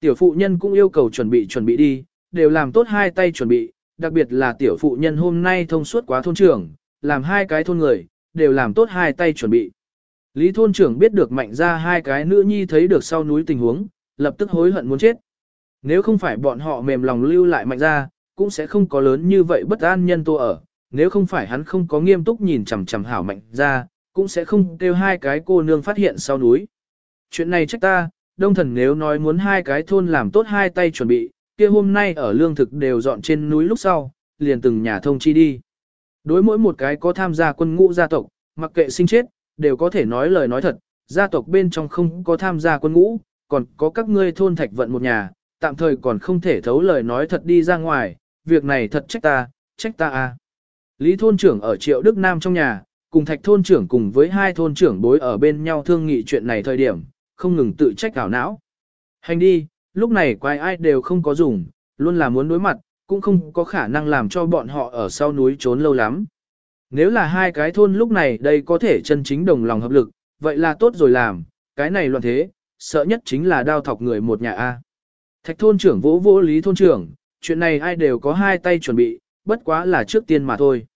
Tiểu phụ nhân cũng yêu cầu chuẩn bị chuẩn bị đi, đều làm tốt hai tay chuẩn bị, đặc biệt là tiểu phụ nhân hôm nay thông suốt quá thôn trưởng, làm hai cái thôn người, đều làm tốt hai tay chuẩn bị. Lý thôn trưởng biết được mạnh ra hai cái nữ nhi thấy được sau núi tình huống, lập tức hối hận muốn chết. Nếu không phải bọn họ mềm lòng lưu lại mạnh ra, cũng sẽ không có lớn như vậy bất an nhân tô ở. Nếu không phải hắn không có nghiêm túc nhìn chằm chằm hảo mạnh ra, cũng sẽ không kêu hai cái cô nương phát hiện sau núi. Chuyện này trách ta, đông thần nếu nói muốn hai cái thôn làm tốt hai tay chuẩn bị, kia hôm nay ở lương thực đều dọn trên núi lúc sau, liền từng nhà thông chi đi. Đối mỗi một cái có tham gia quân ngũ gia tộc, mặc kệ sinh chết, đều có thể nói lời nói thật, gia tộc bên trong không có tham gia quân ngũ, còn có các ngươi thôn thạch vận một nhà, tạm thời còn không thể thấu lời nói thật đi ra ngoài, việc này thật trách ta, trách ta à. Lý thôn trưởng ở triệu Đức Nam trong nhà, cùng thạch thôn trưởng cùng với hai thôn trưởng bối ở bên nhau thương nghị chuyện này thời điểm, không ngừng tự trách ảo não. Hành đi, lúc này quái ai đều không có dùng, luôn là muốn đối mặt, cũng không có khả năng làm cho bọn họ ở sau núi trốn lâu lắm. Nếu là hai cái thôn lúc này đây có thể chân chính đồng lòng hợp lực, vậy là tốt rồi làm, cái này loạn thế, sợ nhất chính là đao thọc người một nhà A. Thạch thôn trưởng vỗ vỗ lý thôn trưởng, chuyện này ai đều có hai tay chuẩn bị, bất quá là trước tiên mà thôi.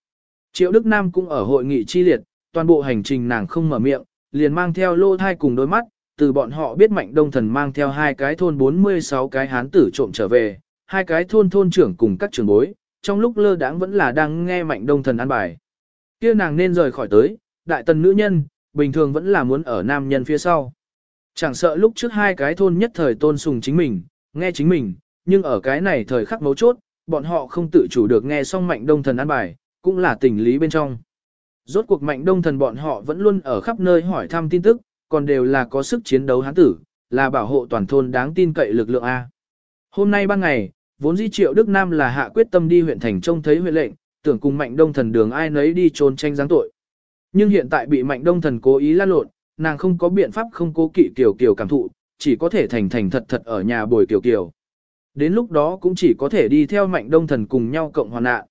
Triệu Đức Nam cũng ở hội nghị chi liệt, toàn bộ hành trình nàng không mở miệng, liền mang theo lô thai cùng đôi mắt, từ bọn họ biết mạnh đông thần mang theo hai cái thôn 46 cái hán tử trộm trở về, hai cái thôn thôn trưởng cùng các trưởng bối, trong lúc lơ đãng vẫn là đang nghe mạnh đông thần ăn bài. kia nàng nên rời khỏi tới, đại tần nữ nhân, bình thường vẫn là muốn ở nam nhân phía sau. Chẳng sợ lúc trước hai cái thôn nhất thời tôn sùng chính mình, nghe chính mình, nhưng ở cái này thời khắc mấu chốt, bọn họ không tự chủ được nghe xong mạnh đông thần ăn bài, cũng là tình lý bên trong. Rốt cuộc mạnh đông thần bọn họ vẫn luôn ở khắp nơi hỏi thăm tin tức, còn đều là có sức chiến đấu hán tử, là bảo hộ toàn thôn đáng tin cậy lực lượng A. Hôm nay ban ngày, vốn di triệu Đức Nam là hạ quyết tâm đi huyện thành trông thấy huyện lệnh, tưởng cùng mạnh đông thần đường ai nấy đi trốn tranh giáng tội. Nhưng hiện tại bị mạnh đông thần cố ý lan lộn, nàng không có biện pháp không cố kỵ kiểu kiểu cảm thụ, chỉ có thể thành thành thật thật ở nhà bồi kiểu kiểu. Đến lúc đó cũng chỉ có thể đi theo mạnh đông thần cùng nhau cộng hoàn nạn.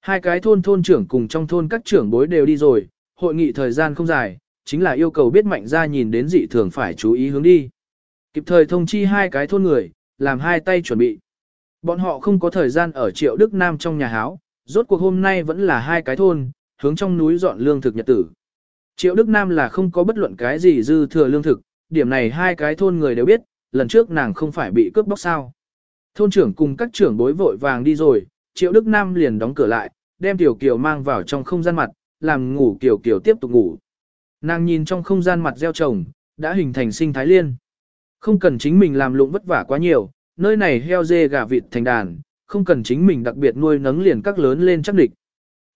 Hai cái thôn thôn trưởng cùng trong thôn các trưởng bối đều đi rồi, hội nghị thời gian không dài, chính là yêu cầu biết mạnh ra nhìn đến dị thường phải chú ý hướng đi. Kịp thời thông chi hai cái thôn người, làm hai tay chuẩn bị. Bọn họ không có thời gian ở triệu Đức Nam trong nhà háo, rốt cuộc hôm nay vẫn là hai cái thôn, hướng trong núi dọn lương thực nhật tử. Triệu Đức Nam là không có bất luận cái gì dư thừa lương thực, điểm này hai cái thôn người đều biết, lần trước nàng không phải bị cướp bóc sao. Thôn trưởng cùng các trưởng bối vội vàng đi rồi, Triệu Đức Nam liền đóng cửa lại, đem Tiểu Kiều mang vào trong không gian mặt, làm ngủ Kiều Kiều tiếp tục ngủ. Nàng nhìn trong không gian mặt gieo trồng, đã hình thành sinh thái liên. Không cần chính mình làm lụng vất vả quá nhiều, nơi này heo dê gà vịt thành đàn, không cần chính mình đặc biệt nuôi nấng liền các lớn lên chắc địch.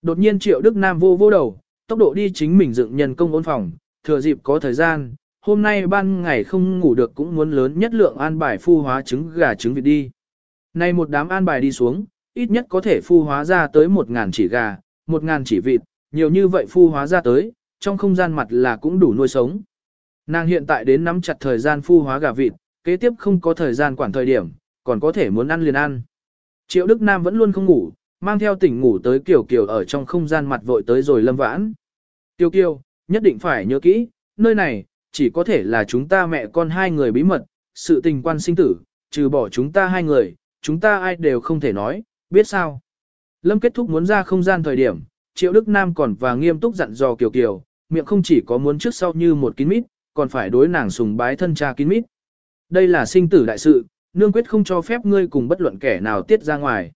Đột nhiên Triệu Đức Nam vô vô đầu, tốc độ đi chính mình dựng nhân công ôn phòng, thừa dịp có thời gian, hôm nay ban ngày không ngủ được cũng muốn lớn nhất lượng an bài phu hóa trứng gà trứng vịt đi. Nay một đám an bài đi xuống, ít nhất có thể phu hóa ra tới một ngàn chỉ gà, một ngàn chỉ vịt, nhiều như vậy phu hóa ra tới, trong không gian mặt là cũng đủ nuôi sống. Nàng hiện tại đến nắm chặt thời gian phu hóa gà vịt, kế tiếp không có thời gian quản thời điểm, còn có thể muốn ăn liền ăn. Triệu Đức Nam vẫn luôn không ngủ, mang theo tỉnh ngủ tới Kiều Kiều ở trong không gian mặt vội tới rồi lâm vãn. Kiều Kiều, nhất định phải nhớ kỹ, nơi này, chỉ có thể là chúng ta mẹ con hai người bí mật, sự tình quan sinh tử, trừ bỏ chúng ta hai người, chúng ta ai đều không thể nói, biết sao. Lâm kết thúc muốn ra không gian thời điểm, Triệu Đức Nam còn và nghiêm túc dặn dò Kiều Kiều, miệng không chỉ có muốn trước sau như một kín mít, còn phải đối nàng sùng bái thân cha kín mít. Đây là sinh tử đại sự, nương quyết không cho phép ngươi cùng bất luận kẻ nào tiết ra ngoài.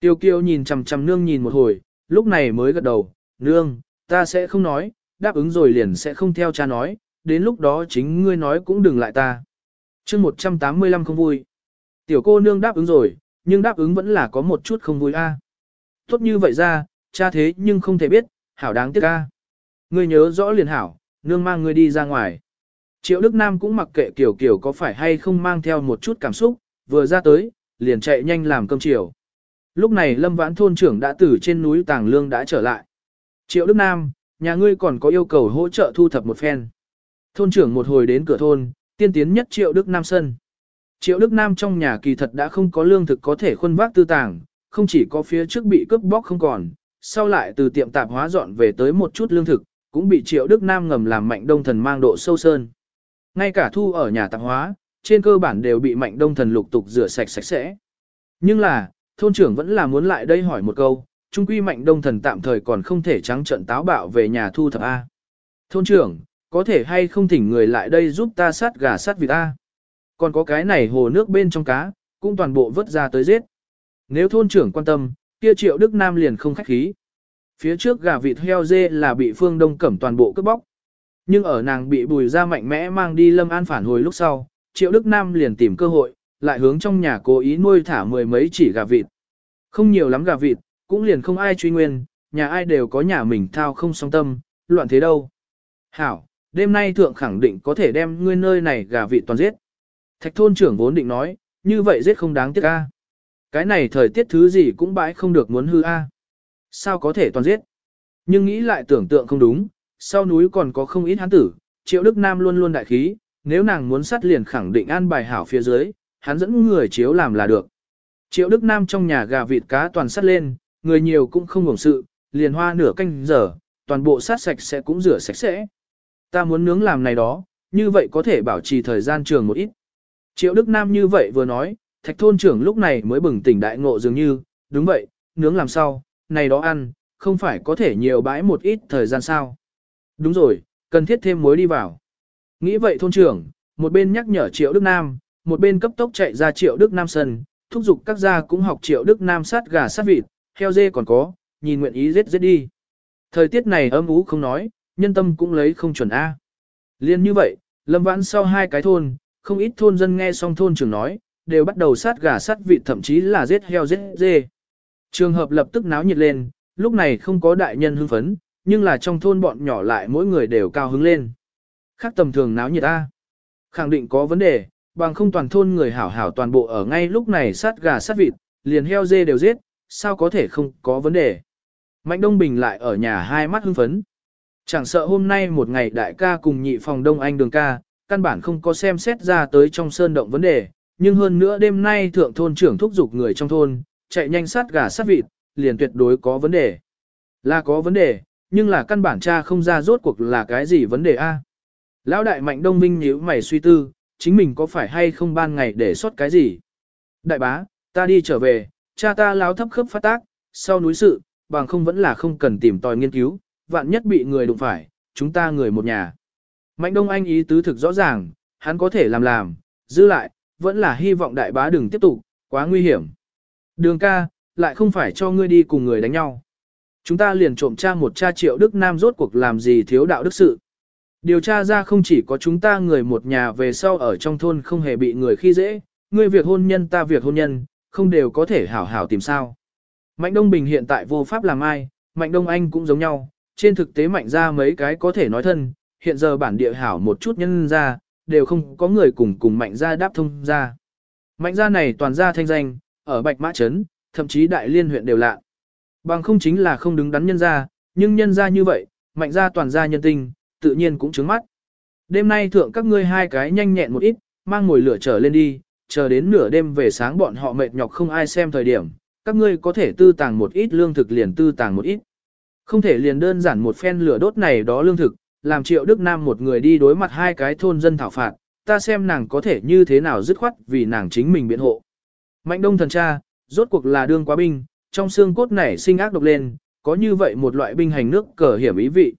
Tiêu kiêu nhìn chằm chằm nương nhìn một hồi, lúc này mới gật đầu, nương, ta sẽ không nói, đáp ứng rồi liền sẽ không theo cha nói, đến lúc đó chính ngươi nói cũng đừng lại ta. chương 185 không vui. Tiểu cô nương đáp ứng rồi, nhưng đáp ứng vẫn là có một chút không vui a. Tốt như vậy ra, cha thế nhưng không thể biết, hảo đáng tiếc a. Ngươi nhớ rõ liền hảo, nương mang ngươi đi ra ngoài. Triệu Đức Nam cũng mặc kệ Kiều Kiều có phải hay không mang theo một chút cảm xúc, vừa ra tới, liền chạy nhanh làm cơm chiều. Lúc này Lâm Vãn thôn trưởng đã từ trên núi Tàng Lương đã trở lại. Triệu Đức Nam, nhà ngươi còn có yêu cầu hỗ trợ thu thập một phen. Thôn trưởng một hồi đến cửa thôn, tiên tiến nhất Triệu Đức Nam sân. Triệu Đức Nam trong nhà kỳ thật đã không có lương thực có thể khuân vác tư tàng, không chỉ có phía trước bị cướp bóc không còn, sau lại từ tiệm tạp hóa dọn về tới một chút lương thực, cũng bị Triệu Đức Nam ngầm làm mạnh đông thần mang độ sâu sơn. Ngay cả thu ở nhà tạp hóa, trên cơ bản đều bị mạnh đông thần lục tục rửa sạch sạch sẽ. Nhưng là, thôn trưởng vẫn là muốn lại đây hỏi một câu, trung quy mạnh đông thần tạm thời còn không thể trắng trận táo bạo về nhà thu thập A. Thôn trưởng, có thể hay không thỉnh người lại đây giúp ta sát gà sát vịt ta Còn có cái này hồ nước bên trong cá, cũng toàn bộ vớt ra tới giết. Nếu thôn trưởng quan tâm, kia triệu Đức Nam liền không khách khí. Phía trước gà vịt heo dê là bị phương đông cẩm toàn bộ cướp bóc. Nhưng ở nàng bị bùi ra mạnh mẽ mang đi lâm an phản hồi lúc sau, triệu Đức Nam liền tìm cơ hội, lại hướng trong nhà cố ý nuôi thả mười mấy chỉ gà vịt. Không nhiều lắm gà vịt, cũng liền không ai truy nguyên, nhà ai đều có nhà mình thao không song tâm, loạn thế đâu. Hảo, đêm nay thượng khẳng định có thể đem ngươi nơi này gà vịt toàn giết. Thạch thôn trưởng vốn định nói, như vậy giết không đáng tiếc a. Cái này thời tiết thứ gì cũng bãi không được muốn hư a. Sao có thể toàn giết? Nhưng nghĩ lại tưởng tượng không đúng, sau núi còn có không ít hán tử, triệu Đức Nam luôn luôn đại khí, nếu nàng muốn sát liền khẳng định an bài hảo phía dưới, hắn dẫn người chiếu làm là được. Triệu Đức Nam trong nhà gà vịt cá toàn sát lên, người nhiều cũng không ngủng sự, liền hoa nửa canh giờ, toàn bộ sát sạch sẽ cũng rửa sạch sẽ. Ta muốn nướng làm này đó, như vậy có thể bảo trì thời gian trường một ít. Triệu Đức Nam như vậy vừa nói, thạch thôn trưởng lúc này mới bừng tỉnh đại ngộ dường như, đúng vậy, nướng làm sao, này đó ăn, không phải có thể nhiều bãi một ít thời gian sao. Đúng rồi, cần thiết thêm muối đi vào. Nghĩ vậy thôn trưởng, một bên nhắc nhở Triệu Đức Nam, một bên cấp tốc chạy ra Triệu Đức Nam sân, thúc giục các gia cũng học Triệu Đức Nam sát gà sát vịt, heo dê còn có, nhìn nguyện ý giết giết đi. Thời tiết này âm ú không nói, nhân tâm cũng lấy không chuẩn A. Liên như vậy, lâm vãn sau hai cái thôn, không ít thôn dân nghe xong thôn trưởng nói, đều bắt đầu sát gà sát vịt thậm chí là giết heo giết dê. Trường hợp lập tức náo nhiệt lên, lúc này không có đại nhân hưng phấn, nhưng là trong thôn bọn nhỏ lại mỗi người đều cao hứng lên. Khác tầm thường náo nhiệt A. Khẳng định có vấn đề, bằng không toàn thôn người hảo hảo toàn bộ ở ngay lúc này sát gà sát vịt, liền heo dê đều giết, sao có thể không có vấn đề. Mạnh Đông Bình lại ở nhà hai mắt hưng phấn. Chẳng sợ hôm nay một ngày đại ca cùng nhị phòng Đông Anh đường ca, căn bản không có xem xét ra tới trong sơn động vấn đề, nhưng hơn nữa đêm nay thượng thôn trưởng thúc giục người trong thôn, chạy nhanh sát gà sát vịt, liền tuyệt đối có vấn đề. Là có vấn đề, nhưng là căn bản cha không ra rốt cuộc là cái gì vấn đề a? Lão đại mạnh đông minh nhíu mày suy tư, chính mình có phải hay không ban ngày để sót cái gì? Đại bá, ta đi trở về, cha ta láo thấp khớp phát tác, sau núi sự, bằng không vẫn là không cần tìm tòi nghiên cứu, vạn nhất bị người đụng phải, chúng ta người một nhà. Mạnh đông anh ý tứ thực rõ ràng, hắn có thể làm làm, giữ lại, vẫn là hy vọng đại bá đừng tiếp tục, quá nguy hiểm. Đường ca, lại không phải cho ngươi đi cùng người đánh nhau. Chúng ta liền trộm tra một cha triệu Đức Nam rốt cuộc làm gì thiếu đạo đức sự. Điều tra ra không chỉ có chúng ta người một nhà về sau ở trong thôn không hề bị người khi dễ, ngươi việc hôn nhân ta việc hôn nhân, không đều có thể hảo hảo tìm sao. Mạnh Đông Bình hiện tại vô pháp làm ai, Mạnh Đông Anh cũng giống nhau, trên thực tế mạnh ra mấy cái có thể nói thân, hiện giờ bản địa hảo một chút nhân ra, đều không có người cùng cùng mạnh ra đáp thông ra. Mạnh ra này toàn ra thanh danh, ở Bạch Mã Trấn, thậm chí đại liên huyện đều lạ. Bằng không chính là không đứng đắn nhân ra, nhưng nhân ra như vậy, mạnh ra toàn ra nhân tinh, tự nhiên cũng trứng mắt. Đêm nay thượng các ngươi hai cái nhanh nhẹn một ít, mang ngồi lửa trở lên đi, chờ đến nửa đêm về sáng bọn họ mệt nhọc không ai xem thời điểm, các ngươi có thể tư tàng một ít lương thực liền tư tàng một ít. Không thể liền đơn giản một phen lửa đốt này đó lương thực, làm triệu Đức Nam một người đi đối mặt hai cái thôn dân thảo phạt, ta xem nàng có thể như thế nào dứt khoát vì nàng chính mình biện hộ. Mạnh đông thần cha, rốt cuộc là đương quá binh, trong xương cốt nảy sinh ác độc lên, có như vậy một loại binh hành nước cờ hiểm ý vị.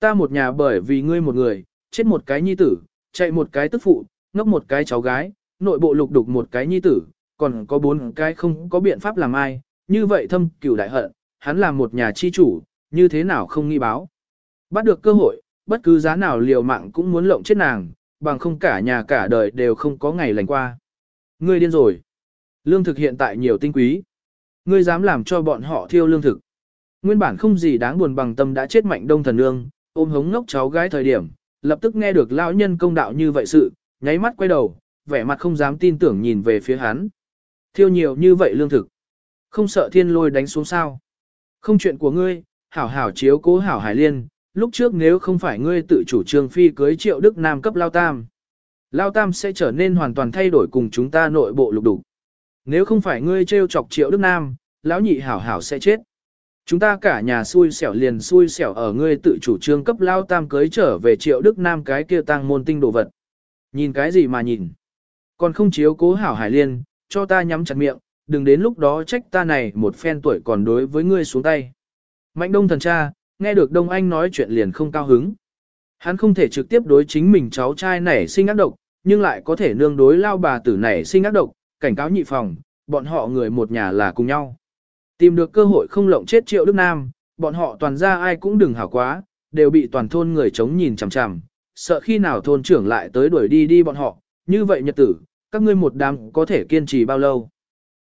Ta một nhà bởi vì ngươi một người, chết một cái nhi tử, chạy một cái tức phụ, ngốc một cái cháu gái, nội bộ lục đục một cái nhi tử, còn có bốn cái không có biện pháp làm ai, như vậy thâm cửu đại hận, hắn là một nhà chi chủ, như thế nào không nghi báo. Bắt được cơ hội, bất cứ giá nào liều mạng cũng muốn lộng chết nàng, bằng không cả nhà cả đời đều không có ngày lành qua. Ngươi điên rồi. Lương thực hiện tại nhiều tinh quý. Ngươi dám làm cho bọn họ thiêu lương thực. Nguyên bản không gì đáng buồn bằng tâm đã chết mạnh đông thần nương, ôm hống ngốc cháu gái thời điểm, lập tức nghe được lão nhân công đạo như vậy sự, nháy mắt quay đầu, vẻ mặt không dám tin tưởng nhìn về phía hắn. Thiêu nhiều như vậy lương thực. Không sợ thiên lôi đánh xuống sao. Không chuyện của ngươi, hảo hảo chiếu cố hảo hải liên, lúc trước nếu không phải ngươi tự chủ trương phi cưới triệu đức nam cấp lao tam. Lao tam sẽ trở nên hoàn toàn thay đổi cùng chúng ta nội bộ lục đủ. Nếu không phải ngươi trêu chọc triệu đức nam, lão nhị hảo hảo sẽ chết. Chúng ta cả nhà xui xẻo liền xui xẻo ở ngươi tự chủ trương cấp lao tam cưới trở về triệu đức nam cái kia tăng môn tinh đồ vật. Nhìn cái gì mà nhìn? Còn không chiếu cố hảo Hải Liên, cho ta nhắm chặt miệng, đừng đến lúc đó trách ta này một phen tuổi còn đối với ngươi xuống tay. Mạnh đông thần cha, nghe được Đông Anh nói chuyện liền không cao hứng. Hắn không thể trực tiếp đối chính mình cháu trai nảy sinh ác độc, nhưng lại có thể nương đối lao bà tử nảy sinh ác độc, cảnh cáo nhị phòng, bọn họ người một nhà là cùng nhau. Tìm được cơ hội không lộng chết triệu Đức Nam, bọn họ toàn ra ai cũng đừng hảo quá, đều bị toàn thôn người chống nhìn chằm chằm, sợ khi nào thôn trưởng lại tới đuổi đi đi bọn họ, như vậy nhật tử, các ngươi một đám có thể kiên trì bao lâu.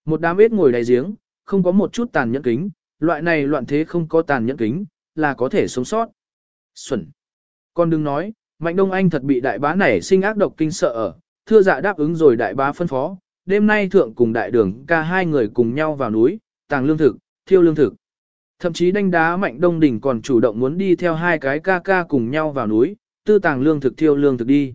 Một đám ít ngồi đáy giếng, không có một chút tàn nhẫn kính, loại này loạn thế không có tàn nhẫn kính, là có thể sống sót. Xuẩn. Con đừng nói, Mạnh Đông Anh thật bị đại bá này sinh ác độc kinh sợ ở, thưa dạ đáp ứng rồi đại bá phân phó, đêm nay thượng cùng đại đường ca hai người cùng nhau vào núi, tàng lương thực, thiêu lương thực. Thậm chí đánh đá Mạnh Đông đỉnh còn chủ động muốn đi theo hai cái ca ca cùng nhau vào núi, tư tàng lương thực thiêu lương thực đi.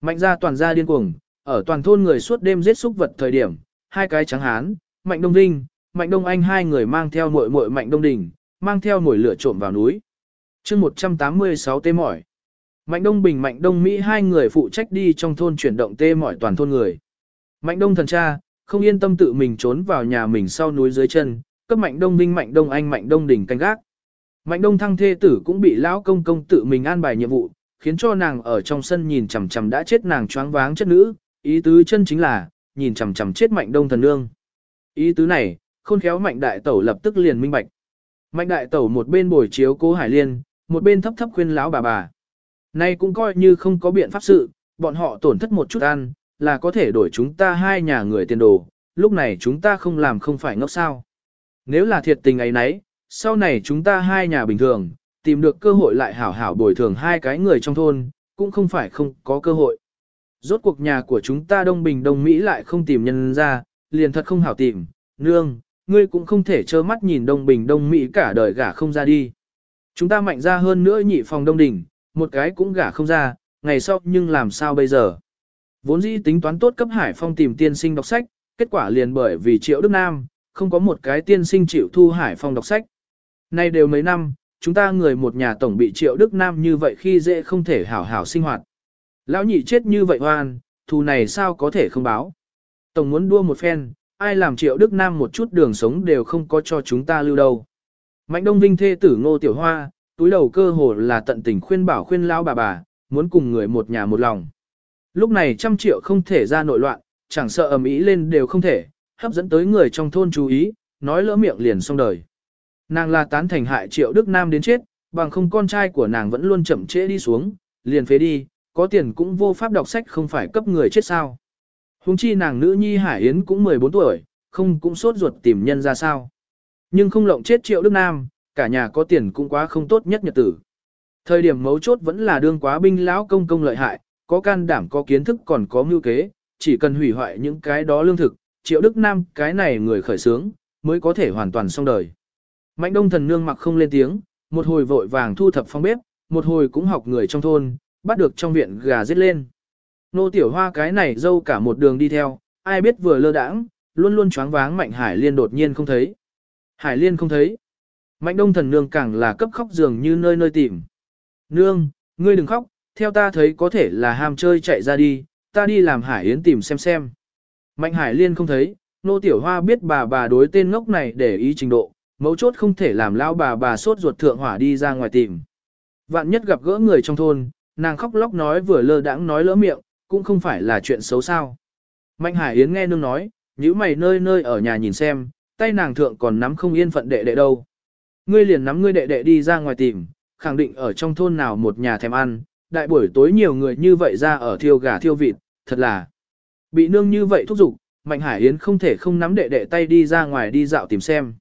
Mạnh ra toàn ra điên cuồng, ở toàn thôn người suốt đêm giết súc vật thời điểm, hai cái trắng hán, Mạnh Đông đinh, Mạnh Đông Anh hai người mang theo muội muội Mạnh Đông đỉnh mang theo mồi lửa trộm vào núi. chương 186 tê mỏi. Mạnh Đông Bình Mạnh Đông Mỹ hai người phụ trách đi trong thôn chuyển động tê mỏi toàn thôn người. Mạnh Đông thần cha, không yên tâm tự mình trốn vào nhà mình sau núi dưới chân, cấp Mạnh Đông Vinh Mạnh Đông Anh Mạnh Đông đỉnh canh gác. Mạnh Đông thăng thê tử cũng bị lão công công tự mình an bài nhiệm vụ, khiến cho nàng ở trong sân nhìn chằm chằm đã chết nàng choáng váng chất nữ, ý tứ chân chính là, nhìn chằm chằm chết Mạnh Đông thần nương. Ý tứ này, khôn khéo Mạnh Đại Tẩu lập tức liền minh bạch. Mạnh Đại Tẩu một bên bồi chiếu cố Hải Liên, một bên thấp thấp khuyên lão bà bà. Nay cũng coi như không có biện pháp sự, bọn họ tổn thất một chút ăn, là có thể đổi chúng ta hai nhà người tiền đồ, lúc này chúng ta không làm không phải ngốc sao. Nếu là thiệt tình ấy nấy, sau này chúng ta hai nhà bình thường, tìm được cơ hội lại hảo hảo bồi thường hai cái người trong thôn, cũng không phải không có cơ hội. Rốt cuộc nhà của chúng ta Đông Bình Đông Mỹ lại không tìm nhân ra, liền thật không hảo tìm, nương, ngươi cũng không thể trơ mắt nhìn Đông Bình Đông Mỹ cả đời gả không ra đi. Chúng ta mạnh ra hơn nữa nhị phòng Đông Đỉnh, một cái cũng gả không ra, ngày sau nhưng làm sao bây giờ? Vốn dĩ tính toán tốt cấp Hải Phong tìm tiên sinh đọc sách, kết quả liền bởi vì Triệu Đức Nam, không có một cái tiên sinh chịu thu Hải Phong đọc sách. Nay đều mấy năm, chúng ta người một nhà tổng bị Triệu Đức Nam như vậy khi dễ không thể hảo hảo sinh hoạt. Lão nhị chết như vậy hoan, thù này sao có thể không báo? Tổng muốn đua một phen, ai làm Triệu Đức Nam một chút đường sống đều không có cho chúng ta lưu đâu. Mạnh Đông Vinh thê tử Ngô Tiểu Hoa, túi đầu cơ hồ là tận tình khuyên bảo khuyên lão bà bà, muốn cùng người một nhà một lòng. Lúc này trăm triệu không thể ra nội loạn, chẳng sợ ầm ĩ lên đều không thể, hấp dẫn tới người trong thôn chú ý, nói lỡ miệng liền xong đời. Nàng là tán thành hại triệu Đức Nam đến chết, bằng không con trai của nàng vẫn luôn chậm trễ đi xuống, liền phế đi, có tiền cũng vô pháp đọc sách không phải cấp người chết sao. Hùng chi nàng nữ nhi Hải Yến cũng 14 tuổi, không cũng sốt ruột tìm nhân ra sao. Nhưng không lộng chết triệu Đức Nam, cả nhà có tiền cũng quá không tốt nhất nhật tử. Thời điểm mấu chốt vẫn là đương quá binh lão công công lợi hại, có can đảm có kiến thức còn có mưu kế, chỉ cần hủy hoại những cái đó lương thực, triệu Đức Nam cái này người khởi sướng, mới có thể hoàn toàn xong đời. Mạnh đông thần nương mặc không lên tiếng, một hồi vội vàng thu thập phong bếp, một hồi cũng học người trong thôn, bắt được trong viện gà giết lên. Nô tiểu hoa cái này dâu cả một đường đi theo, ai biết vừa lơ đãng, luôn luôn choáng váng mạnh hải liên đột nhiên không thấy. Hải liên không thấy. Mạnh đông thần nương càng là cấp khóc dường như nơi nơi tìm. Nương, ngươi đừng khóc, theo ta thấy có thể là ham chơi chạy ra đi, ta đi làm hải yến tìm xem xem. Mạnh hải liên không thấy, nô tiểu hoa biết bà bà đối tên ngốc này để ý trình độ, mấu chốt không thể làm lao bà bà sốt ruột thượng hỏa đi ra ngoài tìm. Vạn nhất gặp gỡ người trong thôn, nàng khóc lóc nói vừa lơ đãng nói lỡ miệng, cũng không phải là chuyện xấu sao. Mạnh hải yến nghe nương nói, nhíu mày nơi nơi ở nhà nhìn xem, tay nàng thượng còn nắm không yên phận đệ đệ đâu. Ngươi liền nắm ngươi đệ đệ đi ra ngoài tìm, khẳng định ở trong thôn nào một nhà thèm ăn, đại buổi tối nhiều người như vậy ra ở thiêu gà thiêu vịt, thật là bị nương như vậy thúc giục, Mạnh Hải Yến không thể không nắm đệ đệ tay đi ra ngoài đi dạo tìm xem.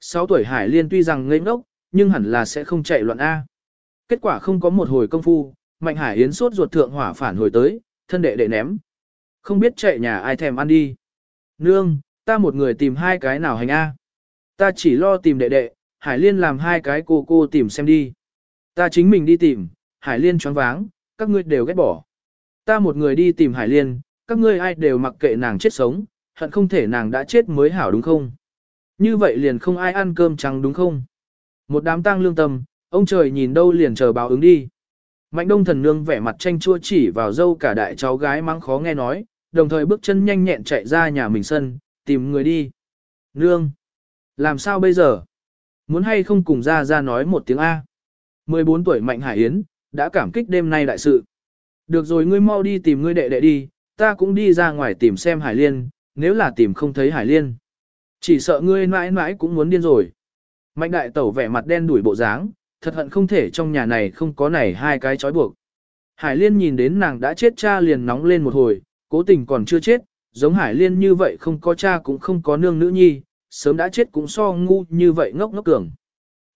6 tuổi Hải Liên tuy rằng ngây ngốc, nhưng hẳn là sẽ không chạy loạn A. Kết quả không có một hồi công phu, Mạnh Hải Yến sốt ruột thượng hỏa phản hồi tới, thân đệ đệ ném. Không biết chạy nhà ai thèm ăn đi. Nương, ta một người tìm hai cái nào hành A. Ta chỉ lo tìm đệ đệ, Hải Liên làm hai cái cô cô tìm xem đi. Ta chính mình đi tìm, Hải Liên choáng váng, các ngươi đều ghét bỏ. Ta một người đi tìm Hải Liên, các ngươi ai đều mặc kệ nàng chết sống, hận không thể nàng đã chết mới hảo đúng không? Như vậy liền không ai ăn cơm trắng đúng không? Một đám tang lương tâm, ông trời nhìn đâu liền chờ báo ứng đi. Mạnh đông thần nương vẻ mặt tranh chua chỉ vào dâu cả đại cháu gái mắng khó nghe nói, đồng thời bước chân nhanh nhẹn chạy ra nhà mình sân, tìm người đi. Nương! Làm sao bây giờ? Muốn hay không cùng ra ra nói một tiếng A. 14 tuổi Mạnh Hải Yến, đã cảm kích đêm nay đại sự. Được rồi ngươi mau đi tìm ngươi đệ đệ đi, ta cũng đi ra ngoài tìm xem Hải Liên, nếu là tìm không thấy Hải Liên. Chỉ sợ ngươi mãi mãi cũng muốn điên rồi. Mạnh đại tẩu vẻ mặt đen đuổi bộ dáng, thật hận không thể trong nhà này không có này hai cái chói buộc. Hải Liên nhìn đến nàng đã chết cha liền nóng lên một hồi, cố tình còn chưa chết, giống Hải Liên như vậy không có cha cũng không có nương nữ nhi, sớm đã chết cũng so ngu như vậy ngốc ngốc cường.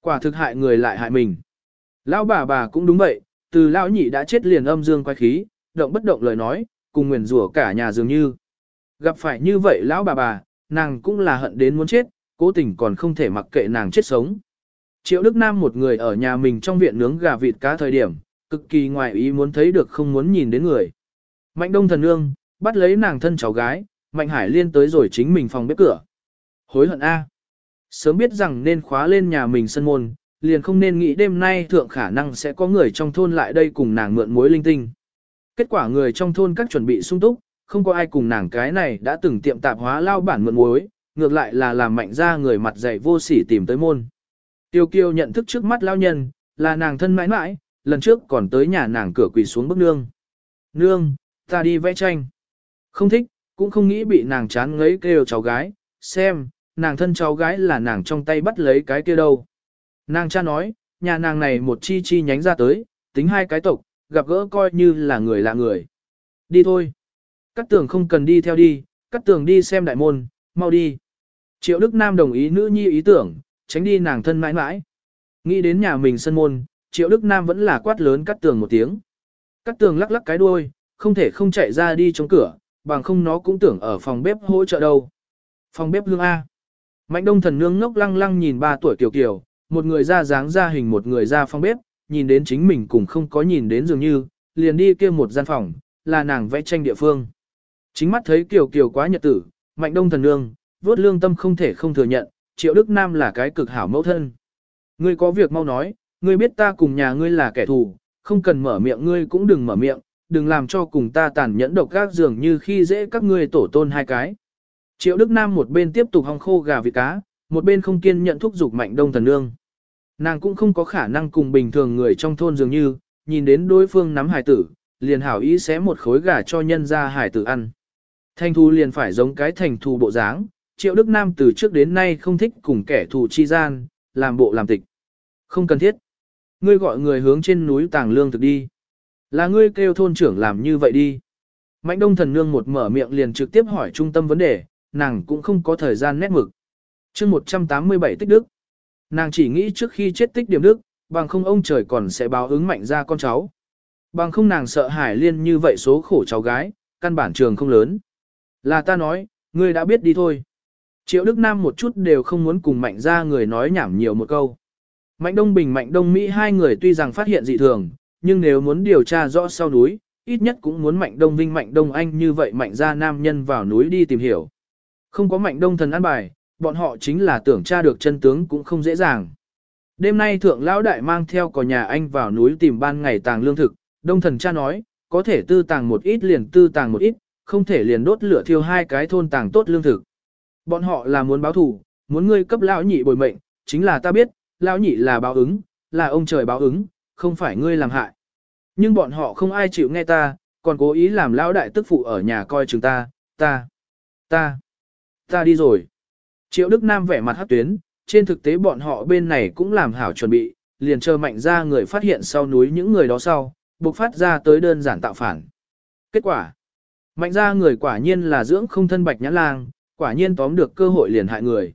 Quả thực hại người lại hại mình. Lão bà bà cũng đúng vậy, từ lão nhị đã chết liền âm dương quay khí, động bất động lời nói, cùng nguyền rủa cả nhà dường như. Gặp phải như vậy lão bà bà, nàng cũng là hận đến muốn chết, cố tình còn không thể mặc kệ nàng chết sống. Triệu Đức Nam một người ở nhà mình trong viện nướng gà vịt cá thời điểm, cực kỳ ngoài ý muốn thấy được không muốn nhìn đến người. Mạnh đông thần nương, bắt lấy nàng thân cháu gái, Mạnh Hải Liên tới rồi chính mình phòng bếp cửa. Hối hận A. Sớm biết rằng nên khóa lên nhà mình sân môn, liền không nên nghĩ đêm nay thượng khả năng sẽ có người trong thôn lại đây cùng nàng mượn mối linh tinh. Kết quả người trong thôn các chuẩn bị sung túc, không có ai cùng nàng cái này đã từng tiệm tạp hóa lao bản mượn mối, ngược lại là làm mạnh ra người mặt dày vô sỉ tìm tới môn. Tiêu kiêu nhận thức trước mắt lao nhân, là nàng thân mãi mãi, lần trước còn tới nhà nàng cửa quỳ xuống bức nương. Nương, ta đi vẽ tranh. Không thích, cũng không nghĩ bị nàng chán ngấy kêu cháu gái, xem, nàng thân cháu gái là nàng trong tay bắt lấy cái kia đâu. Nàng cha nói, nhà nàng này một chi chi nhánh ra tới, tính hai cái tộc, gặp gỡ coi như là người lạ người. Đi thôi. Cát tường không cần đi theo đi, cát tường đi xem đại môn, mau đi. Triệu Đức Nam đồng ý nữ nhi ý tưởng, tránh đi nàng thân mãi mãi. Nghĩ đến nhà mình sân môn, Triệu Đức Nam vẫn là quát lớn cát tường một tiếng. Cát tường lắc lắc cái đuôi, không thể không chạy ra đi chống cửa, bằng không nó cũng tưởng ở phòng bếp hỗ trợ đâu. Phòng bếp lương A. Mạnh đông thần nương ngốc lăng lăng nhìn ba tuổi kiều kiều, một người ra dáng ra hình một người ra phong bếp, nhìn đến chính mình cũng không có nhìn đến dường như, liền đi kia một gian phòng, là nàng vẽ tranh địa phương. Chính mắt thấy kiều kiều quá nhật tử, mạnh đông thần nương, vốt lương tâm không thể không thừa nhận, triệu đức nam là cái cực hảo mẫu thân. Ngươi có việc mau nói, ngươi biết ta cùng nhà ngươi là kẻ thù, không cần mở miệng ngươi cũng đừng mở miệng, đừng làm cho cùng ta tàn nhẫn độc các dường như khi dễ các ngươi tổ tôn hai cái. Triệu Đức Nam một bên tiếp tục hong khô gà vịt cá, một bên không kiên nhận thúc giục mạnh đông thần nương. Nàng cũng không có khả năng cùng bình thường người trong thôn dường như, nhìn đến đối phương nắm hải tử, liền hảo ý xé một khối gà cho nhân ra hải tử ăn. Thành thù liền phải giống cái thành thù bộ dáng, triệu Đức Nam từ trước đến nay không thích cùng kẻ thù chi gian, làm bộ làm tịch. Không cần thiết. Ngươi gọi người hướng trên núi tàng lương thực đi. Là ngươi kêu thôn trưởng làm như vậy đi. Mạnh đông thần nương một mở miệng liền trực tiếp hỏi trung tâm vấn đề, nàng cũng không có thời gian nét mực. chương 187 tích đức. Nàng chỉ nghĩ trước khi chết tích điểm đức, bằng không ông trời còn sẽ báo ứng mạnh ra con cháu. Bằng không nàng sợ hải liên như vậy số khổ cháu gái, căn bản trường không lớn. Là ta nói, ngươi đã biết đi thôi. Triệu Đức Nam một chút đều không muốn cùng mạnh ra người nói nhảm nhiều một câu. Mạnh Đông Bình Mạnh Đông Mỹ hai người tuy rằng phát hiện dị thường, nhưng nếu muốn điều tra rõ sau núi, ít nhất cũng muốn Mạnh Đông Vinh Mạnh Đông Anh như vậy mạnh ra nam nhân vào núi đi tìm hiểu. Không có Mạnh Đông thần ăn bài, bọn họ chính là tưởng tra được chân tướng cũng không dễ dàng. Đêm nay thượng lão đại mang theo cò nhà anh vào núi tìm ban ngày tàng lương thực, đông thần cha nói, có thể tư tàng một ít liền tư tàng một ít, không thể liền đốt lửa thiêu hai cái thôn tàng tốt lương thực. Bọn họ là muốn báo thù, muốn ngươi cấp lão nhị bồi mệnh, chính là ta biết, lão nhị là báo ứng, là ông trời báo ứng, không phải ngươi làm hại. Nhưng bọn họ không ai chịu nghe ta, còn cố ý làm lão đại tức phụ ở nhà coi chừng ta, ta, ta, ta đi rồi. Triệu Đức Nam vẻ mặt hát tuyến, trên thực tế bọn họ bên này cũng làm hảo chuẩn bị, liền chờ mạnh ra người phát hiện sau núi những người đó sau, buộc phát ra tới đơn giản tạo phản. Kết quả, mạnh ra người quả nhiên là dưỡng không thân bạch nhãn lang, quả nhiên tóm được cơ hội liền hại người.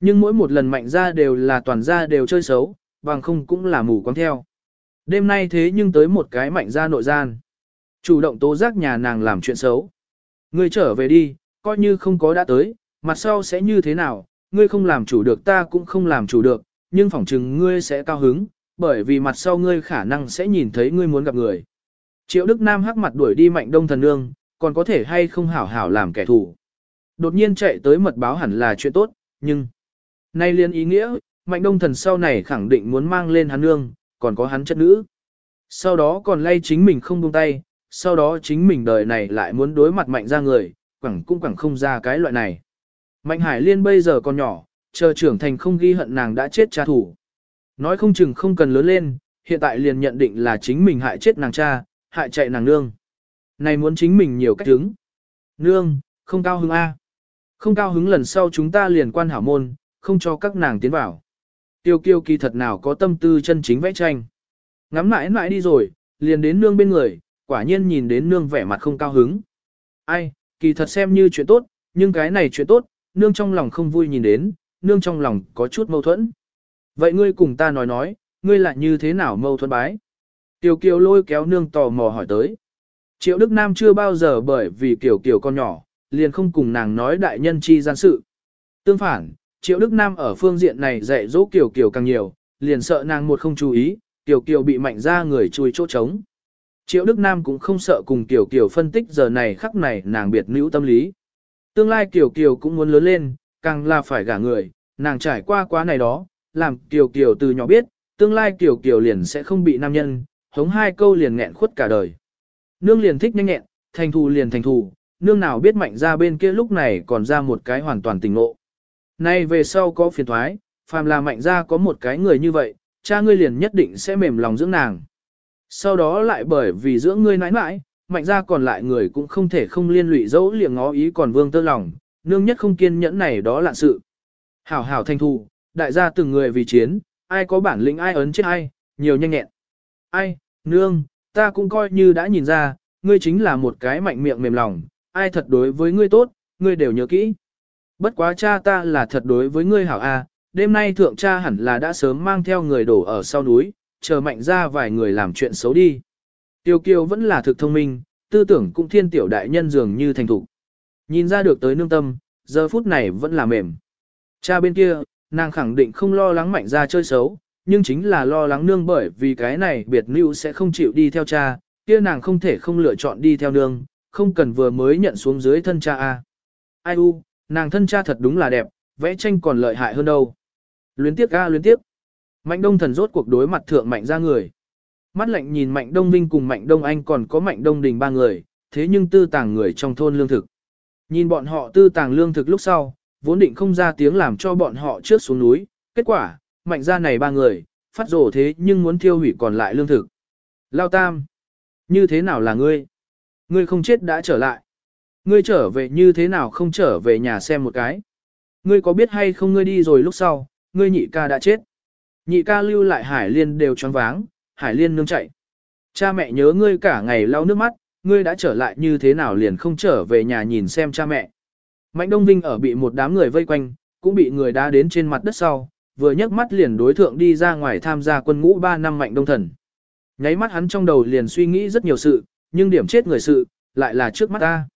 Nhưng mỗi một lần mạnh ra đều là toàn ra đều chơi xấu, bằng không cũng là mù quáng theo. Đêm nay thế nhưng tới một cái mạnh ra nội gian. Chủ động tố giác nhà nàng làm chuyện xấu. người trở về đi, coi như không có đã tới, mặt sau sẽ như thế nào, ngươi không làm chủ được ta cũng không làm chủ được, nhưng phỏng chừng ngươi sẽ cao hứng, bởi vì mặt sau ngươi khả năng sẽ nhìn thấy ngươi muốn gặp người. Triệu Đức Nam hắc mặt đuổi đi mạnh đông thần nương, còn có thể hay không hảo hảo làm kẻ thù. Đột nhiên chạy tới mật báo hẳn là chuyện tốt, nhưng... Nay liên ý nghĩa, mạnh đông thần sau này khẳng định muốn mang lên hắn nương, còn có hắn chất nữ. Sau đó còn lay chính mình không buông tay, sau đó chính mình đời này lại muốn đối mặt mạnh ra người, quẳng cũng quẳng không ra cái loại này. Mạnh Hải Liên bây giờ còn nhỏ, chờ trưởng thành không ghi hận nàng đã chết cha thủ. Nói không chừng không cần lớn lên, hiện tại liền nhận định là chính mình hại chết nàng cha, hại chạy nàng nương. Này muốn chính mình nhiều cách hứng. Nương, không cao hứng A. Không cao hứng lần sau chúng ta liền quan hảo môn, không cho các nàng tiến vào. Tiêu kiêu kỳ thật nào có tâm tư chân chính vẽ tranh. Ngắm mãi mãi đi rồi, liền đến nương bên người, quả nhiên nhìn đến nương vẻ mặt không cao hứng. Ai, kỳ thật xem như chuyện tốt, nhưng cái này chuyện tốt, nương trong lòng không vui nhìn đến, nương trong lòng có chút mâu thuẫn. Vậy ngươi cùng ta nói nói, ngươi lại như thế nào mâu thuẫn bái? Tiểu Kiều lôi kéo nương tò mò hỏi tới. Triệu Đức Nam chưa bao giờ bởi vì Kiều Kiều con nhỏ, liền không cùng nàng nói đại nhân chi gian sự. Tương phản, Triệu Đức Nam ở phương diện này dạy dỗ Kiều Kiều càng nhiều, liền sợ nàng một không chú ý, Kiều Kiều bị mạnh ra người chui chỗ trống. Triệu Đức Nam cũng không sợ cùng Kiều Kiều phân tích giờ này khắc này nàng biệt nữ tâm lý. Tương lai Kiều Kiều cũng muốn lớn lên, càng là phải gả người, nàng trải qua quá này đó, làm Kiều Kiều từ nhỏ biết, tương lai Kiều Kiều liền sẽ không bị nam nhân, hống hai câu liền nghẹn khuất cả đời. Nương liền thích nhanh nhẹn, thành thù liền thành thù, nương nào biết mạnh ra bên kia lúc này còn ra một cái hoàn toàn tình ngộ. Nay về sau có phiền thoái, phàm là mạnh ra có một cái người như vậy, cha ngươi liền nhất định sẽ mềm lòng dưỡng nàng. Sau đó lại bởi vì dưỡng ngươi nãi nãi, mạnh ra còn lại người cũng không thể không liên lụy dẫu liệng ngó ý còn vương tơ lòng, nương nhất không kiên nhẫn này đó là sự. Hảo hảo thanh thu, đại gia từng người vì chiến, ai có bản lĩnh ai ấn chết ai, nhiều nhanh nhẹn. Ai, nương, ta cũng coi như đã nhìn ra, ngươi chính là một cái mạnh miệng mềm lòng, ai thật đối với ngươi tốt, ngươi đều nhớ kỹ. Bất quá cha ta là thật đối với ngươi hảo a, đêm nay thượng cha hẳn là đã sớm mang theo người đổ ở sau núi, chờ mạnh ra vài người làm chuyện xấu đi. Tiêu kiều vẫn là thực thông minh, tư tưởng cũng thiên tiểu đại nhân dường như thành thục. Nhìn ra được tới nương tâm, giờ phút này vẫn là mềm. Cha bên kia, nàng khẳng định không lo lắng mạnh ra chơi xấu, nhưng chính là lo lắng nương bởi vì cái này biệt nữ sẽ không chịu đi theo cha, kia nàng không thể không lựa chọn đi theo nương, không cần vừa mới nhận xuống dưới thân cha a. Ai u, nàng thân cha thật đúng là đẹp, vẽ tranh còn lợi hại hơn đâu. Luyến tiếc a luyến tiếc. Mạnh Đông Thần rốt cuộc đối mặt thượng mạnh ra người. Mắt lạnh nhìn Mạnh Đông Vinh cùng Mạnh Đông Anh còn có Mạnh Đông Đình ba người, thế nhưng tư tàng người trong thôn lương thực. Nhìn bọn họ tư tàng lương thực lúc sau, vốn định không ra tiếng làm cho bọn họ trước xuống núi, kết quả, mạnh ra này ba người, phát rổ thế nhưng muốn thiêu hủy còn lại lương thực. Lao Tam, như thế nào là ngươi? Ngươi không chết đã trở lại. Ngươi trở về như thế nào không trở về nhà xem một cái. Ngươi có biết hay không ngươi đi rồi lúc sau, ngươi nhị ca đã chết. Nhị ca lưu lại Hải Liên đều choáng váng, Hải Liên nương chạy. Cha mẹ nhớ ngươi cả ngày lau nước mắt, ngươi đã trở lại như thế nào liền không trở về nhà nhìn xem cha mẹ. Mạnh Đông Vinh ở bị một đám người vây quanh, cũng bị người đá đến trên mặt đất sau, vừa nhấc mắt liền đối thượng đi ra ngoài tham gia quân ngũ 3 năm Mạnh Đông Thần. Nháy mắt hắn trong đầu liền suy nghĩ rất nhiều sự, nhưng điểm chết người sự, lại là trước mắt ta.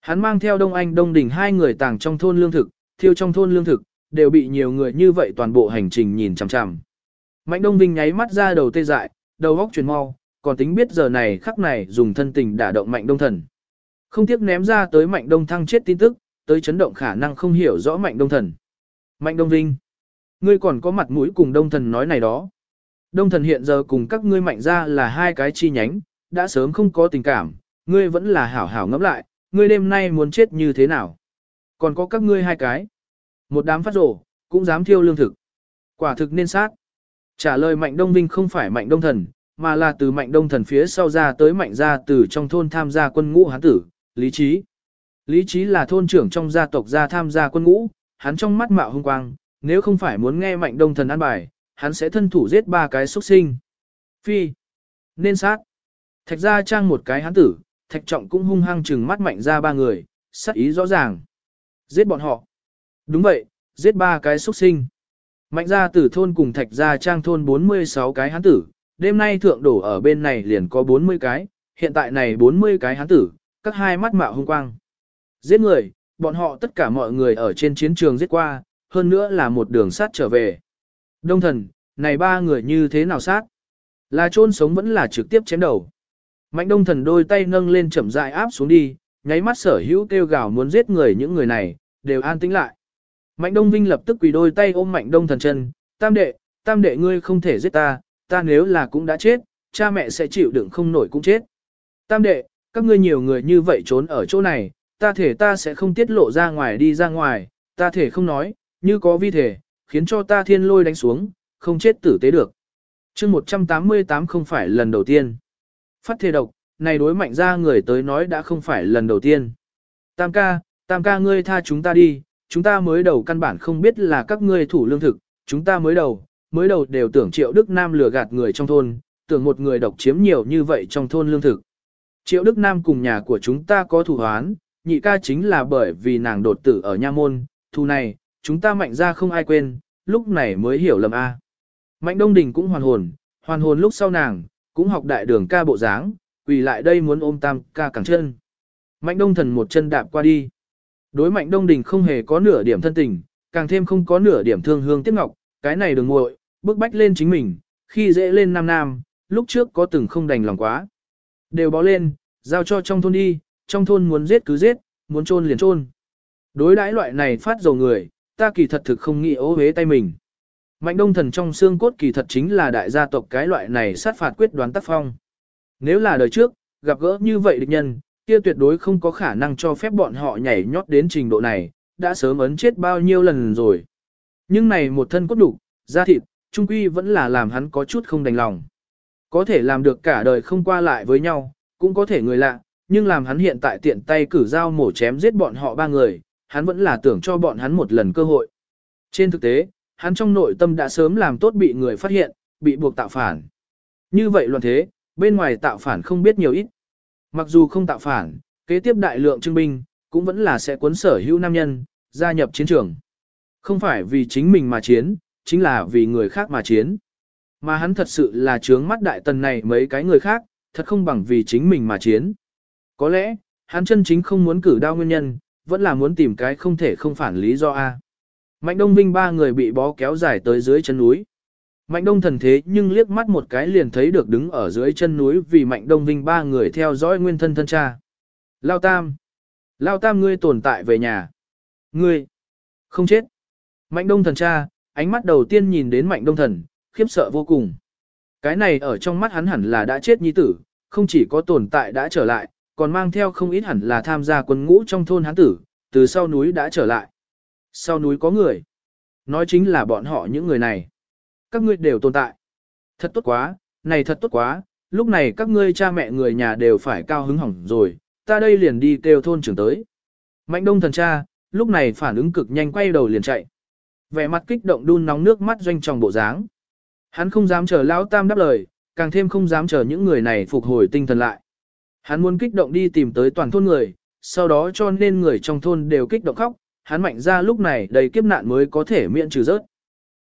Hắn mang theo Đông Anh Đông Đình hai người tàng trong thôn lương thực, thiêu trong thôn lương thực, đều bị nhiều người như vậy toàn bộ hành trình nhìn chằm chằm. Mạnh Đông Vinh nháy mắt ra đầu tê dại, đầu góc chuyển mau, còn tính biết giờ này khắc này dùng thân tình đả động Mạnh Đông Thần. Không tiếc ném ra tới Mạnh Đông Thăng chết tin tức, tới chấn động khả năng không hiểu rõ Mạnh Đông Thần. Mạnh Đông Vinh, ngươi còn có mặt mũi cùng Đông Thần nói này đó. Đông Thần hiện giờ cùng các ngươi mạnh ra là hai cái chi nhánh, đã sớm không có tình cảm, ngươi vẫn là hảo hảo ngẫm lại, ngươi đêm nay muốn chết như thế nào. Còn có các ngươi hai cái. Một đám phát rổ, cũng dám thiêu lương thực. Quả thực nên sát. Trả lời Mạnh Đông Vinh không phải Mạnh Đông Thần, mà là từ Mạnh Đông Thần phía sau ra tới Mạnh gia từ trong thôn tham gia quân ngũ hán tử, Lý Trí. Lý Trí là thôn trưởng trong gia tộc gia tham gia quân ngũ, hắn trong mắt mạo hung quang, nếu không phải muốn nghe Mạnh Đông Thần an bài, hắn sẽ thân thủ giết ba cái xuất sinh. Phi. Nên sát. Thạch gia trang một cái hán tử, thạch trọng cũng hung hăng chừng mắt mạnh ra ba người, sát ý rõ ràng. Giết bọn họ. Đúng vậy, giết ba cái xuất sinh. Mạnh ra tử thôn cùng thạch gia trang thôn 46 cái hán tử, đêm nay thượng đổ ở bên này liền có 40 cái, hiện tại này 40 cái hán tử, các hai mắt mạo hung quang. Giết người, bọn họ tất cả mọi người ở trên chiến trường giết qua, hơn nữa là một đường sát trở về. Đông thần, này ba người như thế nào sát? Là chôn sống vẫn là trực tiếp chém đầu. Mạnh đông thần đôi tay nâng lên chậm rãi áp xuống đi, nháy mắt sở hữu kêu gào muốn giết người những người này, đều an tĩnh lại. Mạnh đông vinh lập tức quỳ đôi tay ôm mạnh đông thần chân, tam đệ, tam đệ ngươi không thể giết ta, ta nếu là cũng đã chết, cha mẹ sẽ chịu đựng không nổi cũng chết. Tam đệ, các ngươi nhiều người như vậy trốn ở chỗ này, ta thể ta sẽ không tiết lộ ra ngoài đi ra ngoài, ta thể không nói, như có vi thể, khiến cho ta thiên lôi đánh xuống, không chết tử tế được. chương 188 không phải lần đầu tiên. Phát thể độc, này đối mạnh ra người tới nói đã không phải lần đầu tiên. Tam ca, tam ca ngươi tha chúng ta đi, chúng ta mới đầu căn bản không biết là các ngươi thủ lương thực, chúng ta mới đầu, mới đầu đều tưởng triệu Đức Nam lừa gạt người trong thôn, tưởng một người độc chiếm nhiều như vậy trong thôn lương thực. Triệu Đức Nam cùng nhà của chúng ta có thủ hoán, nhị ca chính là bởi vì nàng đột tử ở nha môn, thù này, chúng ta mạnh ra không ai quên, lúc này mới hiểu lầm A. Mạnh Đông Đình cũng hoàn hồn, hoàn hồn lúc sau nàng, cũng học đại đường ca bộ dáng, vì lại đây muốn ôm tam ca cẳng chân. Mạnh Đông Thần một chân đạp qua đi. Đối Mạnh Đông Đình không hề có nửa điểm thân tình, càng thêm không có nửa điểm thương hương tiếc ngọc, cái này đừng nguội, bước bách lên chính mình, khi dễ lên nam nam, lúc trước có từng không đành lòng quá. Đều bó lên, giao cho trong thôn đi, trong thôn muốn giết cứ giết, muốn trôn liền trôn. Đối đãi loại này phát dầu người, ta kỳ thật thực không nghĩ ố hế tay mình. Mạnh đông thần trong xương cốt kỳ thật chính là đại gia tộc cái loại này sát phạt quyết đoán tác phong. Nếu là đời trước, gặp gỡ như vậy địch nhân, kia tuyệt đối không có khả năng cho phép bọn họ nhảy nhót đến trình độ này, đã sớm ấn chết bao nhiêu lần rồi. Nhưng này một thân cốt đủ, da thịt, trung quy vẫn là làm hắn có chút không đành lòng. Có thể làm được cả đời không qua lại với nhau, cũng có thể người lạ, nhưng làm hắn hiện tại tiện tay cử dao mổ chém giết bọn họ ba người, hắn vẫn là tưởng cho bọn hắn một lần cơ hội. Trên thực tế, hắn trong nội tâm đã sớm làm tốt bị người phát hiện, bị buộc tạo phản. Như vậy luận thế, bên ngoài tạo phản không biết nhiều ít. Mặc dù không tạo phản, kế tiếp đại lượng trưng binh, cũng vẫn là sẽ cuốn sở hữu nam nhân, gia nhập chiến trường. Không phải vì chính mình mà chiến, chính là vì người khác mà chiến. Mà hắn thật sự là trướng mắt đại tần này mấy cái người khác, thật không bằng vì chính mình mà chiến. Có lẽ, hắn chân chính không muốn cử đao nguyên nhân, vẫn là muốn tìm cái không thể không phản lý do A. Mạnh Đông Vinh ba người bị bó kéo dài tới dưới chân núi. Mạnh Đông thần thế nhưng liếc mắt một cái liền thấy được đứng ở dưới chân núi vì Mạnh Đông Vinh ba người theo dõi nguyên thân thân cha. Lao Tam. Lao Tam ngươi tồn tại về nhà. Ngươi. Không chết. Mạnh Đông thần cha, ánh mắt đầu tiên nhìn đến Mạnh Đông thần, khiếp sợ vô cùng. Cái này ở trong mắt hắn hẳn là đã chết nhi tử, không chỉ có tồn tại đã trở lại, còn mang theo không ít hẳn là tham gia quân ngũ trong thôn hắn tử, từ sau núi đã trở lại. Sau núi có người. Nói chính là bọn họ những người này. Các ngươi đều tồn tại. Thật tốt quá, này thật tốt quá, lúc này các ngươi cha mẹ người nhà đều phải cao hứng hỏng rồi, ta đây liền đi kêu thôn trưởng tới. Mạnh đông thần cha, lúc này phản ứng cực nhanh quay đầu liền chạy. Vẻ mặt kích động đun nóng nước mắt doanh tròng bộ dáng. Hắn không dám chờ Lão Tam đáp lời, càng thêm không dám chờ những người này phục hồi tinh thần lại. Hắn muốn kích động đi tìm tới toàn thôn người, sau đó cho nên người trong thôn đều kích động khóc, hắn mạnh ra lúc này đầy kiếp nạn mới có thể miễn trừ rớt.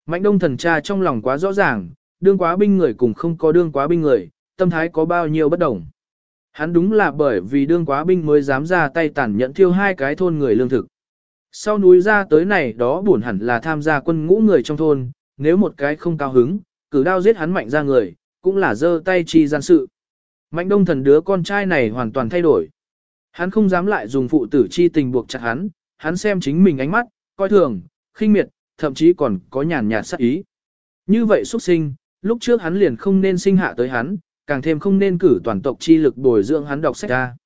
Mạnh đông thần cha trong lòng quá rõ ràng, đương quá binh người cùng không có đương quá binh người, tâm thái có bao nhiêu bất đồng. Hắn đúng là bởi vì đương quá binh mới dám ra tay tàn nhẫn thiêu hai cái thôn người lương thực. Sau núi ra tới này đó buồn hẳn là tham gia quân ngũ người trong thôn, nếu một cái không cao hứng, cử đao giết hắn mạnh ra người, cũng là giơ tay chi gian sự. Mạnh đông thần đứa con trai này hoàn toàn thay đổi. Hắn không dám lại dùng phụ tử chi tình buộc chặt hắn, hắn xem chính mình ánh mắt, coi thường, khinh miệt, thậm chí còn có nhàn nhạt sát ý. Như vậy xuất sinh, lúc trước hắn liền không nên sinh hạ tới hắn, càng thêm không nên cử toàn tộc chi lực bồi dưỡng hắn đọc sách ra.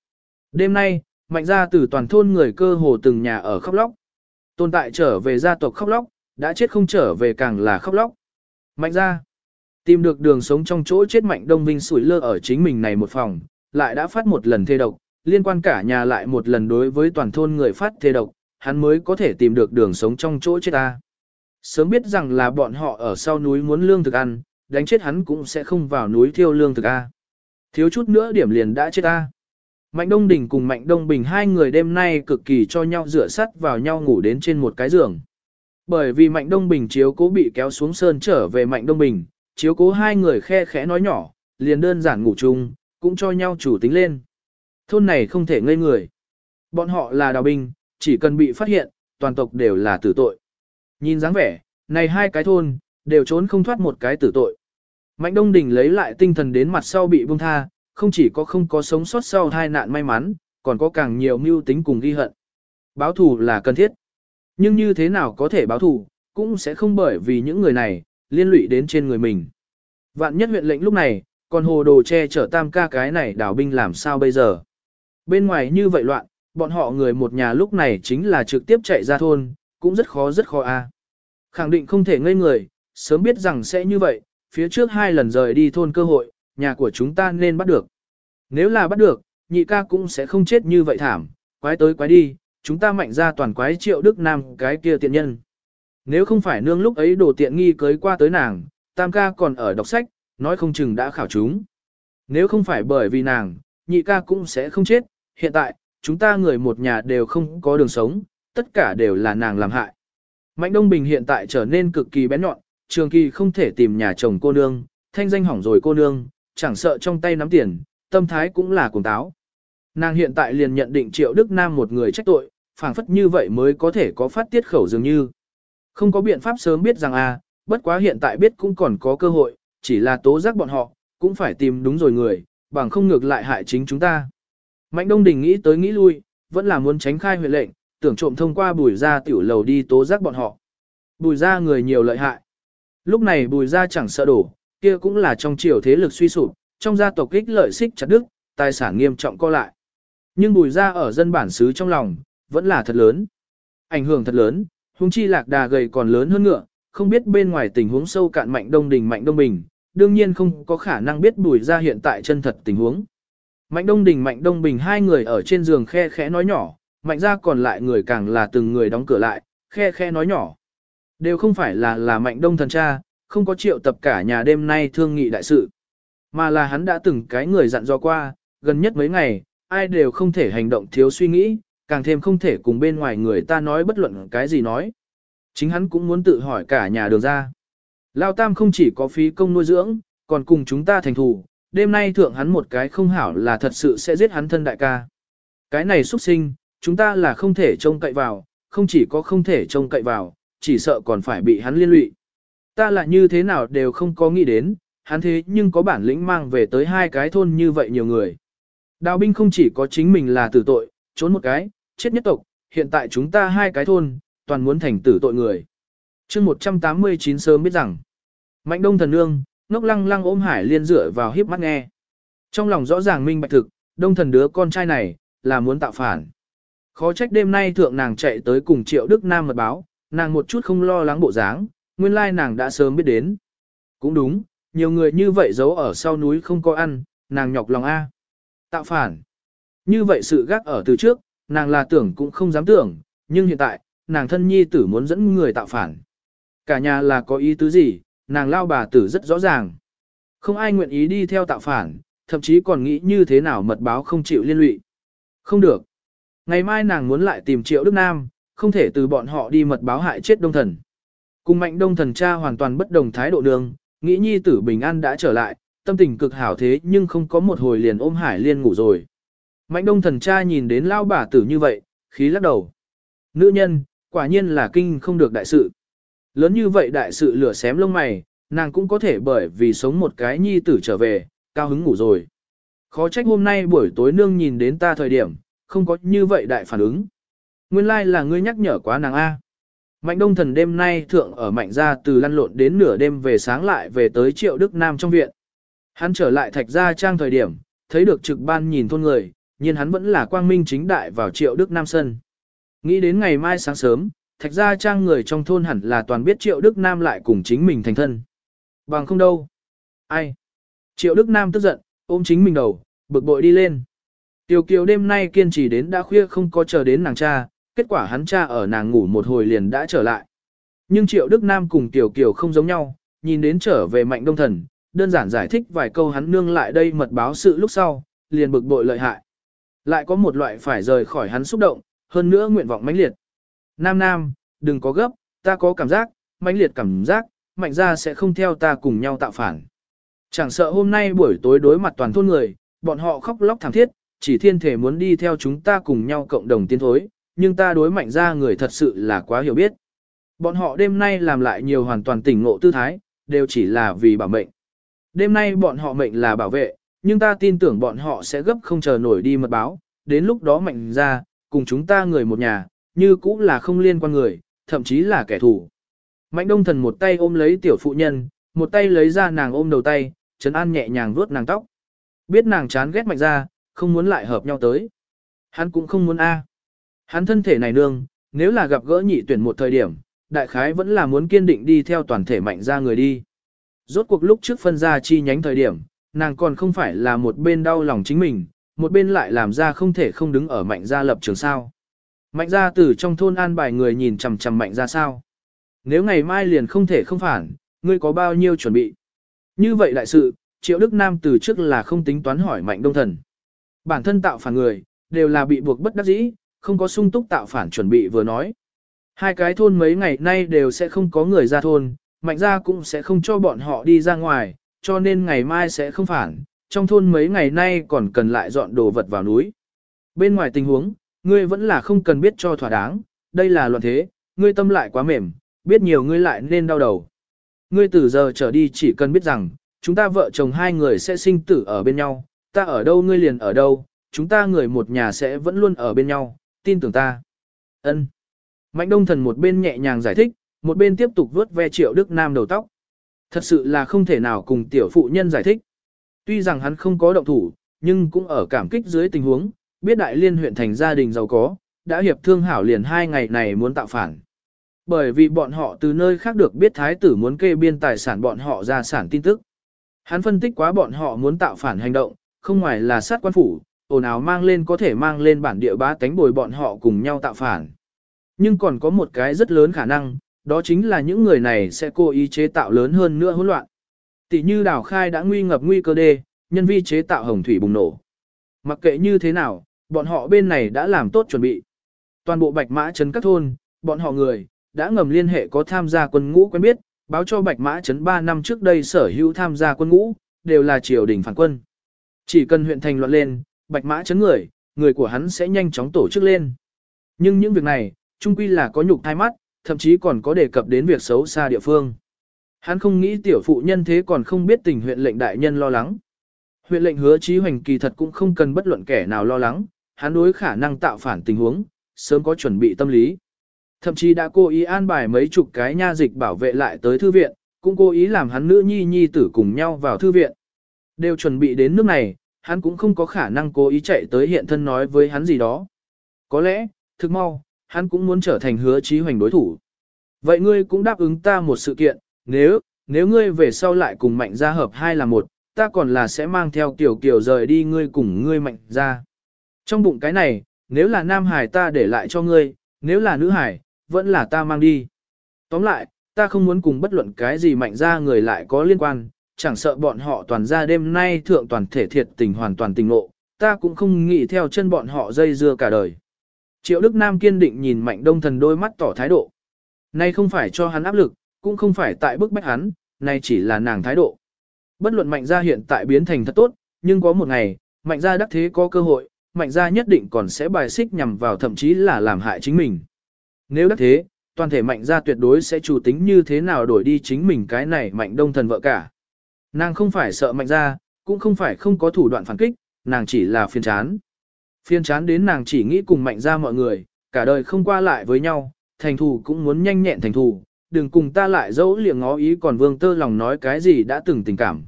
Đêm nay, mạnh ra từ toàn thôn người cơ hồ từng nhà ở khóc lóc. Tồn tại trở về gia tộc khóc lóc, đã chết không trở về càng là khóc lóc. Mạnh ra, tìm được đường sống trong chỗ chết mạnh đông vinh sủi lơ ở chính mình này một phòng, lại đã phát một lần thê độc, liên quan cả nhà lại một lần đối với toàn thôn người phát thê độc, hắn mới có thể tìm được đường sống trong chỗ chết ta. Sớm biết rằng là bọn họ ở sau núi muốn lương thực ăn, đánh chết hắn cũng sẽ không vào núi thiêu lương thực A. Thiếu chút nữa điểm liền đã chết A. Mạnh Đông Đình cùng Mạnh Đông Bình hai người đêm nay cực kỳ cho nhau rửa sắt vào nhau ngủ đến trên một cái giường. Bởi vì Mạnh Đông Bình chiếu cố bị kéo xuống sơn trở về Mạnh Đông Bình, chiếu cố hai người khe khẽ nói nhỏ, liền đơn giản ngủ chung, cũng cho nhau chủ tính lên. Thôn này không thể ngây người. Bọn họ là đào binh, chỉ cần bị phát hiện, toàn tộc đều là tử tội. Nhìn dáng vẻ, này hai cái thôn, đều trốn không thoát một cái tử tội. Mạnh Đông Đình lấy lại tinh thần đến mặt sau bị buông tha, không chỉ có không có sống sót sau hai nạn may mắn, còn có càng nhiều mưu tính cùng ghi hận. Báo thù là cần thiết. Nhưng như thế nào có thể báo thù, cũng sẽ không bởi vì những người này, liên lụy đến trên người mình. Vạn nhất huyện lệnh lúc này, còn hồ đồ che chở tam ca cái này đảo binh làm sao bây giờ. Bên ngoài như vậy loạn, bọn họ người một nhà lúc này chính là trực tiếp chạy ra thôn, cũng rất khó rất khó a. Khẳng định không thể ngây người, sớm biết rằng sẽ như vậy, phía trước hai lần rời đi thôn cơ hội, nhà của chúng ta nên bắt được. Nếu là bắt được, nhị ca cũng sẽ không chết như vậy thảm, quái tới quái đi, chúng ta mạnh ra toàn quái triệu Đức Nam cái kia tiện nhân. Nếu không phải nương lúc ấy đổ tiện nghi cưới qua tới nàng, tam ca còn ở đọc sách, nói không chừng đã khảo chúng. Nếu không phải bởi vì nàng, nhị ca cũng sẽ không chết, hiện tại, chúng ta người một nhà đều không có đường sống, tất cả đều là nàng làm hại. Mạnh Đông Bình hiện tại trở nên cực kỳ bén nhọn, trường kỳ không thể tìm nhà chồng cô nương, thanh danh hỏng rồi cô nương, chẳng sợ trong tay nắm tiền, tâm thái cũng là cuồng táo. Nàng hiện tại liền nhận định Triệu Đức Nam một người trách tội, phảng phất như vậy mới có thể có phát tiết khẩu dường như. Không có biện pháp sớm biết rằng a, à, bất quá hiện tại biết cũng còn có cơ hội, chỉ là tố giác bọn họ, cũng phải tìm đúng rồi người, bằng không ngược lại hại chính chúng ta. Mạnh Đông Đình nghĩ tới nghĩ lui, vẫn là muốn tránh khai huệ lệnh, tưởng trộm thông qua bùi ra tiểu lầu đi tố giác bọn họ. Bùi ra người nhiều lợi hại. Lúc này bùi ra chẳng sợ đổ, kia cũng là trong triều thế lực suy sụp, trong gia tộc kích lợi xích chặt đức, tài sản nghiêm trọng co lại. Nhưng bùi ra ở dân bản xứ trong lòng, vẫn là thật lớn. Ảnh hưởng thật lớn, huống chi lạc đà gầy còn lớn hơn ngựa, không biết bên ngoài tình huống sâu cạn mạnh đông đình mạnh đông bình, đương nhiên không có khả năng biết bùi ra hiện tại chân thật tình huống. Mạnh đông đình mạnh đông bình hai người ở trên giường khe khẽ nói nhỏ, mạnh ra còn lại người càng là từng người đóng cửa lại, khe khe nói nhỏ. Đều không phải là là mạnh đông thần cha, không có triệu tập cả nhà đêm nay thương nghị đại sự. Mà là hắn đã từng cái người dặn dò qua, gần nhất mấy ngày, ai đều không thể hành động thiếu suy nghĩ, càng thêm không thể cùng bên ngoài người ta nói bất luận cái gì nói. Chính hắn cũng muốn tự hỏi cả nhà đường ra. Lao Tam không chỉ có phí công nuôi dưỡng, còn cùng chúng ta thành thủ, đêm nay thượng hắn một cái không hảo là thật sự sẽ giết hắn thân đại ca. Cái này xuất sinh, chúng ta là không thể trông cậy vào, không chỉ có không thể trông cậy vào, chỉ sợ còn phải bị hắn liên lụy. Ta là như thế nào đều không có nghĩ đến, hắn thế nhưng có bản lĩnh mang về tới hai cái thôn như vậy nhiều người. Đào binh không chỉ có chính mình là tử tội, trốn một cái, chết nhất tộc, hiện tại chúng ta hai cái thôn, toàn muốn thành tử tội người. chương 189 sớm biết rằng, Mạnh đông thần nương, ngốc lăng lăng ôm hải liên rửa vào hiếp mắt nghe. Trong lòng rõ ràng minh bạch thực, đông thần đứa con trai này, là muốn tạo phản. Khó trách đêm nay thượng nàng chạy tới cùng triệu Đức Nam mật báo, nàng một chút không lo lắng bộ dáng, nguyên lai nàng đã sớm biết đến. Cũng đúng, nhiều người như vậy giấu ở sau núi không có ăn, nàng nhọc lòng A. Tạo phản. Như vậy sự gác ở từ trước, nàng là tưởng cũng không dám tưởng, nhưng hiện tại, nàng thân nhi tử muốn dẫn người tạo phản. Cả nhà là có ý tứ gì, nàng lao bà tử rất rõ ràng. Không ai nguyện ý đi theo tạo phản, thậm chí còn nghĩ như thế nào mật báo không chịu liên lụy. Không được. Ngày mai nàng muốn lại tìm triệu Đức Nam, không thể từ bọn họ đi mật báo hại chết đông thần. Cùng mạnh đông thần cha hoàn toàn bất đồng thái độ đường, nghĩ nhi tử bình an đã trở lại, tâm tình cực hảo thế nhưng không có một hồi liền ôm hải liên ngủ rồi. Mạnh đông thần cha nhìn đến lao bà tử như vậy, khí lắc đầu. Nữ nhân, quả nhiên là kinh không được đại sự. Lớn như vậy đại sự lửa xém lông mày, nàng cũng có thể bởi vì sống một cái nhi tử trở về, cao hứng ngủ rồi. Khó trách hôm nay buổi tối nương nhìn đến ta thời điểm, không có như vậy đại phản ứng. Nguyên lai like là ngươi nhắc nhở quá nàng A. Mạnh đông thần đêm nay thượng ở mạnh gia từ lăn lộn đến nửa đêm về sáng lại về tới triệu Đức Nam trong viện. Hắn trở lại thạch gia trang thời điểm, thấy được trực ban nhìn thôn người, nhưng hắn vẫn là quang minh chính đại vào triệu Đức Nam sân. Nghĩ đến ngày mai sáng sớm, thạch gia trang người trong thôn hẳn là toàn biết Triệu Đức Nam lại cùng chính mình thành thân. Bằng không đâu. Ai? Triệu Đức Nam tức giận, ôm chính mình đầu, bực bội đi lên. Tiểu Kiều đêm nay kiên trì đến đã khuya không có chờ đến nàng cha, kết quả hắn cha ở nàng ngủ một hồi liền đã trở lại. Nhưng Triệu Đức Nam cùng Tiểu Kiều không giống nhau, nhìn đến trở về mạnh đông thần, đơn giản giải thích vài câu hắn nương lại đây mật báo sự lúc sau, liền bực bội lợi hại. Lại có một loại phải rời khỏi hắn xúc động, hơn nữa nguyện vọng mãnh liệt. Nam Nam, đừng có gấp, ta có cảm giác, mãnh liệt cảm giác, mạnh ra sẽ không theo ta cùng nhau tạo phản. Chẳng sợ hôm nay buổi tối đối mặt toàn thôn người, bọn họ khóc lóc thảm thiết, chỉ thiên thể muốn đi theo chúng ta cùng nhau cộng đồng tiến thối, nhưng ta đối mạnh ra người thật sự là quá hiểu biết. Bọn họ đêm nay làm lại nhiều hoàn toàn tỉnh ngộ tư thái, đều chỉ là vì bảo mệnh. Đêm nay bọn họ mệnh là bảo vệ, nhưng ta tin tưởng bọn họ sẽ gấp không chờ nổi đi mật báo, đến lúc đó mạnh ra, cùng chúng ta người một nhà, như cũng là không liên quan người, thậm chí là kẻ thù. Mạnh đông thần một tay ôm lấy tiểu phụ nhân, một tay lấy ra nàng ôm đầu tay, Trấn An nhẹ nhàng vuốt nàng tóc. Biết nàng chán ghét mạnh ra, không muốn lại hợp nhau tới. Hắn cũng không muốn A. Hắn thân thể này nương, nếu là gặp gỡ nhị tuyển một thời điểm, đại khái vẫn là muốn kiên định đi theo toàn thể mạnh ra người đi. Rốt cuộc lúc trước phân ra chi nhánh thời điểm, nàng còn không phải là một bên đau lòng chính mình, một bên lại làm ra không thể không đứng ở mạnh gia lập trường sao. Mạnh gia từ trong thôn an bài người nhìn chằm chằm mạnh gia sao. Nếu ngày mai liền không thể không phản, ngươi có bao nhiêu chuẩn bị. Như vậy đại sự, Triệu Đức Nam từ trước là không tính toán hỏi mạnh đông thần. Bản thân tạo phản người, đều là bị buộc bất đắc dĩ, không có sung túc tạo phản chuẩn bị vừa nói. Hai cái thôn mấy ngày nay đều sẽ không có người ra thôn, mạnh gia cũng sẽ không cho bọn họ đi ra ngoài, cho nên ngày mai sẽ không phản, trong thôn mấy ngày nay còn cần lại dọn đồ vật vào núi. Bên ngoài tình huống, ngươi vẫn là không cần biết cho thỏa đáng, đây là loạn thế, ngươi tâm lại quá mềm, biết nhiều ngươi lại nên đau đầu. Ngươi từ giờ trở đi chỉ cần biết rằng, chúng ta vợ chồng hai người sẽ sinh tử ở bên nhau, ta ở đâu ngươi liền ở đâu, chúng ta người một nhà sẽ vẫn luôn ở bên nhau, tin tưởng ta. Ân. Mạnh đông thần một bên nhẹ nhàng giải thích, một bên tiếp tục vớt ve triệu Đức Nam đầu tóc. Thật sự là không thể nào cùng tiểu phụ nhân giải thích. Tuy rằng hắn không có động thủ, nhưng cũng ở cảm kích dưới tình huống, biết đại liên huyện thành gia đình giàu có, đã hiệp thương hảo liền hai ngày này muốn tạo phản. Bởi vì bọn họ từ nơi khác được biết thái tử muốn kê biên tài sản bọn họ ra sản tin tức. Hắn phân tích quá bọn họ muốn tạo phản hành động, không ngoài là sát quan phủ, ồn ào mang lên có thể mang lên bản địa bá tánh bồi bọn họ cùng nhau tạo phản. Nhưng còn có một cái rất lớn khả năng, đó chính là những người này sẽ cố ý chế tạo lớn hơn nữa hỗn loạn. Tỷ như đảo khai đã nguy ngập nguy cơ đê, nhân vi chế tạo hồng thủy bùng nổ. Mặc kệ như thế nào, bọn họ bên này đã làm tốt chuẩn bị. Toàn bộ bạch mã trấn các thôn, bọn họ người, đã ngầm liên hệ có tham gia quân ngũ quen biết, báo cho bạch mã trấn 3 năm trước đây sở hữu tham gia quân ngũ, đều là triều đình phản quân. Chỉ cần huyện thành loạn lên, bạch mã chấn người, người của hắn sẽ nhanh chóng tổ chức lên. Nhưng những việc này, trung quy là có nhục thai mắt, thậm chí còn có đề cập đến việc xấu xa địa phương. Hắn không nghĩ tiểu phụ nhân thế còn không biết tình huyện lệnh đại nhân lo lắng. Huyện lệnh hứa trí hoành kỳ thật cũng không cần bất luận kẻ nào lo lắng, hắn đối khả năng tạo phản tình huống, sớm có chuẩn bị tâm lý. Thậm chí đã cố ý an bài mấy chục cái nha dịch bảo vệ lại tới thư viện, cũng cố ý làm hắn nữ nhi nhi tử cùng nhau vào thư viện. Đều chuẩn bị đến nước này, hắn cũng không có khả năng cố ý chạy tới hiện thân nói với hắn gì đó. Có lẽ, thực mau, hắn cũng muốn trở thành hứa trí hoành đối thủ. Vậy ngươi cũng đáp ứng ta một sự kiện, nếu, nếu ngươi về sau lại cùng mạnh gia hợp hai là một, ta còn là sẽ mang theo tiểu kiểu rời đi ngươi cùng ngươi mạnh gia. Trong bụng cái này, nếu là nam hải ta để lại cho ngươi, nếu là nữ hải, vẫn là ta mang đi. Tóm lại, ta không muốn cùng bất luận cái gì mạnh gia người lại có liên quan, chẳng sợ bọn họ toàn ra đêm nay thượng toàn thể thiệt tình hoàn toàn tình ngộ, ta cũng không nghĩ theo chân bọn họ dây dưa cả đời. Triệu Đức Nam kiên định nhìn Mạnh Đông Thần đôi mắt tỏ thái độ. Nay không phải cho hắn áp lực, cũng không phải tại bức bách hắn, nay chỉ là nàng thái độ. Bất luận Mạnh gia hiện tại biến thành thật tốt, nhưng có một ngày, Mạnh gia đắc thế có cơ hội, Mạnh gia nhất định còn sẽ bài xích nhằm vào thậm chí là làm hại chính mình. Nếu đắc thế, toàn thể Mạnh gia tuyệt đối sẽ chủ tính như thế nào đổi đi chính mình cái này Mạnh Đông Thần vợ cả. Nàng không phải sợ Mạnh gia, cũng không phải không có thủ đoạn phản kích, nàng chỉ là phiền chán. Phiên chán đến nàng chỉ nghĩ cùng mạnh ra mọi người, cả đời không qua lại với nhau, thành thù cũng muốn nhanh nhẹn thành thù, đừng cùng ta lại dẫu liệng ngó ý còn vương tơ lòng nói cái gì đã từng tình cảm.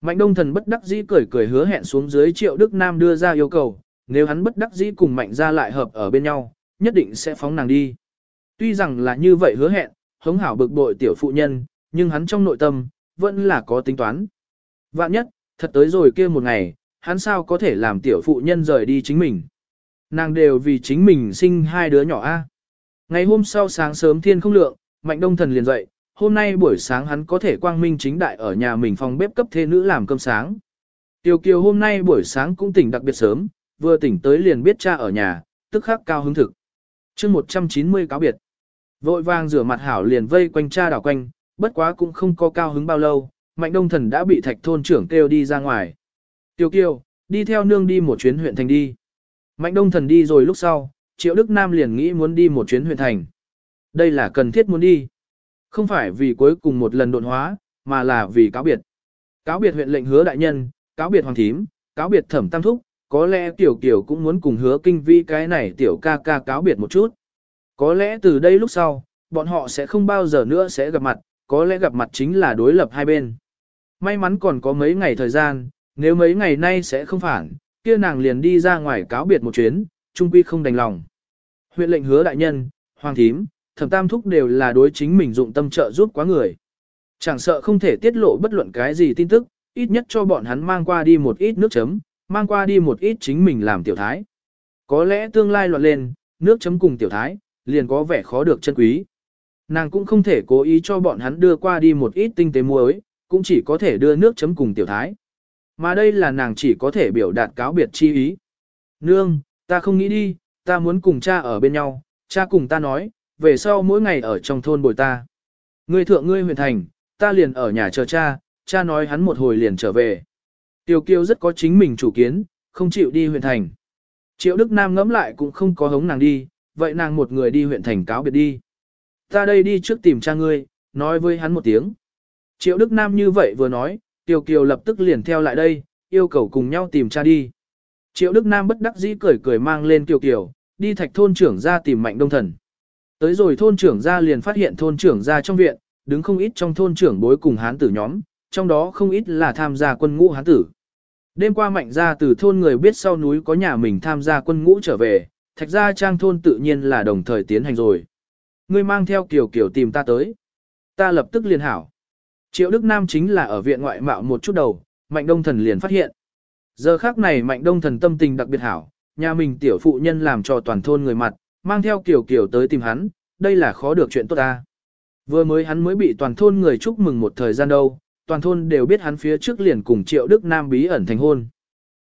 Mạnh đông thần bất đắc dĩ cười cười hứa hẹn xuống dưới triệu Đức Nam đưa ra yêu cầu, nếu hắn bất đắc dĩ cùng mạnh ra lại hợp ở bên nhau, nhất định sẽ phóng nàng đi. Tuy rằng là như vậy hứa hẹn, hống hảo bực bội tiểu phụ nhân, nhưng hắn trong nội tâm, vẫn là có tính toán. Vạn nhất, thật tới rồi kia một ngày, hắn sao có thể làm tiểu phụ nhân rời đi chính mình. Nàng đều vì chính mình sinh hai đứa nhỏ a. Ngày hôm sau sáng sớm thiên không lượng, Mạnh Đông Thần liền dậy, hôm nay buổi sáng hắn có thể quang minh chính đại ở nhà mình phòng bếp cấp thế nữ làm cơm sáng. Tiểu Kiều hôm nay buổi sáng cũng tỉnh đặc biệt sớm, vừa tỉnh tới liền biết cha ở nhà, tức khắc cao hứng thực. chương 190 cáo biệt. Vội vàng rửa mặt hảo liền vây quanh cha đảo quanh, bất quá cũng không có cao hứng bao lâu, Mạnh Đông Thần đã bị thạch thôn trưởng kêu đi ra ngoài. Tiêu kiều, đi theo nương đi một chuyến huyện thành đi. Mạnh đông thần đi rồi lúc sau, triệu Đức Nam liền nghĩ muốn đi một chuyến huyện thành. Đây là cần thiết muốn đi. Không phải vì cuối cùng một lần đột hóa, mà là vì cáo biệt. Cáo biệt huyện lệnh hứa đại nhân, cáo biệt hoàng thím, cáo biệt thẩm tam thúc, có lẽ tiểu kiều cũng muốn cùng hứa kinh vi cái này tiểu ca ca cáo biệt một chút. Có lẽ từ đây lúc sau, bọn họ sẽ không bao giờ nữa sẽ gặp mặt, có lẽ gặp mặt chính là đối lập hai bên. May mắn còn có mấy ngày thời gian, nếu mấy ngày nay sẽ không phản, kia nàng liền đi ra ngoài cáo biệt một chuyến, trung quy không đành lòng. Huyện lệnh hứa đại nhân, hoàng thím, thẩm tam thúc đều là đối chính mình dụng tâm trợ giúp quá người. Chẳng sợ không thể tiết lộ bất luận cái gì tin tức, ít nhất cho bọn hắn mang qua đi một ít nước chấm, mang qua đi một ít chính mình làm tiểu thái. Có lẽ tương lai loạn lên, nước chấm cùng tiểu thái, liền có vẻ khó được chân quý. Nàng cũng không thể cố ý cho bọn hắn đưa qua đi một ít tinh tế muối, cũng chỉ có thể đưa nước chấm cùng tiểu thái. Mà đây là nàng chỉ có thể biểu đạt cáo biệt chi ý. Nương, ta không nghĩ đi, ta muốn cùng cha ở bên nhau, cha cùng ta nói, về sau mỗi ngày ở trong thôn bồi ta. Ngươi thượng ngươi huyện thành, ta liền ở nhà chờ cha, cha nói hắn một hồi liền trở về. tiểu kiêu rất có chính mình chủ kiến, không chịu đi huyện thành. Triệu Đức Nam ngẫm lại cũng không có hống nàng đi, vậy nàng một người đi huyện thành cáo biệt đi. Ta đây đi trước tìm cha ngươi, nói với hắn một tiếng. Triệu Đức Nam như vậy vừa nói, Tiêu Kiều lập tức liền theo lại đây, yêu cầu cùng nhau tìm cha đi. Triệu Đức Nam bất đắc dĩ cười cười mang lên Tiêu Kiều, đi thạch thôn trưởng ra tìm mạnh đông thần. Tới rồi thôn trưởng ra liền phát hiện thôn trưởng ra trong viện, đứng không ít trong thôn trưởng bối cùng hán tử nhóm, trong đó không ít là tham gia quân ngũ hán tử. Đêm qua mạnh ra từ thôn người biết sau núi có nhà mình tham gia quân ngũ trở về, thạch ra trang thôn tự nhiên là đồng thời tiến hành rồi. Ngươi mang theo kiểu kiểu tìm ta tới. Ta lập tức liền hảo. Triệu Đức Nam chính là ở viện ngoại mạo một chút đầu, Mạnh Đông Thần liền phát hiện. Giờ khác này Mạnh Đông Thần tâm tình đặc biệt hảo, nhà mình tiểu phụ nhân làm cho toàn thôn người mặt, mang theo kiểu kiểu tới tìm hắn, đây là khó được chuyện tốt ta. Vừa mới hắn mới bị toàn thôn người chúc mừng một thời gian đâu, toàn thôn đều biết hắn phía trước liền cùng Triệu Đức Nam bí ẩn thành hôn.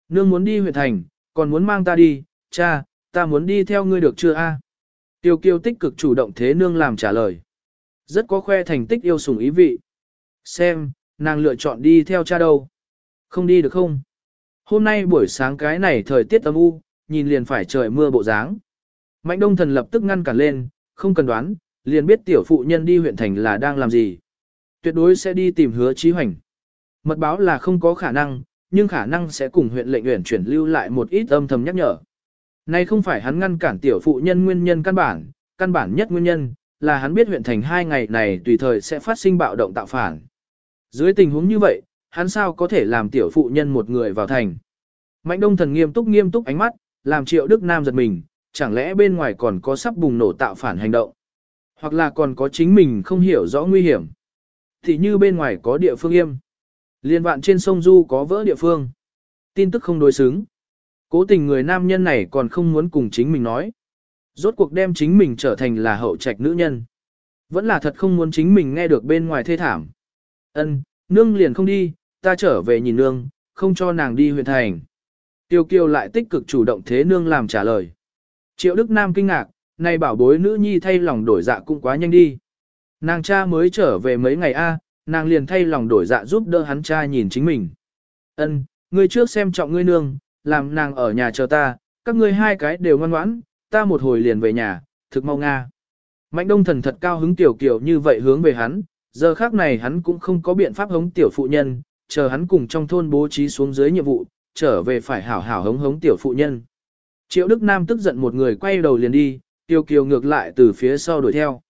Nương muốn đi huyện thành, còn muốn mang ta đi, cha, ta muốn đi theo ngươi được chưa a? Tiêu kiêu tích cực chủ động thế nương làm trả lời. Rất có khoe thành tích yêu sủng ý vị. Xem, nàng lựa chọn đi theo cha đâu. Không đi được không? Hôm nay buổi sáng cái này thời tiết âm u, nhìn liền phải trời mưa bộ dáng. Mạnh đông thần lập tức ngăn cản lên, không cần đoán, liền biết tiểu phụ nhân đi huyện thành là đang làm gì. Tuyệt đối sẽ đi tìm hứa trí hoành. Mật báo là không có khả năng, nhưng khả năng sẽ cùng huyện lệnh uyển chuyển lưu lại một ít âm thầm nhắc nhở. Nay không phải hắn ngăn cản tiểu phụ nhân nguyên nhân căn bản, căn bản nhất nguyên nhân, là hắn biết huyện thành hai ngày này tùy thời sẽ phát sinh bạo động tạo phản. Dưới tình huống như vậy, hắn sao có thể làm tiểu phụ nhân một người vào thành. Mạnh đông thần nghiêm túc nghiêm túc ánh mắt, làm triệu Đức Nam giật mình, chẳng lẽ bên ngoài còn có sắp bùng nổ tạo phản hành động. Hoặc là còn có chính mình không hiểu rõ nguy hiểm. Thì như bên ngoài có địa phương yêm, Liên vạn trên sông Du có vỡ địa phương. Tin tức không đối xứng. Cố tình người nam nhân này còn không muốn cùng chính mình nói. Rốt cuộc đem chính mình trở thành là hậu trạch nữ nhân. Vẫn là thật không muốn chính mình nghe được bên ngoài thê thảm. Ân, nương liền không đi, ta trở về nhìn nương, không cho nàng đi huyện thành. Tiêu kiều lại tích cực chủ động thế nương làm trả lời. Triệu Đức Nam kinh ngạc, này bảo bối nữ nhi thay lòng đổi dạ cũng quá nhanh đi. Nàng cha mới trở về mấy ngày a, nàng liền thay lòng đổi dạ giúp đỡ hắn cha nhìn chính mình. Ân, ngươi trước xem trọng ngươi nương, làm nàng ở nhà chờ ta, các ngươi hai cái đều ngoan ngoãn, ta một hồi liền về nhà, thực mau nga. Mạnh đông thần thật cao hứng tiểu kiểu như vậy hướng về hắn, giờ khác này hắn cũng không có biện pháp hống tiểu phụ nhân, chờ hắn cùng trong thôn bố trí xuống dưới nhiệm vụ, trở về phải hảo hảo hống hống tiểu phụ nhân. Triệu Đức Nam tức giận một người quay đầu liền đi, Tiêu Kiều ngược lại từ phía sau đuổi theo.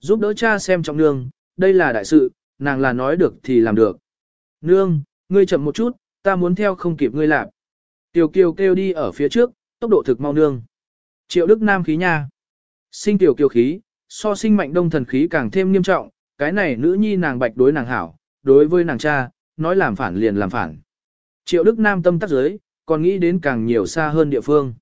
Giúp đỡ cha xem trong nương, đây là đại sự, nàng là nói được thì làm được. Nương, ngươi chậm một chút, ta muốn theo không kịp ngươi làm. Tiểu Kiều kêu đi ở phía trước, tốc độ thực mau nương. Triệu Đức Nam khí nha. Sinh tiểu kiều khí, so sinh mạnh đông thần khí càng thêm nghiêm trọng, cái này nữ nhi nàng bạch đối nàng hảo, đối với nàng cha, nói làm phản liền làm phản. Triệu Đức Nam tâm tắc giới, còn nghĩ đến càng nhiều xa hơn địa phương.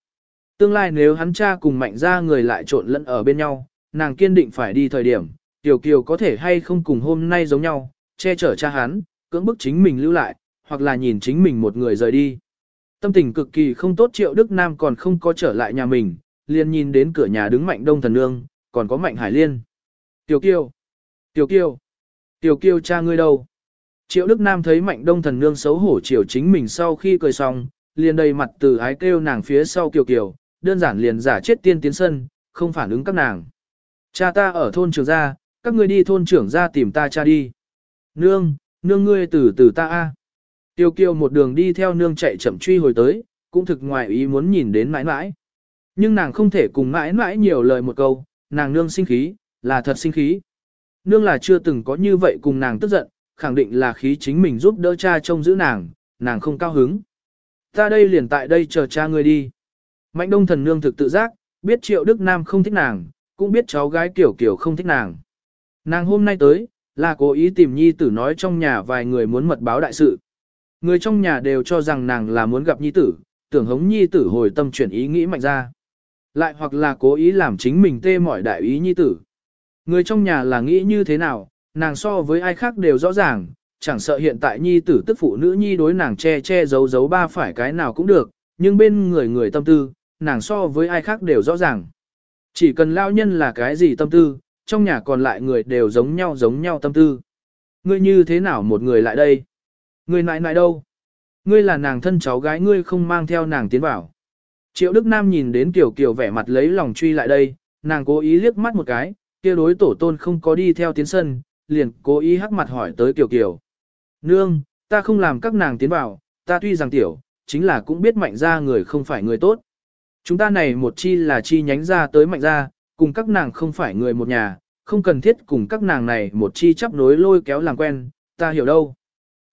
Tương lai nếu hắn cha cùng mạnh ra người lại trộn lẫn ở bên nhau, nàng kiên định phải đi thời điểm, Tiểu Kiều có thể hay không cùng hôm nay giống nhau, che chở cha hắn, cưỡng bức chính mình lưu lại, hoặc là nhìn chính mình một người rời đi. Tâm tình cực kỳ không tốt Triệu Đức Nam còn không có trở lại nhà mình, liền nhìn đến cửa nhà đứng mạnh đông thần nương, còn có mạnh hải liên. Tiểu Kiều! Tiểu Kiều! Tiểu Kiều cha ngươi đâu? Triệu Đức Nam thấy mạnh đông thần nương xấu hổ chiều chính mình sau khi cười xong, liền đầy mặt từ ái kêu nàng phía sau Kiều Kiều, đơn giản liền giả chết tiên tiến sân, không phản ứng các nàng. Cha ta ở thôn trưởng gia, các ngươi đi thôn trưởng gia tìm ta cha đi. Nương, nương ngươi từ từ ta a. Tiêu Kiêu một đường đi theo nương chạy chậm truy hồi tới, cũng thực ngoài ý muốn nhìn đến mãi mãi. Nhưng nàng không thể cùng mãi mãi nhiều lời một câu, nàng nương sinh khí, là thật sinh khí. Nương là chưa từng có như vậy cùng nàng tức giận, khẳng định là khí chính mình giúp đỡ cha trông giữ nàng, nàng không cao hứng. Ta đây liền tại đây chờ cha ngươi đi. Mạnh đông thần nương thực tự giác, biết triệu Đức Nam không thích nàng, cũng biết cháu gái kiểu kiểu không thích nàng. Nàng hôm nay tới, là cố ý tìm nhi tử nói trong nhà vài người muốn mật báo đại sự. Người trong nhà đều cho rằng nàng là muốn gặp nhi tử, tưởng hống nhi tử hồi tâm chuyển ý nghĩ mạnh ra. Lại hoặc là cố ý làm chính mình tê mỏi đại ý nhi tử. Người trong nhà là nghĩ như thế nào, nàng so với ai khác đều rõ ràng, chẳng sợ hiện tại nhi tử tức phụ nữ nhi đối nàng che che giấu giấu ba phải cái nào cũng được, nhưng bên người người tâm tư, nàng so với ai khác đều rõ ràng. Chỉ cần lao nhân là cái gì tâm tư, trong nhà còn lại người đều giống nhau giống nhau tâm tư. Ngươi như thế nào một người lại đây? Ngươi nại nại đâu? Ngươi là nàng thân cháu gái ngươi không mang theo nàng tiến vào. Triệu Đức Nam nhìn đến Kiều Kiều vẻ mặt lấy lòng truy lại đây, nàng cố ý liếc mắt một cái, kia đối tổ tôn không có đi theo tiến sân, liền cố ý hắc mặt hỏi tới Kiều Kiều. Nương, ta không làm các nàng tiến vào, ta tuy rằng tiểu, chính là cũng biết mạnh ra người không phải người tốt. Chúng ta này một chi là chi nhánh ra tới mạnh ra, cùng các nàng không phải người một nhà, không cần thiết cùng các nàng này một chi chấp nối lôi kéo làm quen, ta hiểu đâu.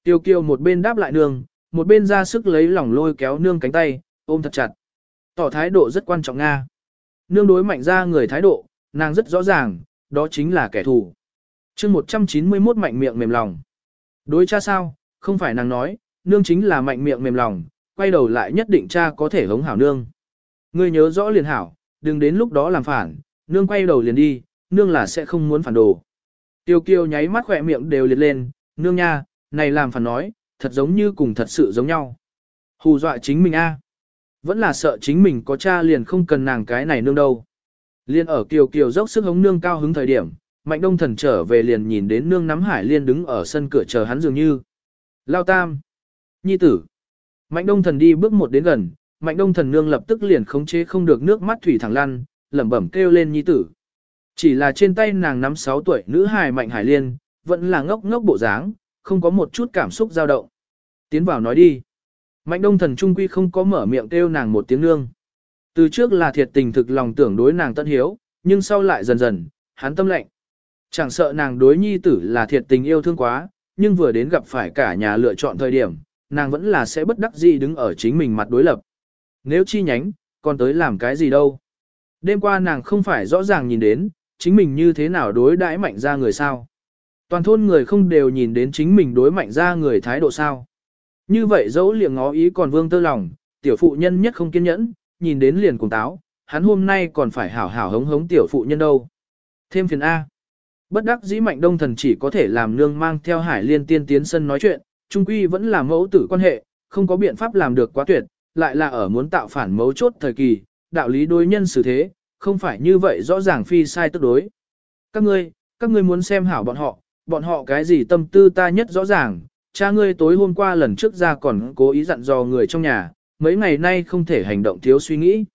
Tiêu kiều một bên đáp lại nương, một bên ra sức lấy lòng lôi kéo nương cánh tay, ôm thật chặt. Tỏ thái độ rất quan trọng Nga. Nương đối mạnh ra người thái độ, nàng rất rõ ràng, đó chính là kẻ thù. chương 191 mạnh miệng mềm lòng. Đối cha sao, không phải nàng nói, nương chính là mạnh miệng mềm lòng, quay đầu lại nhất định cha có thể hống hảo nương. Ngươi nhớ rõ liền hảo, đừng đến lúc đó làm phản, nương quay đầu liền đi, nương là sẽ không muốn phản đồ. Tiêu kiêu nháy mắt khỏe miệng đều liệt lên, nương nha, này làm phản nói, thật giống như cùng thật sự giống nhau. Hù dọa chính mình a, Vẫn là sợ chính mình có cha liền không cần nàng cái này nương đâu. Liên ở kiều kiều dốc sức hống nương cao hứng thời điểm, mạnh đông thần trở về liền nhìn đến nương nắm hải liên đứng ở sân cửa chờ hắn dường như. Lao tam. Nhi tử. Mạnh đông thần đi bước một đến gần, mạnh đông thần nương lập tức liền khống chế không được nước mắt thủy thẳng lăn, lẩm bẩm kêu lên nhi tử. Chỉ là trên tay nàng nắm 6 tuổi nữ hài mạnh hải liên, vẫn là ngốc ngốc bộ dáng, không có một chút cảm xúc dao động. Tiến vào nói đi. Mạnh đông thần trung quy không có mở miệng kêu nàng một tiếng nương. Từ trước là thiệt tình thực lòng tưởng đối nàng tận hiếu, nhưng sau lại dần dần, hắn tâm lệnh. Chẳng sợ nàng đối nhi tử là thiệt tình yêu thương quá, nhưng vừa đến gặp phải cả nhà lựa chọn thời điểm, nàng vẫn là sẽ bất đắc dĩ đứng ở chính mình mặt đối lập. Nếu chi nhánh, còn tới làm cái gì đâu. Đêm qua nàng không phải rõ ràng nhìn đến, chính mình như thế nào đối đãi mạnh ra người sao. Toàn thôn người không đều nhìn đến chính mình đối mạnh ra người thái độ sao. Như vậy dẫu liệng ngó ý còn vương tơ lòng, tiểu phụ nhân nhất không kiên nhẫn, nhìn đến liền cùng táo, hắn hôm nay còn phải hảo hảo hống hống tiểu phụ nhân đâu. Thêm phiền A. Bất đắc dĩ mạnh đông thần chỉ có thể làm nương mang theo hải liên tiên tiến sân nói chuyện, trung quy vẫn là mẫu tử quan hệ, không có biện pháp làm được quá tuyệt, lại là ở muốn tạo phản mấu chốt thời kỳ, đạo lý đối nhân xử thế, không phải như vậy rõ ràng phi sai tức đối. Các ngươi, các ngươi muốn xem hảo bọn họ, bọn họ cái gì tâm tư ta nhất rõ ràng, cha ngươi tối hôm qua lần trước ra còn cố ý dặn dò người trong nhà, mấy ngày nay không thể hành động thiếu suy nghĩ.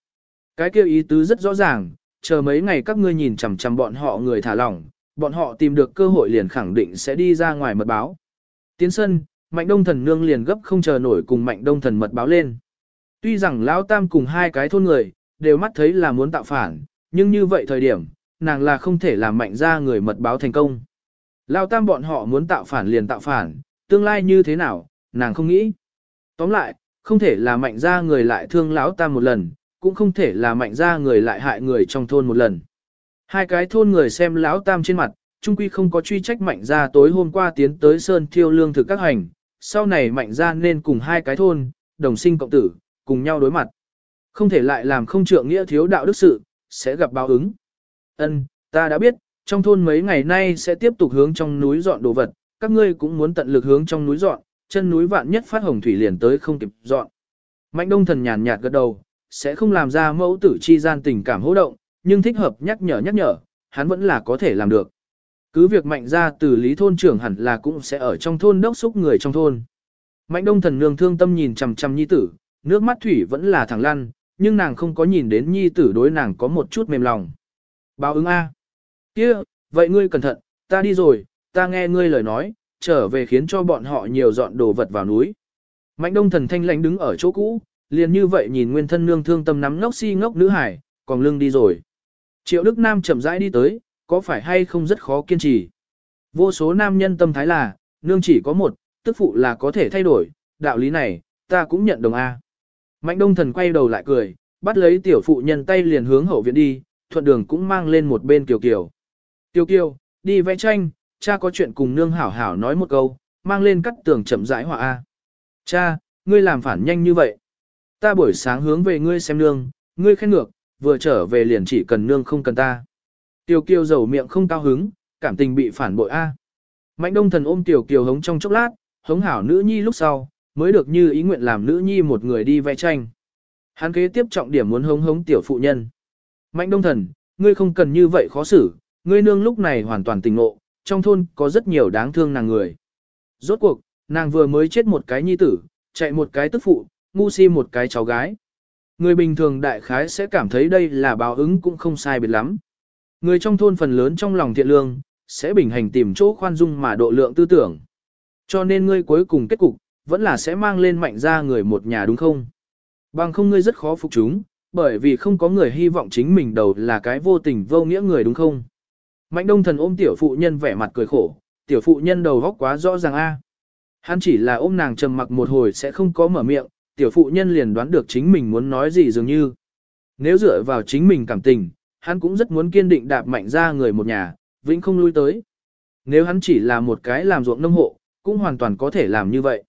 Cái kêu ý tứ rất rõ ràng, chờ mấy ngày các ngươi nhìn chằm chằm bọn họ người thả lỏng, bọn họ tìm được cơ hội liền khẳng định sẽ đi ra ngoài mật báo. Tiến sân, Mạnh Đông Thần nương liền gấp không chờ nổi cùng Mạnh Đông Thần mật báo lên. Tuy rằng Lão Tam cùng hai cái thôn người, đều mắt thấy là muốn tạo phản, nhưng như vậy thời điểm, nàng là không thể làm mạnh ra người mật báo thành công. Lão Tam bọn họ muốn tạo phản liền tạo phản, tương lai như thế nào, nàng không nghĩ. Tóm lại, không thể là mạnh ra người lại thương Lão Tam một lần, cũng không thể là mạnh ra người lại hại người trong thôn một lần. Hai cái thôn người xem lão tam trên mặt, trung quy không có truy trách mạnh ra tối hôm qua tiến tới sơn thiêu lương thực các hành, sau này mạnh ra nên cùng hai cái thôn, đồng sinh cộng tử, cùng nhau đối mặt. Không thể lại làm không trượng nghĩa thiếu đạo đức sự, sẽ gặp báo ứng. Ân, ta đã biết, trong thôn mấy ngày nay sẽ tiếp tục hướng trong núi dọn đồ vật, các ngươi cũng muốn tận lực hướng trong núi dọn, chân núi vạn nhất phát hồng thủy liền tới không kịp dọn. Mạnh đông thần nhàn nhạt gật đầu, sẽ không làm ra mẫu tử chi gian tình cảm hỗ động, nhưng thích hợp nhắc nhở nhắc nhở, hắn vẫn là có thể làm được. Cứ việc mạnh ra từ lý thôn trưởng hẳn là cũng sẽ ở trong thôn đốc xúc người trong thôn. Mạnh đông thần nương thương tâm nhìn chằm chằm nhi tử, nước mắt thủy vẫn là thẳng lăn, nhưng nàng không có nhìn đến nhi tử đối nàng có một chút mềm lòng. Báo ứng A kia vậy ngươi cẩn thận, ta đi rồi, ta nghe ngươi lời nói, trở về khiến cho bọn họ nhiều dọn đồ vật vào núi. Mạnh đông thần thanh lãnh đứng ở chỗ cũ, liền như vậy nhìn nguyên thân nương thương tâm nắm ngốc si ngốc nữ hải, còn lưng đi rồi. Triệu Đức Nam chậm rãi đi tới, có phải hay không rất khó kiên trì. Vô số nam nhân tâm thái là, nương chỉ có một, tức phụ là có thể thay đổi, đạo lý này, ta cũng nhận đồng A. Mạnh đông thần quay đầu lại cười, bắt lấy tiểu phụ nhân tay liền hướng hậu viện đi, thuận đường cũng mang lên một bên Kiều Kiều. Kiều Kiều, đi vẽ tranh, cha có chuyện cùng nương hảo hảo nói một câu, mang lên cắt tường chậm rãi họa A. Cha, ngươi làm phản nhanh như vậy. Ta buổi sáng hướng về ngươi xem nương, ngươi khen ngược, vừa trở về liền chỉ cần nương không cần ta. Tiểu Kiều giàu miệng không cao hứng, cảm tình bị phản bội A. Mạnh đông thần ôm Tiểu Kiều hống trong chốc lát, hống hảo nữ nhi lúc sau, mới được như ý nguyện làm nữ nhi một người đi vẽ tranh. Hắn kế tiếp trọng điểm muốn hống hống tiểu phụ nhân. Mạnh đông thần, ngươi không cần như vậy khó xử, ngươi nương lúc này hoàn toàn tình ngộ, trong thôn có rất nhiều đáng thương nàng người. Rốt cuộc, nàng vừa mới chết một cái nhi tử, chạy một cái tức phụ, ngu si một cái cháu gái. Người bình thường đại khái sẽ cảm thấy đây là báo ứng cũng không sai biệt lắm. Người trong thôn phần lớn trong lòng thiện lương, sẽ bình hành tìm chỗ khoan dung mà độ lượng tư tưởng. Cho nên ngươi cuối cùng kết cục, vẫn là sẽ mang lên mạnh ra người một nhà đúng không? Bằng không ngươi rất khó phục chúng, bởi vì không có người hy vọng chính mình đầu là cái vô tình vô nghĩa người đúng không? Mạnh đông thần ôm tiểu phụ nhân vẻ mặt cười khổ, tiểu phụ nhân đầu góc quá rõ ràng a. Hắn chỉ là ôm nàng trầm mặc một hồi sẽ không có mở miệng, tiểu phụ nhân liền đoán được chính mình muốn nói gì dường như. Nếu dựa vào chính mình cảm tình, hắn cũng rất muốn kiên định đạp mạnh ra người một nhà, vĩnh không lui tới. Nếu hắn chỉ là một cái làm ruộng nông hộ, cũng hoàn toàn có thể làm như vậy.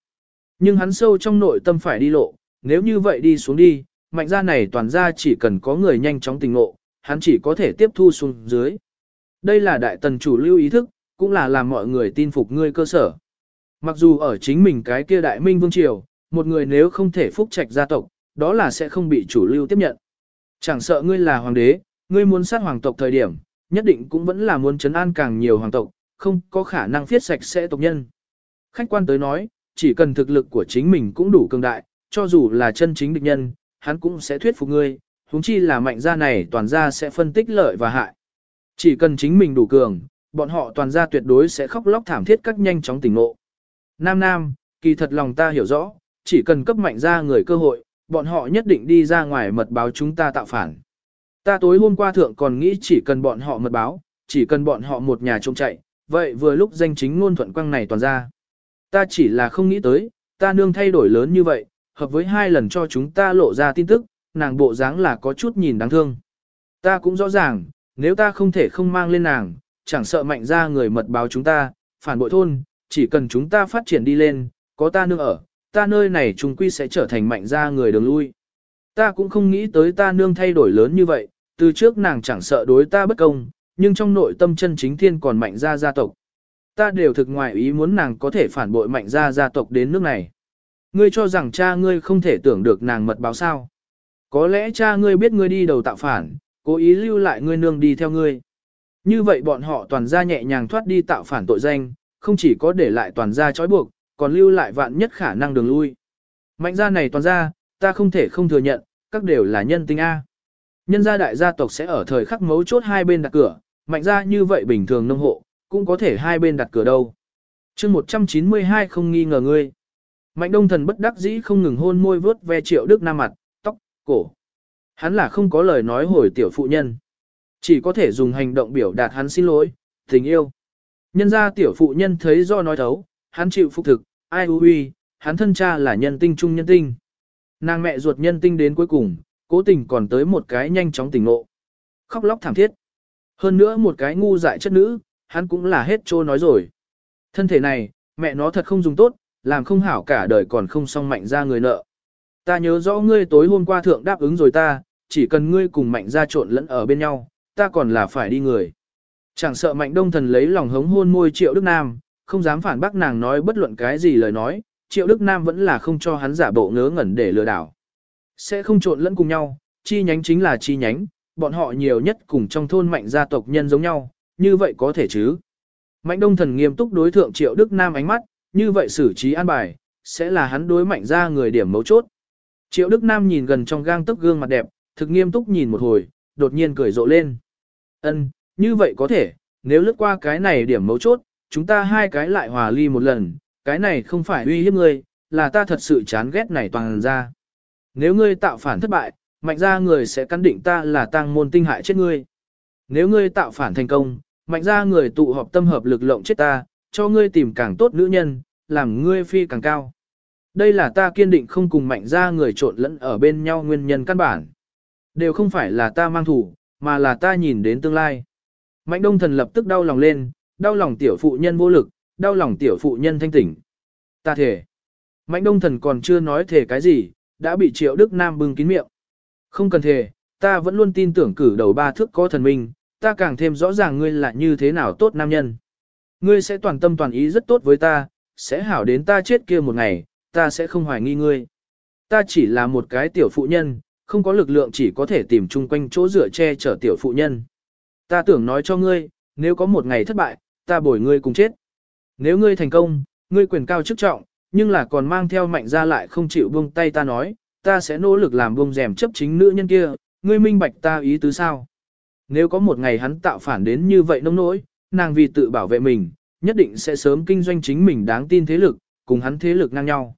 Nhưng hắn sâu trong nội tâm phải đi lộ, nếu như vậy đi xuống đi, mạnh ra này toàn ra chỉ cần có người nhanh chóng tình ngộ, hắn chỉ có thể tiếp thu xuống dưới. Đây là đại tần chủ lưu ý thức, cũng là làm mọi người tin phục ngươi cơ sở. Mặc dù ở chính mình cái kia đại minh vương triều, một người nếu không thể phúc trạch gia tộc, đó là sẽ không bị chủ lưu tiếp nhận. Chẳng sợ ngươi là hoàng đế, ngươi muốn sát hoàng tộc thời điểm, nhất định cũng vẫn là muốn chấn an càng nhiều hoàng tộc, không có khả năng phiết sạch sẽ tộc nhân. Khách quan tới nói, chỉ cần thực lực của chính mình cũng đủ cường đại, cho dù là chân chính địch nhân, hắn cũng sẽ thuyết phục ngươi, huống chi là mạnh gia này toàn gia sẽ phân tích lợi và hại. Chỉ cần chính mình đủ cường, bọn họ toàn gia tuyệt đối sẽ khóc lóc thảm thiết các nhanh chóng tỉnh ngộ. Nam Nam, kỳ thật lòng ta hiểu rõ, chỉ cần cấp mạnh ra người cơ hội, bọn họ nhất định đi ra ngoài mật báo chúng ta tạo phản. Ta tối hôm qua thượng còn nghĩ chỉ cần bọn họ mật báo, chỉ cần bọn họ một nhà trông chạy, vậy vừa lúc danh chính ngôn thuận quăng này toàn ra. Ta chỉ là không nghĩ tới, ta nương thay đổi lớn như vậy, hợp với hai lần cho chúng ta lộ ra tin tức, nàng bộ dáng là có chút nhìn đáng thương. Ta cũng rõ ràng, nếu ta không thể không mang lên nàng, chẳng sợ mạnh ra người mật báo chúng ta, phản bội thôn, chỉ cần chúng ta phát triển đi lên, có ta nương ở, ta nơi này chúng quy sẽ trở thành mạnh ra người đường lui. Ta cũng không nghĩ tới ta nương thay đổi lớn như vậy, từ trước nàng chẳng sợ đối ta bất công, nhưng trong nội tâm chân chính thiên còn mạnh ra gia tộc. Ta đều thực ngoại ý muốn nàng có thể phản bội mạnh ra gia tộc đến nước này. Ngươi cho rằng cha ngươi không thể tưởng được nàng mật báo sao. Có lẽ cha ngươi biết ngươi đi đầu tạo phản, cố ý lưu lại ngươi nương đi theo ngươi. Như vậy bọn họ toàn ra nhẹ nhàng thoát đi tạo phản tội danh, không chỉ có để lại toàn ra trói buộc, còn lưu lại vạn nhất khả năng đường lui. Mạnh gia này toàn ra, ta không thể không thừa nhận, các đều là nhân tinh A. Nhân gia đại gia tộc sẽ ở thời khắc mấu chốt hai bên đặt cửa, mạnh gia như vậy bình thường nông hộ, cũng có thể hai bên đặt cửa đâu. chương 192 không nghi ngờ ngươi. Mạnh đông thần bất đắc dĩ không ngừng hôn môi vớt ve triệu đức nam mặt, tóc, cổ. Hắn là không có lời nói hồi tiểu phụ nhân. Chỉ có thể dùng hành động biểu đạt hắn xin lỗi, tình yêu. Nhân ra tiểu phụ nhân thấy do nói thấu, hắn chịu phục thực, ai hư huy, hắn thân cha là nhân tinh trung nhân tinh. Nàng mẹ ruột nhân tinh đến cuối cùng, cố tình còn tới một cái nhanh chóng tỉnh ngộ. Khóc lóc thảm thiết. Hơn nữa một cái ngu dại chất nữ, hắn cũng là hết trô nói rồi. Thân thể này, mẹ nó thật không dùng tốt, làm không hảo cả đời còn không xong mạnh ra người nợ. Ta nhớ rõ ngươi tối hôm qua thượng đáp ứng rồi ta, chỉ cần ngươi cùng mạnh ra trộn lẫn ở bên nhau, ta còn là phải đi người. Chẳng sợ mạnh đông thần lấy lòng hống hôn môi triệu Đức Nam, không dám phản bác nàng nói bất luận cái gì lời nói, triệu Đức Nam vẫn là không cho hắn giả bộ ngớ ngẩn để lừa đảo. Sẽ không trộn lẫn cùng nhau, chi nhánh chính là chi nhánh, bọn họ nhiều nhất cùng trong thôn mạnh gia tộc nhân giống nhau, như vậy có thể chứ. Mạnh đông thần nghiêm túc đối thượng triệu Đức Nam ánh mắt, như vậy xử trí an bài, sẽ là hắn đối mạnh ra người điểm mấu chốt. Triệu Đức Nam nhìn gần trong gang tấc gương mặt đẹp, thực nghiêm túc nhìn một hồi, đột nhiên cười rộ lên. Ân, như vậy có thể, nếu lướt qua cái này điểm mấu chốt, chúng ta hai cái lại hòa ly một lần, cái này không phải uy hiếp ngươi, là ta thật sự chán ghét này toàn ra. Nếu ngươi tạo phản thất bại, mạnh ra người sẽ cắn định ta là tăng môn tinh hại chết ngươi. Nếu ngươi tạo phản thành công, mạnh ra người tụ họp tâm hợp lực lộng chết ta, cho ngươi tìm càng tốt nữ nhân, làm ngươi phi càng cao. Đây là ta kiên định không cùng mạnh ra người trộn lẫn ở bên nhau nguyên nhân căn bản. Đều không phải là ta mang thủ, mà là ta nhìn đến tương lai. Mạnh đông thần lập tức đau lòng lên, đau lòng tiểu phụ nhân vô lực, đau lòng tiểu phụ nhân thanh tỉnh. Ta thể. Mạnh đông thần còn chưa nói thể cái gì, đã bị triệu Đức Nam bưng kín miệng. Không cần thể, ta vẫn luôn tin tưởng cử đầu ba thước có thần minh, ta càng thêm rõ ràng ngươi là như thế nào tốt nam nhân. Ngươi sẽ toàn tâm toàn ý rất tốt với ta, sẽ hảo đến ta chết kia một ngày, ta sẽ không hoài nghi ngươi. Ta chỉ là một cái tiểu phụ nhân, không có lực lượng chỉ có thể tìm chung quanh chỗ dựa che chở tiểu phụ nhân. Ta tưởng nói cho ngươi, nếu có một ngày thất bại, ta bồi ngươi cùng chết. Nếu ngươi thành công, ngươi quyền cao chức trọng, nhưng là còn mang theo mạnh ra lại không chịu buông tay ta nói, ta sẽ nỗ lực làm buông rèm chấp chính nữ nhân kia, ngươi minh bạch ta ý tứ sao. Nếu có một ngày hắn tạo phản đến như vậy nông nỗi, nàng vì tự bảo vệ mình, nhất định sẽ sớm kinh doanh chính mình đáng tin thế lực, cùng hắn thế lực ngang nhau.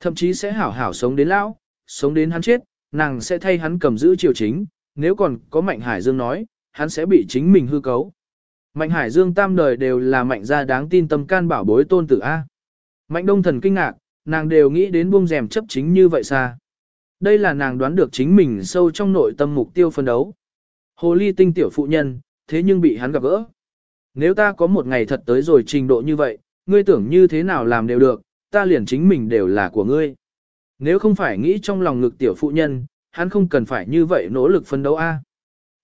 Thậm chí sẽ hảo hảo sống đến lão, sống đến hắn chết, nàng sẽ thay hắn cầm giữ triều chính, nếu còn có Mạnh Hải Dương nói, hắn sẽ bị chính mình hư cấu. Mạnh Hải Dương tam đời đều là mạnh gia đáng tin tâm can bảo bối tôn tử A. Mạnh đông thần kinh ngạc, nàng đều nghĩ đến buông rèm chấp chính như vậy xa. Đây là nàng đoán được chính mình sâu trong nội tâm mục tiêu phân đấu. Hồ ly tinh tiểu phụ nhân, thế nhưng bị hắn gặp gỡ. Nếu ta có một ngày thật tới rồi trình độ như vậy, ngươi tưởng như thế nào làm đều được, ta liền chính mình đều là của ngươi. Nếu không phải nghĩ trong lòng ngực tiểu phụ nhân, hắn không cần phải như vậy nỗ lực phân đấu a.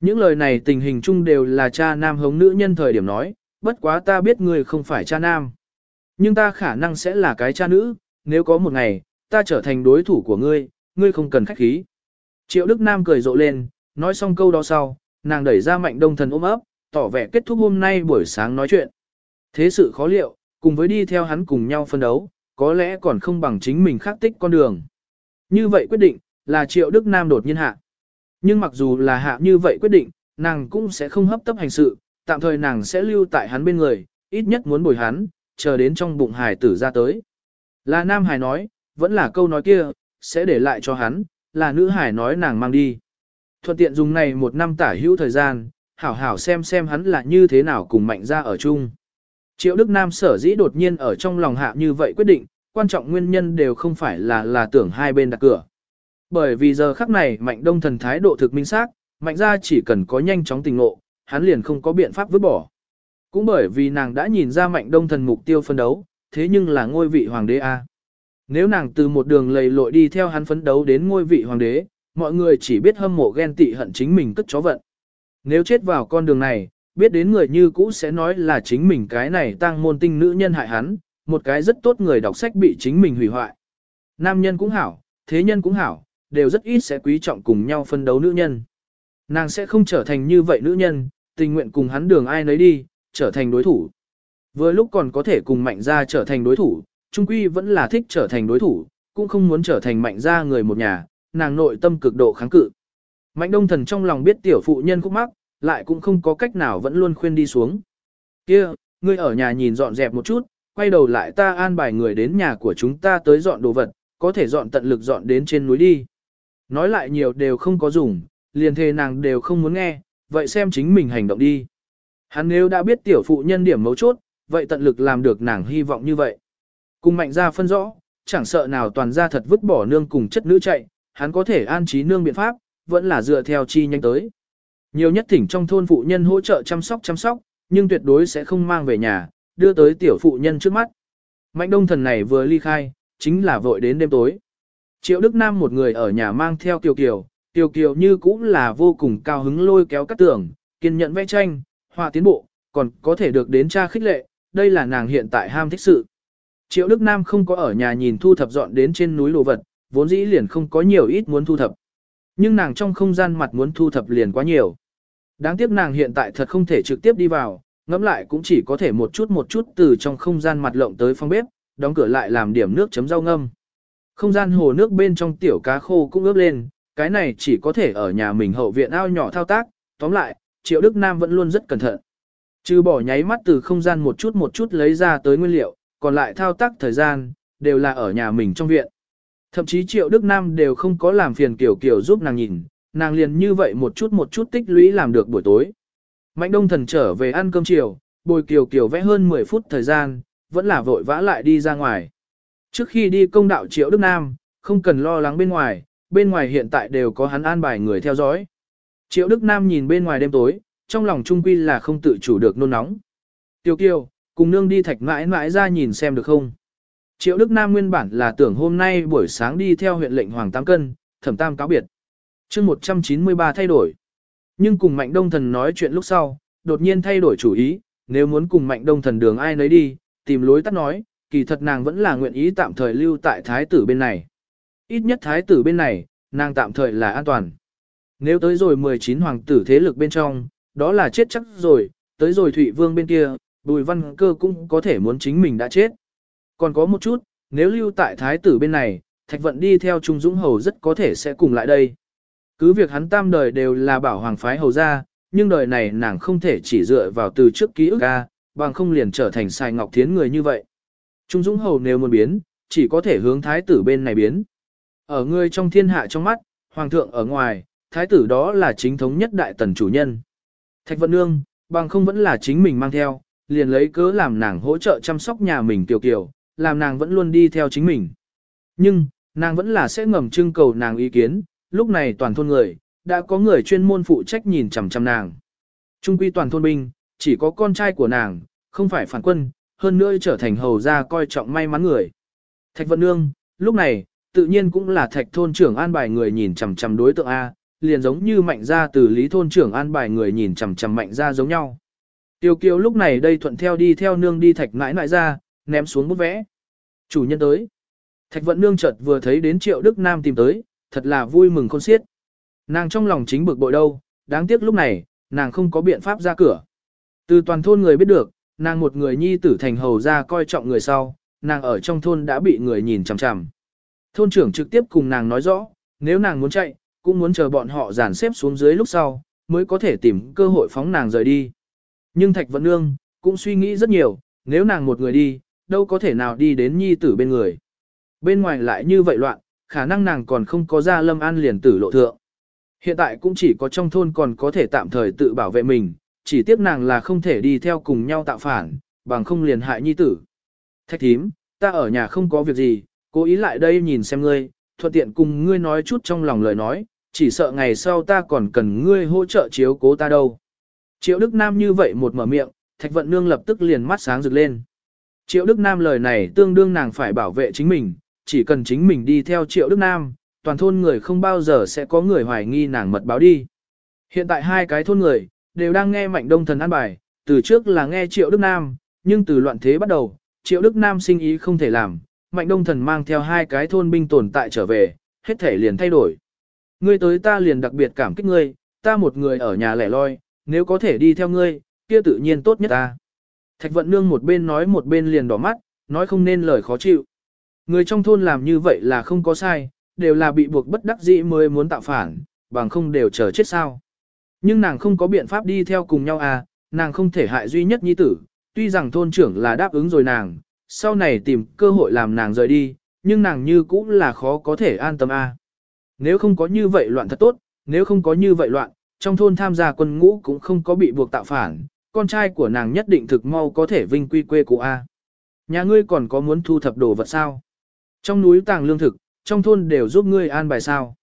Những lời này tình hình chung đều là cha nam hống nữ nhân thời điểm nói, bất quá ta biết ngươi không phải cha nam. Nhưng ta khả năng sẽ là cái cha nữ, nếu có một ngày, ta trở thành đối thủ của ngươi, ngươi không cần khách khí. Triệu Đức Nam cười rộ lên, nói xong câu đó sau, nàng đẩy ra mạnh đông thần ôm ấp, tỏ vẻ kết thúc hôm nay buổi sáng nói chuyện. Thế sự khó liệu, cùng với đi theo hắn cùng nhau phân đấu, có lẽ còn không bằng chính mình khắc tích con đường. Như vậy quyết định, là Triệu Đức Nam đột nhiên hạ. Nhưng mặc dù là hạ như vậy quyết định, nàng cũng sẽ không hấp tấp hành sự, tạm thời nàng sẽ lưu tại hắn bên người, ít nhất muốn bồi hắn, chờ đến trong bụng hải tử ra tới. Là nam hải nói, vẫn là câu nói kia, sẽ để lại cho hắn, là nữ hải nói nàng mang đi. Thuận tiện dùng này một năm tả hữu thời gian, hảo hảo xem xem hắn là như thế nào cùng mạnh ra ở chung. Triệu Đức Nam sở dĩ đột nhiên ở trong lòng hạ như vậy quyết định, quan trọng nguyên nhân đều không phải là là tưởng hai bên đặt cửa. Bởi vì giờ khắc này mạnh đông thần thái độ thực minh xác, mạnh ra chỉ cần có nhanh chóng tình ngộ, hắn liền không có biện pháp vứt bỏ. Cũng bởi vì nàng đã nhìn ra mạnh đông thần mục tiêu phân đấu, thế nhưng là ngôi vị hoàng đế A. Nếu nàng từ một đường lầy lội đi theo hắn phấn đấu đến ngôi vị hoàng đế, mọi người chỉ biết hâm mộ ghen tị hận chính mình cất chó vận. Nếu chết vào con đường này, biết đến người như cũ sẽ nói là chính mình cái này tăng môn tinh nữ nhân hại hắn, một cái rất tốt người đọc sách bị chính mình hủy hoại. Nam nhân cũng hảo, thế nhân cũng hảo, đều rất ít sẽ quý trọng cùng nhau phân đấu nữ nhân. Nàng sẽ không trở thành như vậy nữ nhân, tình nguyện cùng hắn đường ai nấy đi, trở thành đối thủ. Vừa lúc còn có thể cùng mạnh gia trở thành đối thủ, trung quy vẫn là thích trở thành đối thủ, cũng không muốn trở thành mạnh gia người một nhà, nàng nội tâm cực độ kháng cự. Mạnh đông thần trong lòng biết tiểu phụ nhân khúc mắc, lại cũng không có cách nào vẫn luôn khuyên đi xuống. kia ngươi ở nhà nhìn dọn dẹp một chút, quay đầu lại ta an bài người đến nhà của chúng ta tới dọn đồ vật, có thể dọn tận lực dọn đến trên núi đi. Nói lại nhiều đều không có dùng, liền thề nàng đều không muốn nghe, vậy xem chính mình hành động đi. Hắn nếu đã biết tiểu phụ nhân điểm mấu chốt, vậy tận lực làm được nàng hy vọng như vậy. Cùng mạnh ra phân rõ, chẳng sợ nào toàn ra thật vứt bỏ nương cùng chất nữ chạy, hắn có thể an trí nương biện pháp, vẫn là dựa theo chi nhanh tới. Nhiều nhất thỉnh trong thôn phụ nhân hỗ trợ chăm sóc chăm sóc, nhưng tuyệt đối sẽ không mang về nhà, đưa tới tiểu phụ nhân trước mắt. Mạnh đông thần này vừa ly khai, chính là vội đến đêm tối. Triệu Đức Nam một người ở nhà mang theo Kiều Kiều, Kiều Kiều như cũng là vô cùng cao hứng lôi kéo các tưởng, kiên nhẫn vẽ tranh, họa tiến bộ, còn có thể được đến cha khích lệ, đây là nàng hiện tại ham thích sự. Triệu Đức Nam không có ở nhà nhìn thu thập dọn đến trên núi đồ vật, vốn dĩ liền không có nhiều ít muốn thu thập. Nhưng nàng trong không gian mặt muốn thu thập liền quá nhiều. Đáng tiếc nàng hiện tại thật không thể trực tiếp đi vào, ngẫm lại cũng chỉ có thể một chút một chút từ trong không gian mặt lộng tới phòng bếp, đóng cửa lại làm điểm nước chấm rau ngâm. Không gian hồ nước bên trong tiểu cá khô cũng ướp lên, cái này chỉ có thể ở nhà mình hậu viện ao nhỏ thao tác, tóm lại, Triệu Đức Nam vẫn luôn rất cẩn thận. Trừ bỏ nháy mắt từ không gian một chút một chút lấy ra tới nguyên liệu, còn lại thao tác thời gian, đều là ở nhà mình trong viện. Thậm chí Triệu Đức Nam đều không có làm phiền Kiều Kiều giúp nàng nhìn, nàng liền như vậy một chút một chút tích lũy làm được buổi tối. Mạnh Đông Thần trở về ăn cơm chiều, bồi Kiều Kiều vẽ hơn 10 phút thời gian, vẫn là vội vã lại đi ra ngoài. Trước khi đi công đạo Triệu Đức Nam, không cần lo lắng bên ngoài, bên ngoài hiện tại đều có hắn an bài người theo dõi. Triệu Đức Nam nhìn bên ngoài đêm tối, trong lòng trung quy là không tự chủ được nôn nóng. Tiêu kiều, cùng nương đi thạch mãi mãi ra nhìn xem được không? Triệu Đức Nam nguyên bản là tưởng hôm nay buổi sáng đi theo huyện lệnh Hoàng Tam Cân, thẩm tam cáo biệt. chương 193 thay đổi. Nhưng cùng Mạnh Đông Thần nói chuyện lúc sau, đột nhiên thay đổi chủ ý, nếu muốn cùng Mạnh Đông Thần đường ai nấy đi, tìm lối tắt nói, kỳ thật nàng vẫn là nguyện ý tạm thời lưu tại thái tử bên này. Ít nhất thái tử bên này, nàng tạm thời là an toàn. Nếu tới rồi 19 hoàng tử thế lực bên trong, đó là chết chắc rồi, tới rồi Thụy Vương bên kia, Bùi Văn Cơ cũng có thể muốn chính mình đã chết. Còn có một chút, nếu lưu tại thái tử bên này, Thạch Vận đi theo Trung Dũng Hầu rất có thể sẽ cùng lại đây. Cứ việc hắn tam đời đều là bảo hoàng phái hầu ra, nhưng đời này nàng không thể chỉ dựa vào từ trước ký ức ca, bằng không liền trở thành xài ngọc thiến người như vậy. Trung Dũng Hầu nếu muốn biến, chỉ có thể hướng thái tử bên này biến. Ở người trong thiên hạ trong mắt, hoàng thượng ở ngoài, thái tử đó là chính thống nhất đại tần chủ nhân. Thạch Vận Nương, bằng không vẫn là chính mình mang theo, liền lấy cớ làm nàng hỗ trợ chăm sóc nhà mình tiểu kiều, làm nàng vẫn luôn đi theo chính mình. Nhưng, nàng vẫn là sẽ ngầm trưng cầu nàng ý kiến, lúc này toàn thôn người, đã có người chuyên môn phụ trách nhìn chằm chằm nàng. Trung quy toàn thôn binh, chỉ có con trai của nàng, không phải phản quân, hơn nữa trở thành hầu gia coi trọng may mắn người. Thạch Vận Nương, lúc này, tự nhiên cũng là thạch thôn trưởng an bài người nhìn chằm chằm đối tượng A, liền giống như mạnh gia từ lý thôn trưởng an bài người nhìn chằm chằm mạnh gia giống nhau. Tiêu kiều lúc này đây thuận theo đi theo nương đi thạch nãi nãi ra, ném xuống bút vẽ. Chủ nhân tới. Thạch vận nương chợt vừa thấy đến triệu Đức Nam tìm tới, thật là vui mừng khôn xiết. Nàng trong lòng chính bực bội đâu, đáng tiếc lúc này, nàng không có biện pháp ra cửa. Từ toàn thôn người biết được, nàng một người nhi tử thành hầu ra coi trọng người sau, nàng ở trong thôn đã bị người nhìn chằm chằm. Thôn trưởng trực tiếp cùng nàng nói rõ, nếu nàng muốn chạy, cũng muốn chờ bọn họ dàn xếp xuống dưới lúc sau, mới có thể tìm cơ hội phóng nàng rời đi. Nhưng Thạch Vận Nương, cũng suy nghĩ rất nhiều, nếu nàng một người đi, đâu có thể nào đi đến nhi tử bên người. Bên ngoài lại như vậy loạn, khả năng nàng còn không có ra lâm an liền tử lộ thượng. Hiện tại cũng chỉ có trong thôn còn có thể tạm thời tự bảo vệ mình, chỉ tiếc nàng là không thể đi theo cùng nhau tạo phản, bằng không liền hại nhi tử. Thạch thím, ta ở nhà không có việc gì, cố ý lại đây nhìn xem ngươi, thuận tiện cùng ngươi nói chút trong lòng lời nói, chỉ sợ ngày sau ta còn cần ngươi hỗ trợ chiếu cố ta đâu. Triệu Đức Nam như vậy một mở miệng, Thạch Vận Nương lập tức liền mắt sáng rực lên. Triệu Đức Nam lời này tương đương nàng phải bảo vệ chính mình, chỉ cần chính mình đi theo Triệu Đức Nam, toàn thôn người không bao giờ sẽ có người hoài nghi nàng mật báo đi. Hiện tại hai cái thôn người, đều đang nghe Mạnh Đông Thần an bài, từ trước là nghe Triệu Đức Nam, nhưng từ loạn thế bắt đầu, Triệu Đức Nam sinh ý không thể làm, Mạnh Đông Thần mang theo hai cái thôn binh tồn tại trở về, hết thể liền thay đổi. Ngươi tới ta liền đặc biệt cảm kích ngươi, ta một người ở nhà lẻ loi, nếu có thể đi theo ngươi, kia tự nhiên tốt nhất ta. Thạch vận nương một bên nói một bên liền đỏ mắt, nói không nên lời khó chịu. Người trong thôn làm như vậy là không có sai, đều là bị buộc bất đắc dĩ mới muốn tạo phản, bằng không đều chờ chết sao. Nhưng nàng không có biện pháp đi theo cùng nhau à, nàng không thể hại duy nhất nhi tử, tuy rằng thôn trưởng là đáp ứng rồi nàng, sau này tìm cơ hội làm nàng rời đi, nhưng nàng như cũng là khó có thể an tâm à. Nếu không có như vậy loạn thật tốt, nếu không có như vậy loạn, trong thôn tham gia quân ngũ cũng không có bị buộc tạo phản, con trai của nàng nhất định thực mau có thể vinh quy quê cụ A. Nhà ngươi còn có muốn thu thập đồ vật sao? Trong núi tàng lương thực, trong thôn đều giúp ngươi an bài sao?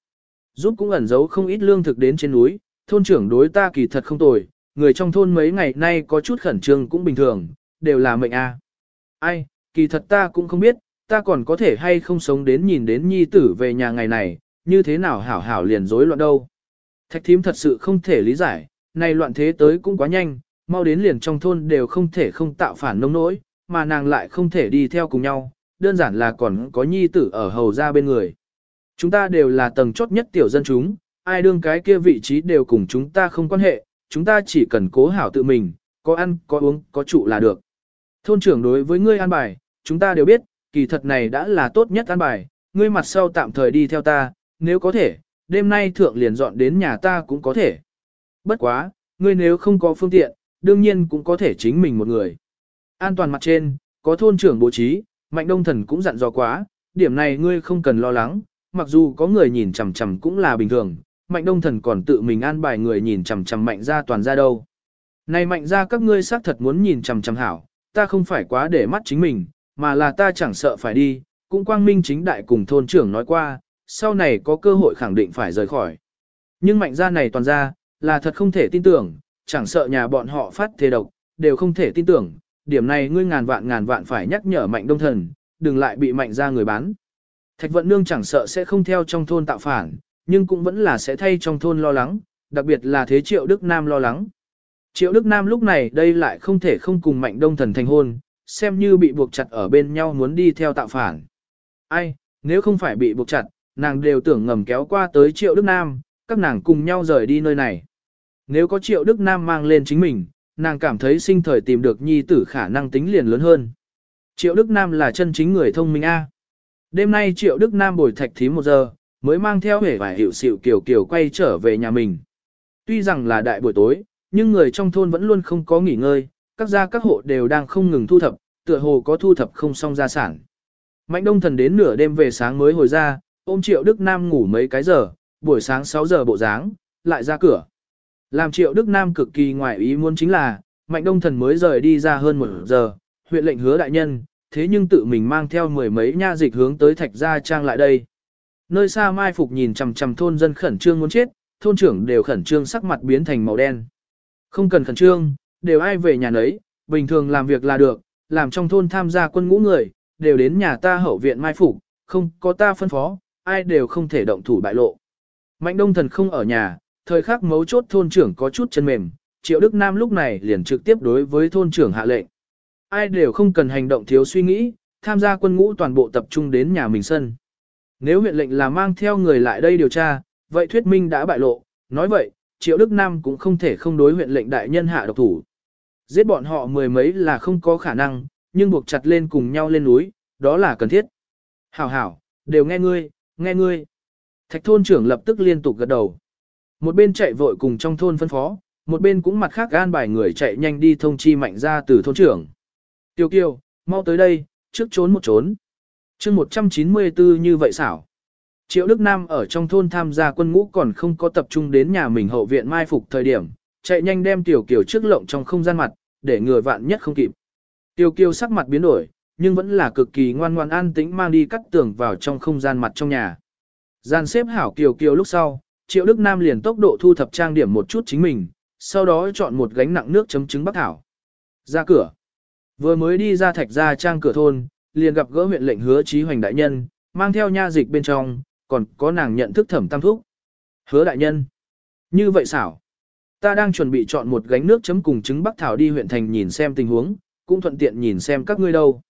Giúp cũng ẩn giấu không ít lương thực đến trên núi, thôn trưởng đối ta kỳ thật không tồi, người trong thôn mấy ngày nay có chút khẩn trương cũng bình thường, đều là mệnh A. Ai, kỳ thật ta cũng không biết, ta còn có thể hay không sống đến nhìn đến nhi tử về nhà ngày này, như thế nào hảo hảo liền rối loạn đâu. Thạch thím thật sự không thể lý giải, này loạn thế tới cũng quá nhanh, mau đến liền trong thôn đều không thể không tạo phản nông nỗi, mà nàng lại không thể đi theo cùng nhau, đơn giản là còn có nhi tử ở hầu ra bên người. Chúng ta đều là tầng chốt nhất tiểu dân chúng, ai đương cái kia vị trí đều cùng chúng ta không quan hệ, chúng ta chỉ cần cố hảo tự mình, có ăn, có uống, có trụ là được. Thôn trưởng đối với ngươi an bài, chúng ta đều biết, kỳ thật này đã là tốt nhất an bài, ngươi mặt sau tạm thời đi theo ta, nếu có thể, đêm nay thượng liền dọn đến nhà ta cũng có thể. Bất quá, ngươi nếu không có phương tiện, đương nhiên cũng có thể chính mình một người. An toàn mặt trên, có thôn trưởng bố trí, mạnh đông thần cũng dặn dò quá, điểm này ngươi không cần lo lắng, mặc dù có người nhìn chằm chằm cũng là bình thường, mạnh đông thần còn tự mình an bài người nhìn chằm chằm mạnh ra toàn ra đâu. Này mạnh ra các ngươi xác thật muốn nhìn chằm chằm hảo, ta không phải quá để mắt chính mình, mà là ta chẳng sợ phải đi, cũng quang minh chính đại cùng thôn trưởng nói qua, sau này có cơ hội khẳng định phải rời khỏi. Nhưng mạnh gia này toàn ra, là thật không thể tin tưởng, chẳng sợ nhà bọn họ phát thế độc, đều không thể tin tưởng, điểm này ngươi ngàn vạn ngàn vạn phải nhắc nhở mạnh đông thần, đừng lại bị mạnh ra người bán. Thạch vận nương chẳng sợ sẽ không theo trong thôn tạo phản, nhưng cũng vẫn là sẽ thay trong thôn lo lắng, đặc biệt là thế triệu Đức Nam lo lắng. Triệu Đức Nam lúc này đây lại không thể không cùng mạnh đông thần thành hôn, xem như bị buộc chặt ở bên nhau muốn đi theo tạo phản. Ai, nếu không phải bị buộc chặt, nàng đều tưởng ngầm kéo qua tới Triệu Đức Nam, các nàng cùng nhau rời đi nơi này. Nếu có Triệu Đức Nam mang lên chính mình, nàng cảm thấy sinh thời tìm được nhi tử khả năng tính liền lớn hơn. Triệu Đức Nam là chân chính người thông minh A. Đêm nay Triệu Đức Nam bồi thạch thí một giờ, mới mang theo hể vài hiệu xịu kiều kiều quay trở về nhà mình. Tuy rằng là đại buổi tối, nhưng người trong thôn vẫn luôn không có nghỉ ngơi, các gia các hộ đều đang không ngừng thu thập, tựa hồ có thu thập không xong gia sản. Mạnh đông thần đến nửa đêm về sáng mới hồi ra, ôm Triệu Đức Nam ngủ mấy cái giờ, buổi sáng 6 giờ bộ dáng, lại ra cửa. Làm Triệu Đức Nam cực kỳ ngoại ý muốn chính là, Mạnh Đông Thần mới rời đi ra hơn một giờ, huyện lệnh hứa đại nhân, thế nhưng tự mình mang theo mười mấy nha dịch hướng tới Thạch Gia Trang lại đây. Nơi xa mai phục nhìn chằm chằm thôn dân khẩn trương muốn chết, thôn trưởng đều khẩn trương sắc mặt biến thành màu đen. Không cần khẩn trương, đều ai về nhà nấy, bình thường làm việc là được, làm trong thôn tham gia quân ngũ người, đều đến nhà ta hậu viện mai phục, không có ta phân phó, ai đều không thể động thủ bại lộ. Mạnh đông thần không ở nhà, thời khắc mấu chốt thôn trưởng có chút chân mềm, Triệu Đức Nam lúc này liền trực tiếp đối với thôn trưởng hạ lệnh. Ai đều không cần hành động thiếu suy nghĩ, tham gia quân ngũ toàn bộ tập trung đến nhà mình sân. Nếu huyện lệnh là mang theo người lại đây điều tra, vậy thuyết minh đã bại lộ, nói vậy, Triệu Đức Nam cũng không thể không đối huyện lệnh đại nhân hạ độc thủ. Giết bọn họ mười mấy là không có khả năng, nhưng buộc chặt lên cùng nhau lên núi, đó là cần thiết. Hảo hảo, đều nghe ngươi, nghe ngươi. Thạch thôn trưởng lập tức liên tục gật đầu. Một bên chạy vội cùng trong thôn phân phó, một bên cũng mặt khác gan bài người chạy nhanh đi thông chi mạnh ra từ thôn trưởng. Tiêu kiều, mau tới đây, trước trốn một trốn. chương 194 như vậy xảo. Triệu Đức Nam ở trong thôn tham gia quân ngũ còn không có tập trung đến nhà mình hậu viện mai phục thời điểm, chạy nhanh đem Tiểu Kiều trước lộng trong không gian mặt, để người vạn nhất không kịp. Tiểu Kiều sắc mặt biến đổi, nhưng vẫn là cực kỳ ngoan ngoan an tĩnh mang đi cắt tường vào trong không gian mặt trong nhà. Gian xếp hảo Kiều Kiều lúc sau, Triệu Đức Nam liền tốc độ thu thập trang điểm một chút chính mình, sau đó chọn một gánh nặng nước chấm trứng bắc thảo. Ra cửa. Vừa mới đi ra thạch ra trang cửa thôn, liền gặp gỡ huyện lệnh hứa trí hoành đại nhân, mang theo nha dịch bên trong, còn có nàng nhận thức thẩm tam thúc. Hứa đại nhân. Như vậy xảo. Ta đang chuẩn bị chọn một gánh nước chấm cùng trứng bắc thảo đi huyện thành nhìn xem tình huống, cũng thuận tiện nhìn xem các ngươi đâu.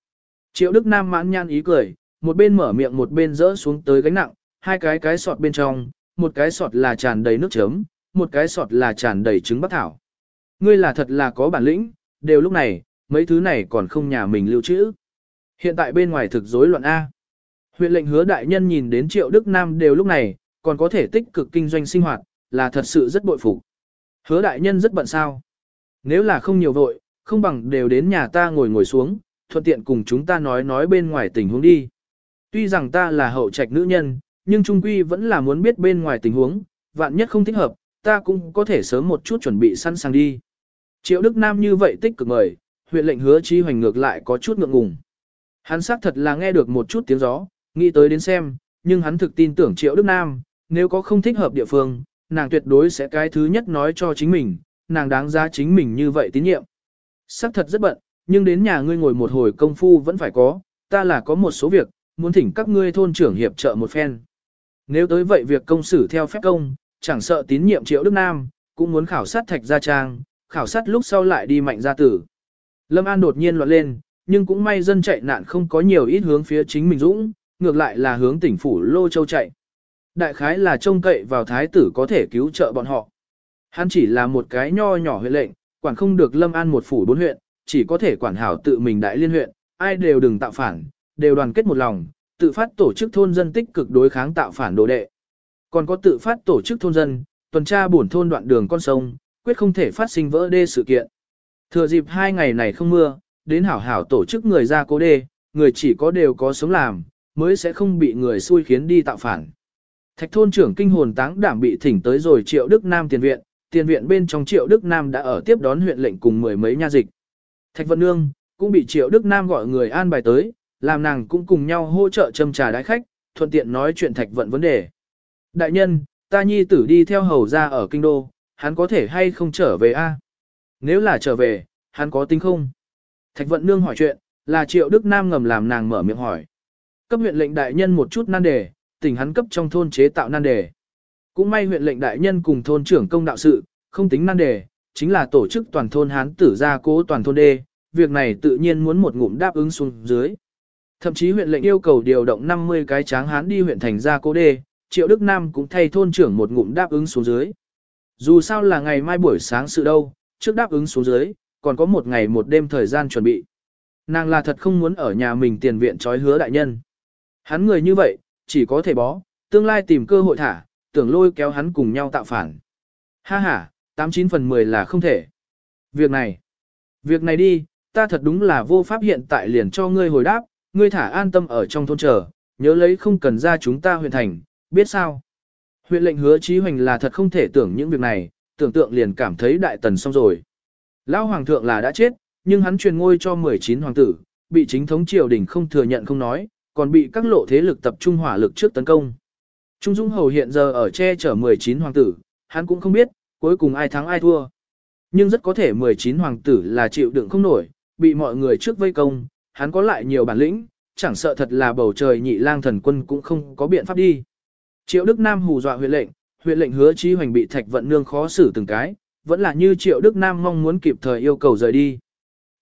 Triệu Đức Nam mãn nhan ý cười, một bên mở miệng một bên rỡ xuống tới gánh nặng, hai cái cái sọt bên trong, một cái sọt là tràn đầy nước chấm, một cái sọt là tràn đầy trứng bắc thảo. Ngươi là thật là có bản lĩnh, đều lúc này, mấy thứ này còn không nhà mình lưu trữ. Hiện tại bên ngoài thực rối loạn A. Huyện lệnh hứa đại nhân nhìn đến triệu Đức Nam đều lúc này, còn có thể tích cực kinh doanh sinh hoạt, là thật sự rất bội phục. Hứa đại nhân rất bận sao. Nếu là không nhiều vội, không bằng đều đến nhà ta ngồi ngồi xuống, thuận tiện cùng chúng ta nói nói bên ngoài tình huống đi. Tuy rằng ta là hậu trạch nữ nhân, nhưng trung quy vẫn là muốn biết bên ngoài tình huống, vạn nhất không thích hợp, ta cũng có thể sớm một chút chuẩn bị sẵn sàng đi. Triệu Đức Nam như vậy tích cực mời, huyện lệnh hứa chi hoành ngược lại có chút ngượng ngùng. Hắn xác thật là nghe được một chút tiếng gió, nghĩ tới đến xem, nhưng hắn thực tin tưởng Triệu Đức Nam, nếu có không thích hợp địa phương, nàng tuyệt đối sẽ cái thứ nhất nói cho chính mình, nàng đáng giá chính mình như vậy tín nhiệm. Xác thật rất bận, nhưng đến nhà ngươi ngồi một hồi công phu vẫn phải có, ta là có một số việc, muốn thỉnh các ngươi thôn trưởng hiệp trợ một phen. Nếu tới vậy việc công xử theo phép công, chẳng sợ tín nhiệm triệu Đức Nam, cũng muốn khảo sát thạch gia trang, khảo sát lúc sau lại đi mạnh gia tử. Lâm An đột nhiên loạn lên, nhưng cũng may dân chạy nạn không có nhiều ít hướng phía chính mình dũng, ngược lại là hướng tỉnh phủ Lô Châu chạy. Đại khái là trông cậy vào thái tử có thể cứu trợ bọn họ. Hắn chỉ là một cái nho nhỏ huyện lệnh, quản không được Lâm An một phủ bốn huyện, chỉ có thể quản hảo tự mình đại liên huyện, ai đều đừng tạo phản, đều đoàn kết một lòng, tự phát tổ chức thôn dân tích cực đối kháng tạo phản đồ đệ. Còn có tự phát tổ chức thôn dân, tuần tra bổn thôn đoạn đường con sông, quyết không thể phát sinh vỡ đê sự kiện. Thừa dịp hai ngày này không mưa, đến hảo hảo tổ chức người ra cố đê, người chỉ có đều có sống làm, mới sẽ không bị người xui khiến đi tạo phản. Thạch thôn trưởng kinh hồn táng đảm bị thỉnh tới rồi Triệu Đức Nam tiền viện, tiền viện bên trong Triệu Đức Nam đã ở tiếp đón huyện lệnh cùng mười mấy nha dịch. Thạch Vận Nương cũng bị Triệu Đức Nam gọi người an bài tới, làm nàng cũng cùng nhau hỗ trợ châm trà đái khách, thuận tiện nói chuyện thạch vận vấn đề. Đại nhân, ta nhi tử đi theo hầu ra ở kinh đô, hắn có thể hay không trở về a? Nếu là trở về, hắn có tính không? Thạch vận nương hỏi chuyện, là triệu Đức Nam ngầm làm nàng mở miệng hỏi. Cấp huyện lệnh đại nhân một chút nan đề, tỉnh hắn cấp trong thôn chế tạo nan đề. Cũng may huyện lệnh đại nhân cùng thôn trưởng công đạo sự, không tính nan đề, chính là tổ chức toàn thôn hán tử gia cố toàn thôn đê, việc này tự nhiên muốn một ngụm đáp ứng xuống dưới. Thậm chí huyện lệnh yêu cầu điều động 50 cái tráng hán đi huyện thành ra cố đê, Triệu Đức Nam cũng thay thôn trưởng một ngụm đáp ứng xuống dưới. Dù sao là ngày mai buổi sáng sự đâu, trước đáp ứng xuống dưới, còn có một ngày một đêm thời gian chuẩn bị. Nàng là thật không muốn ở nhà mình tiền viện trói hứa đại nhân. Hắn người như vậy, chỉ có thể bó, tương lai tìm cơ hội thả, tưởng lôi kéo hắn cùng nhau tạo phản. Ha ha, 89 phần 10 là không thể. Việc này, việc này đi, ta thật đúng là vô pháp hiện tại liền cho ngươi hồi đáp, ngươi thả an tâm ở trong thôn chờ, nhớ lấy không cần ra chúng ta huyện thành, biết sao. Huyện lệnh hứa trí hoành là thật không thể tưởng những việc này, tưởng tượng liền cảm thấy đại tần xong rồi. Lão hoàng thượng là đã chết, nhưng hắn truyền ngôi cho 19 hoàng tử, bị chính thống triều đình không thừa nhận không nói, còn bị các lộ thế lực tập trung hỏa lực trước tấn công. Trung Dung Hầu hiện giờ ở che chở 19 hoàng tử, hắn cũng không biết, cuối cùng ai thắng ai thua. Nhưng rất có thể 19 hoàng tử là chịu đựng không nổi, bị mọi người trước vây công, hắn có lại nhiều bản lĩnh, chẳng sợ thật là bầu trời nhị lang thần quân cũng không có biện pháp đi. Triệu Đức Nam hù dọa huyện lệnh, huyện lệnh hứa chí hoành bị thạch vận nương khó xử từng cái, vẫn là như Triệu Đức Nam mong muốn kịp thời yêu cầu rời đi.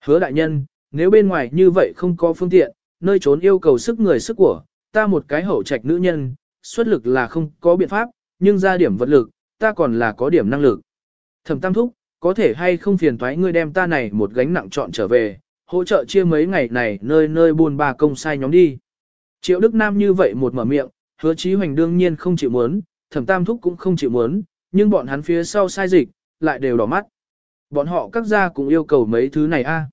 Hứa đại nhân, nếu bên ngoài như vậy không có phương tiện, nơi trốn yêu cầu sức người sức của, ta một cái hậu trạch nữ nhân, xuất lực là không có biện pháp, nhưng ra điểm vật lực, ta còn là có điểm năng lực. Thẩm Tam Thúc, có thể hay không phiền thoái ngươi đem ta này một gánh nặng chọn trở về, hỗ trợ chia mấy ngày này nơi nơi buôn ba công sai nhóm đi. Triệu Đức Nam như vậy một mở miệng, hứa chí hoành đương nhiên không chịu muốn, Thẩm Tam Thúc cũng không chịu muốn, nhưng bọn hắn phía sau sai dịch, lại đều đỏ mắt. Bọn họ các gia cũng yêu cầu mấy thứ này a.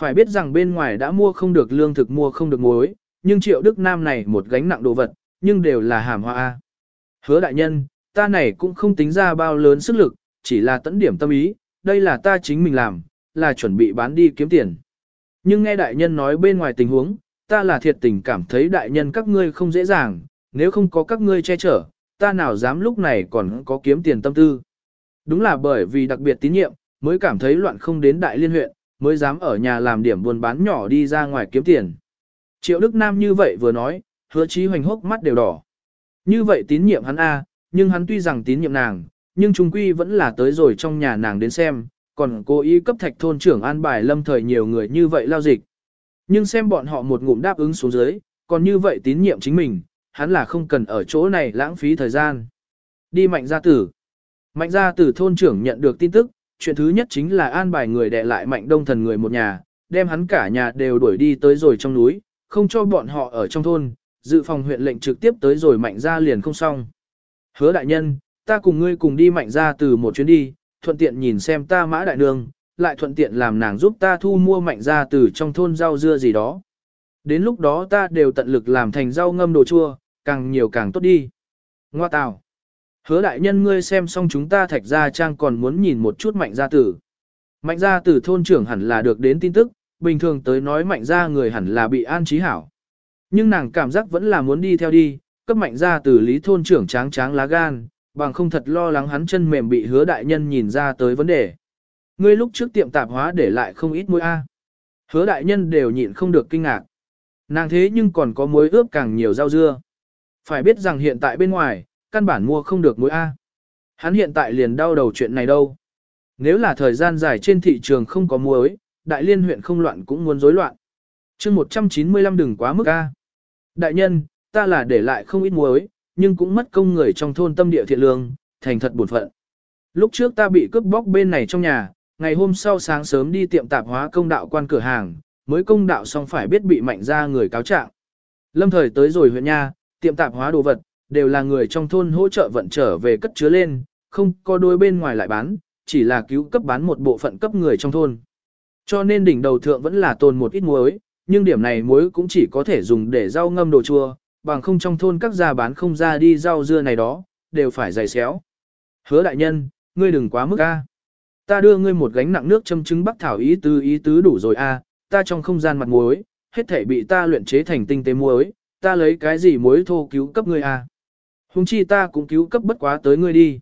Phải biết rằng bên ngoài đã mua không được lương thực mua không được muối, nhưng triệu Đức Nam này một gánh nặng đồ vật, nhưng đều là hàm hoa a. Hứa đại nhân, ta này cũng không tính ra bao lớn sức lực, chỉ là tận điểm tâm ý, đây là ta chính mình làm, là chuẩn bị bán đi kiếm tiền. Nhưng nghe đại nhân nói bên ngoài tình huống, ta là thiệt tình cảm thấy đại nhân các ngươi không dễ dàng, nếu không có các ngươi che chở, ta nào dám lúc này còn có kiếm tiền tâm tư. Đúng là bởi vì đặc biệt tín nhiệm, mới cảm thấy loạn không đến đại liên huyện, mới dám ở nhà làm điểm buôn bán nhỏ đi ra ngoài kiếm tiền. Triệu Đức Nam như vậy vừa nói, hứa chí hoành hốc mắt đều đỏ. Như vậy tín nhiệm hắn A, nhưng hắn tuy rằng tín nhiệm nàng, nhưng trung quy vẫn là tới rồi trong nhà nàng đến xem, còn cố ý cấp thạch thôn trưởng an bài lâm thời nhiều người như vậy lao dịch. Nhưng xem bọn họ một ngụm đáp ứng xuống dưới, còn như vậy tín nhiệm chính mình, hắn là không cần ở chỗ này lãng phí thời gian. Đi mạnh gia tử. Mạnh gia tử thôn trưởng nhận được tin tức, chuyện thứ nhất chính là an bài người đệ lại mạnh đông thần người một nhà, đem hắn cả nhà đều đuổi đi tới rồi trong núi, không cho bọn họ ở trong thôn, dự phòng huyện lệnh trực tiếp tới rồi mạnh gia liền không xong. Hứa đại nhân, ta cùng ngươi cùng đi mạnh gia từ một chuyến đi, thuận tiện nhìn xem ta mã đại nương, lại thuận tiện làm nàng giúp ta thu mua mạnh gia từ trong thôn rau dưa gì đó. Đến lúc đó ta đều tận lực làm thành rau ngâm đồ chua, càng nhiều càng tốt đi. Ngoa tào. Hứa đại nhân ngươi xem xong chúng ta thạch gia trang còn muốn nhìn một chút mạnh gia tử. Mạnh gia tử thôn trưởng hẳn là được đến tin tức, bình thường tới nói mạnh gia người hẳn là bị an trí hảo. Nhưng nàng cảm giác vẫn là muốn đi theo đi, cấp mạnh gia tử lý thôn trưởng tráng tráng lá gan, bằng không thật lo lắng hắn chân mềm bị hứa đại nhân nhìn ra tới vấn đề. Ngươi lúc trước tiệm tạp hóa để lại không ít muối A. Hứa đại nhân đều nhịn không được kinh ngạc. Nàng thế nhưng còn có muối ướp càng nhiều rau dưa. Phải biết rằng hiện tại bên ngoài, căn bản mua không được muối A. Hắn hiện tại liền đau đầu chuyện này đâu. Nếu là thời gian dài trên thị trường không có muối, đại liên huyện không loạn cũng muốn rối loạn. chương 195 đừng quá mức A. Đại nhân, ta là để lại không ít muối, nhưng cũng mất công người trong thôn tâm địa thiện lương, thành thật buồn phận. Lúc trước ta bị cướp bóc bên này trong nhà, ngày hôm sau sáng sớm đi tiệm tạp hóa công đạo quan cửa hàng, mới công đạo xong phải biết bị mạnh ra người cáo trạng. Lâm thời tới rồi huyện nha, tiệm tạp hóa đồ vật, đều là người trong thôn hỗ trợ vận trở về cất chứa lên, không có đôi bên ngoài lại bán, chỉ là cứu cấp bán một bộ phận cấp người trong thôn. Cho nên đỉnh đầu thượng vẫn là tồn một ít muối, nhưng điểm này muối cũng chỉ có thể dùng để rau ngâm đồ chua, bằng không trong thôn các gia bán không ra đi rau dưa này đó, đều phải dày xéo. Hứa đại nhân, ngươi đừng quá mức a. Ta đưa ngươi một gánh nặng nước châm trứng bắc thảo ý tứ ý tứ đủ rồi a, ta trong không gian mặt muối, hết thể bị ta luyện chế thành tinh tế muối, ta lấy cái gì muối thô cứu cấp ngươi à? Hùng chi ta cũng cứu cấp bất quá tới ngươi đi.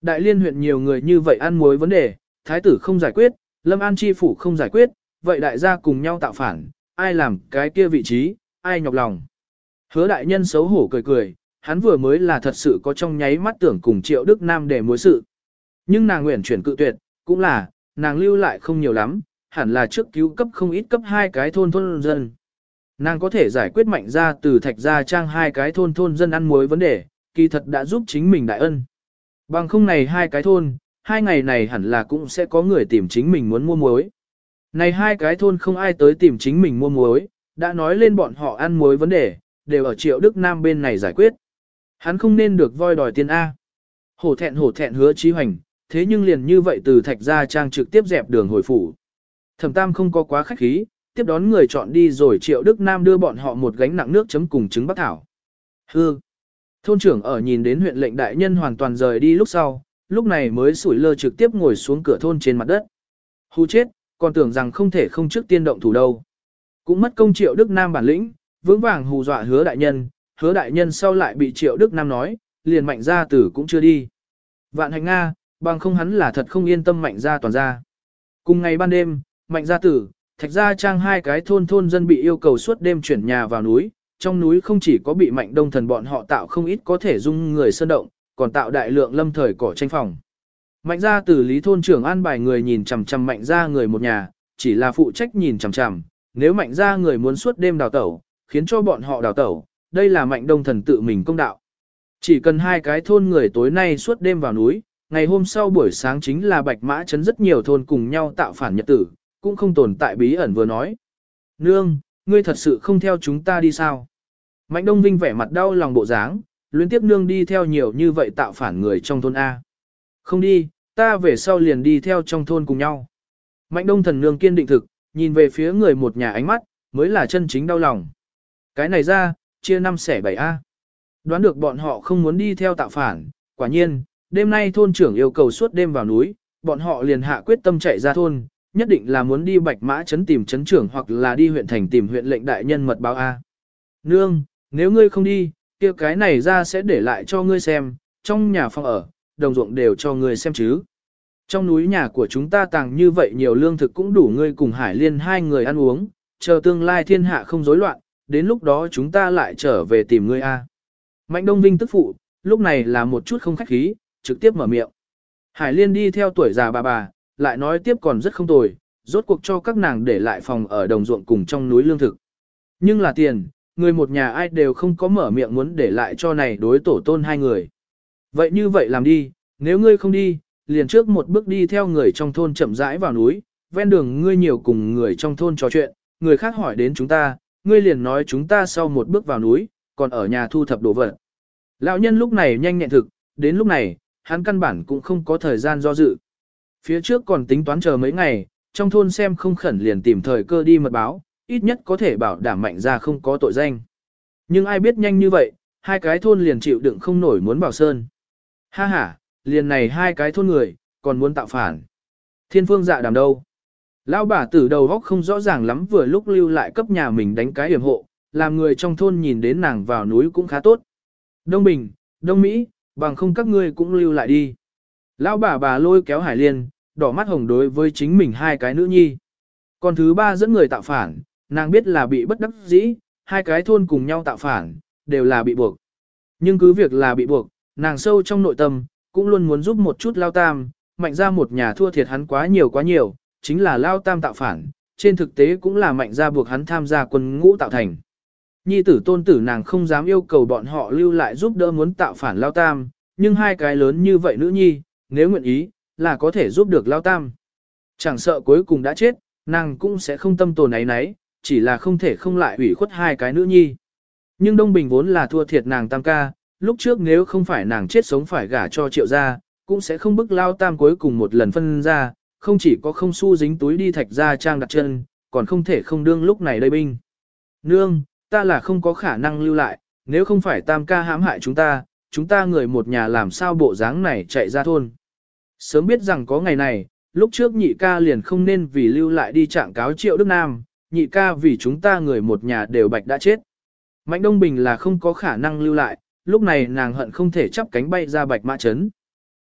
Đại liên huyện nhiều người như vậy ăn muối vấn đề, thái tử không giải quyết, lâm an chi phủ không giải quyết, vậy đại gia cùng nhau tạo phản, ai làm cái kia vị trí, ai nhọc lòng. Hứa đại nhân xấu hổ cười cười, hắn vừa mới là thật sự có trong nháy mắt tưởng cùng triệu Đức Nam để mối sự. Nhưng nàng nguyện chuyển cự tuyệt, cũng là, nàng lưu lại không nhiều lắm, hẳn là trước cứu cấp không ít cấp hai cái thôn thôn dân. Nàng có thể giải quyết mạnh ra từ thạch ra trang hai cái thôn thôn dân ăn muối vấn đề, kỳ thật đã giúp chính mình đại ân. Bằng không này hai cái thôn, hai ngày này hẳn là cũng sẽ có người tìm chính mình muốn mua muối. Này hai cái thôn không ai tới tìm chính mình mua muối, đã nói lên bọn họ ăn muối vấn đề, đều ở triệu Đức Nam bên này giải quyết. Hắn không nên được voi đòi tiền A. Hổ thẹn hổ thẹn hứa trí hoành, thế nhưng liền như vậy từ thạch ra trang trực tiếp dẹp đường hồi phủ. Thẩm Tam không có quá khách khí, tiếp đón người chọn đi rồi Triệu Đức Nam đưa bọn họ một gánh nặng nước chấm cùng trứng bắc thảo. Hư. Thôn trưởng ở nhìn đến huyện lệnh đại nhân hoàn toàn rời đi lúc sau, lúc này mới sủi lơ trực tiếp ngồi xuống cửa thôn trên mặt đất. Hù chết, còn tưởng rằng không thể không trước tiên động thủ đâu. Cũng mất công Triệu Đức Nam bản lĩnh, vững vàng hù dọa hứa đại nhân, hứa đại nhân sau lại bị Triệu Đức Nam nói, liền mạnh gia tử cũng chưa đi. Vạn hành Nga, bằng không hắn là thật không yên tâm mạnh gia toàn gia. Cùng ngày ban đêm, mạnh gia tử, thạch gia trang hai cái thôn thôn dân bị yêu cầu suốt đêm chuyển nhà vào núi, trong núi không chỉ có bị mạnh đông thần bọn họ tạo không ít có thể dung người sơn động, còn tạo đại lượng lâm thời cỏ tranh phòng. Mạnh gia tử lý thôn trưởng an bài người nhìn chằm chằm mạnh gia người một nhà, chỉ là phụ trách nhìn chằm chằm, nếu mạnh gia người muốn suốt đêm đào tẩu, khiến cho bọn họ đào tẩu, đây là mạnh đông thần tự mình công đạo. Chỉ cần hai cái thôn người tối nay suốt đêm vào núi, ngày hôm sau buổi sáng chính là bạch mã chấn rất nhiều thôn cùng nhau tạo phản nhật tử, cũng không tồn tại bí ẩn vừa nói. Nương, ngươi thật sự không theo chúng ta đi sao? Mạnh Đông Vinh vẻ mặt đau lòng bộ dáng, luyến tiếp nương đi theo nhiều như vậy tạo phản người trong thôn A. Không đi, ta về sau liền đi theo trong thôn cùng nhau. Mạnh Đông thần nương kiên định thực, nhìn về phía người một nhà ánh mắt, mới là chân chính đau lòng. Cái này ra, chia năm xẻ bảy A. Đoán được bọn họ không muốn đi theo tạo phản, quả nhiên, đêm nay thôn trưởng yêu cầu suốt đêm vào núi, bọn họ liền hạ quyết tâm chạy ra thôn, nhất định là muốn đi bạch mã chấn tìm chấn trưởng hoặc là đi huyện thành tìm huyện lệnh đại nhân mật báo A. Nương, nếu ngươi không đi, kia cái này ra sẽ để lại cho ngươi xem, trong nhà phòng ở, đồng ruộng đều cho ngươi xem chứ. Trong núi nhà của chúng ta tàng như vậy nhiều lương thực cũng đủ ngươi cùng Hải Liên hai người ăn uống, chờ tương lai thiên hạ không rối loạn, đến lúc đó chúng ta lại trở về tìm ngươi A. Mạnh Đông Vinh tức phụ, lúc này là một chút không khách khí, trực tiếp mở miệng. Hải Liên đi theo tuổi già bà bà, lại nói tiếp còn rất không tồi, rốt cuộc cho các nàng để lại phòng ở đồng ruộng cùng trong núi lương thực. Nhưng là tiền, người một nhà ai đều không có mở miệng muốn để lại cho này đối tổ tôn hai người. Vậy như vậy làm đi, nếu ngươi không đi, liền trước một bước đi theo người trong thôn chậm rãi vào núi, ven đường ngươi nhiều cùng người trong thôn trò chuyện, người khác hỏi đến chúng ta, ngươi liền nói chúng ta sau một bước vào núi, còn ở nhà thu thập đồ vật. Lão nhân lúc này nhanh nhẹn thực, đến lúc này, hắn căn bản cũng không có thời gian do dự. Phía trước còn tính toán chờ mấy ngày, trong thôn xem không khẩn liền tìm thời cơ đi mật báo, ít nhất có thể bảo đảm mạnh ra không có tội danh. Nhưng ai biết nhanh như vậy, hai cái thôn liền chịu đựng không nổi muốn bảo sơn. Ha ha, liền này hai cái thôn người, còn muốn tạo phản. Thiên phương dạ đàm đâu? Lão bà tử đầu góc không rõ ràng lắm vừa lúc lưu lại cấp nhà mình đánh cái hiểm hộ, làm người trong thôn nhìn đến nàng vào núi cũng khá tốt. Đông Bình, Đông Mỹ, bằng không các ngươi cũng lưu lại đi. Lão bà bà lôi kéo Hải Liên, đỏ mắt hồng đối với chính mình hai cái nữ nhi. Còn thứ ba dẫn người tạo phản, nàng biết là bị bất đắc dĩ, hai cái thôn cùng nhau tạo phản, đều là bị buộc. Nhưng cứ việc là bị buộc, nàng sâu trong nội tâm, cũng luôn muốn giúp một chút lao tam, mạnh ra một nhà thua thiệt hắn quá nhiều quá nhiều, chính là lao tam tạo phản, trên thực tế cũng là mạnh ra buộc hắn tham gia quân ngũ tạo thành. Nhi tử tôn tử nàng không dám yêu cầu bọn họ lưu lại giúp đỡ muốn tạo phản lao tam, nhưng hai cái lớn như vậy nữ nhi, nếu nguyện ý, là có thể giúp được lao tam. Chẳng sợ cuối cùng đã chết, nàng cũng sẽ không tâm tồn ấy nấy, chỉ là không thể không lại ủy khuất hai cái nữ nhi. Nhưng Đông Bình vốn là thua thiệt nàng tam ca, lúc trước nếu không phải nàng chết sống phải gả cho triệu gia, cũng sẽ không bức lao tam cuối cùng một lần phân ra, không chỉ có không su dính túi đi thạch ra trang đặt chân, còn không thể không đương lúc này đây binh. Nương, ta là không có khả năng lưu lại, nếu không phải tam ca hãm hại chúng ta, chúng ta người một nhà làm sao bộ dáng này chạy ra thôn. Sớm biết rằng có ngày này, lúc trước nhị ca liền không nên vì lưu lại đi trạng cáo triệu Đức Nam, nhị ca vì chúng ta người một nhà đều bạch đã chết. Mạnh Đông Bình là không có khả năng lưu lại, lúc này nàng hận không thể chắp cánh bay ra bạch mã chấn.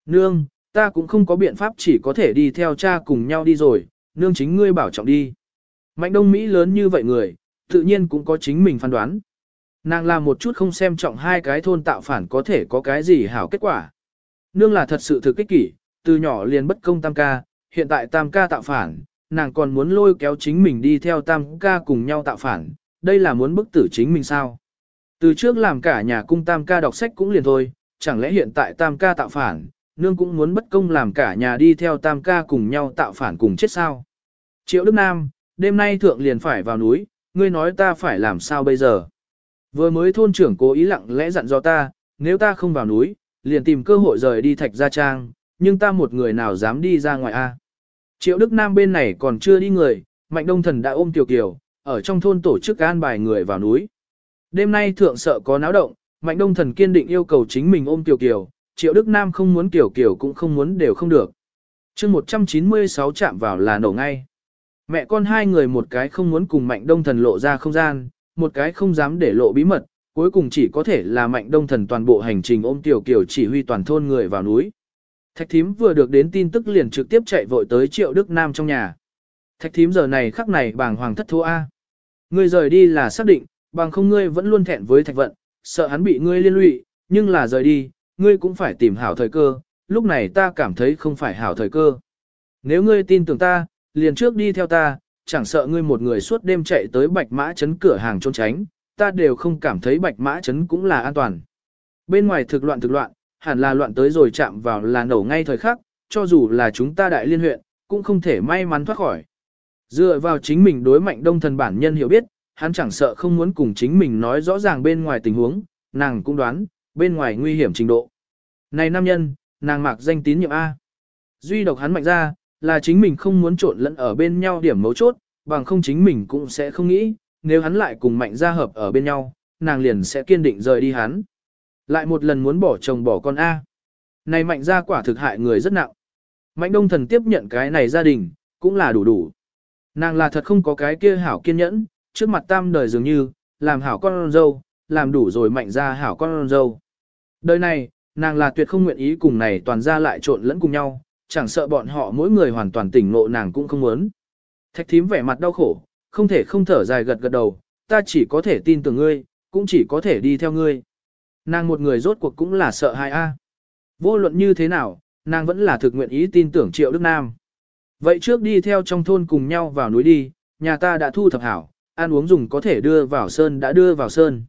Nương, ta cũng không có biện pháp chỉ có thể đi theo cha cùng nhau đi rồi, nương chính ngươi bảo trọng đi. Mạnh Đông Mỹ lớn như vậy người, tự nhiên cũng có chính mình phán đoán. Nàng làm một chút không xem trọng hai cái thôn tạo phản có thể có cái gì hảo kết quả. Nương là thật sự thực kích kỷ, từ nhỏ liền bất công tam ca, hiện tại tam ca tạo phản, nàng còn muốn lôi kéo chính mình đi theo tam ca cùng nhau tạo phản, đây là muốn bức tử chính mình sao. Từ trước làm cả nhà cung tam ca đọc sách cũng liền thôi, chẳng lẽ hiện tại tam ca tạo phản, nương cũng muốn bất công làm cả nhà đi theo tam ca cùng nhau tạo phản cùng chết sao. Triệu Đức Nam, đêm nay thượng liền phải vào núi, ngươi nói ta phải làm sao bây giờ. Vừa mới thôn trưởng cố ý lặng lẽ dặn dò ta, nếu ta không vào núi, liền tìm cơ hội rời đi thạch gia trang, nhưng ta một người nào dám đi ra ngoài a? Triệu Đức Nam bên này còn chưa đi người, Mạnh Đông Thần đã ôm Tiểu Kiều, ở trong thôn tổ chức an bài người vào núi. Đêm nay thượng sợ có náo động, Mạnh Đông Thần kiên định yêu cầu chính mình ôm Tiểu Kiều, Triệu Đức Nam không muốn Tiểu Kiều cũng không muốn đều không được. chương 196 chạm vào là nổ ngay. Mẹ con hai người một cái không muốn cùng Mạnh Đông Thần lộ ra không gian, một cái không dám để lộ bí mật, cuối cùng chỉ có thể là Mạnh Đông Thần toàn bộ hành trình ôm Tiểu Kiều chỉ huy toàn thôn người vào núi. Thạch thím vừa được đến tin tức liền trực tiếp chạy vội tới Triệu Đức Nam trong nhà. Thạch thím giờ này khắc này bàng hoàng thất thua A. Ngươi rời đi là xác định, bằng không ngươi vẫn luôn thẹn với thạch vận, sợ hắn bị ngươi liên lụy, nhưng là rời đi, ngươi cũng phải tìm hảo thời cơ, lúc này ta cảm thấy không phải hảo thời cơ. Nếu ngươi tin tưởng ta, liền trước đi theo ta, chẳng sợ ngươi một người suốt đêm chạy tới bạch mã chấn cửa hàng trốn tránh, ta đều không cảm thấy bạch mã chấn cũng là an toàn. Bên ngoài thực loạn thực loạn, hẳn là loạn tới rồi chạm vào là nổ ngay thời khắc, cho dù là chúng ta đại liên huyện, cũng không thể may mắn thoát khỏi. Dựa vào chính mình đối mạnh đông thần bản nhân hiểu biết, hắn chẳng sợ không muốn cùng chính mình nói rõ ràng bên ngoài tình huống, nàng cũng đoán, bên ngoài nguy hiểm trình độ. Này nam nhân, nàng mặc danh tín nhiệm A. Duy độc hắn mạnh ra, là chính mình không muốn trộn lẫn ở bên nhau điểm mấu chốt, bằng không chính mình cũng sẽ không nghĩ, nếu hắn lại cùng mạnh ra hợp ở bên nhau, nàng liền sẽ kiên định rời đi hắn. Lại một lần muốn bỏ chồng bỏ con A. Này mạnh ra quả thực hại người rất nặng. Mạnh đông thần tiếp nhận cái này gia đình, cũng là đủ đủ. Nàng là thật không có cái kia hảo kiên nhẫn, trước mặt tam đời dường như, làm hảo con dâu, làm đủ rồi mạnh ra hảo con dâu. Đời này, nàng là tuyệt không nguyện ý cùng này toàn ra lại trộn lẫn cùng nhau, chẳng sợ bọn họ mỗi người hoàn toàn tỉnh ngộ nàng cũng không muốn. Thạch thím vẻ mặt đau khổ, không thể không thở dài gật gật đầu, ta chỉ có thể tin tưởng ngươi, cũng chỉ có thể đi theo ngươi. Nàng một người rốt cuộc cũng là sợ hai a. Vô luận như thế nào, nàng vẫn là thực nguyện ý tin tưởng Triệu Đức Nam. Vậy trước đi theo trong thôn cùng nhau vào núi đi, nhà ta đã thu thập hảo, ăn uống dùng có thể đưa vào sơn đã đưa vào sơn.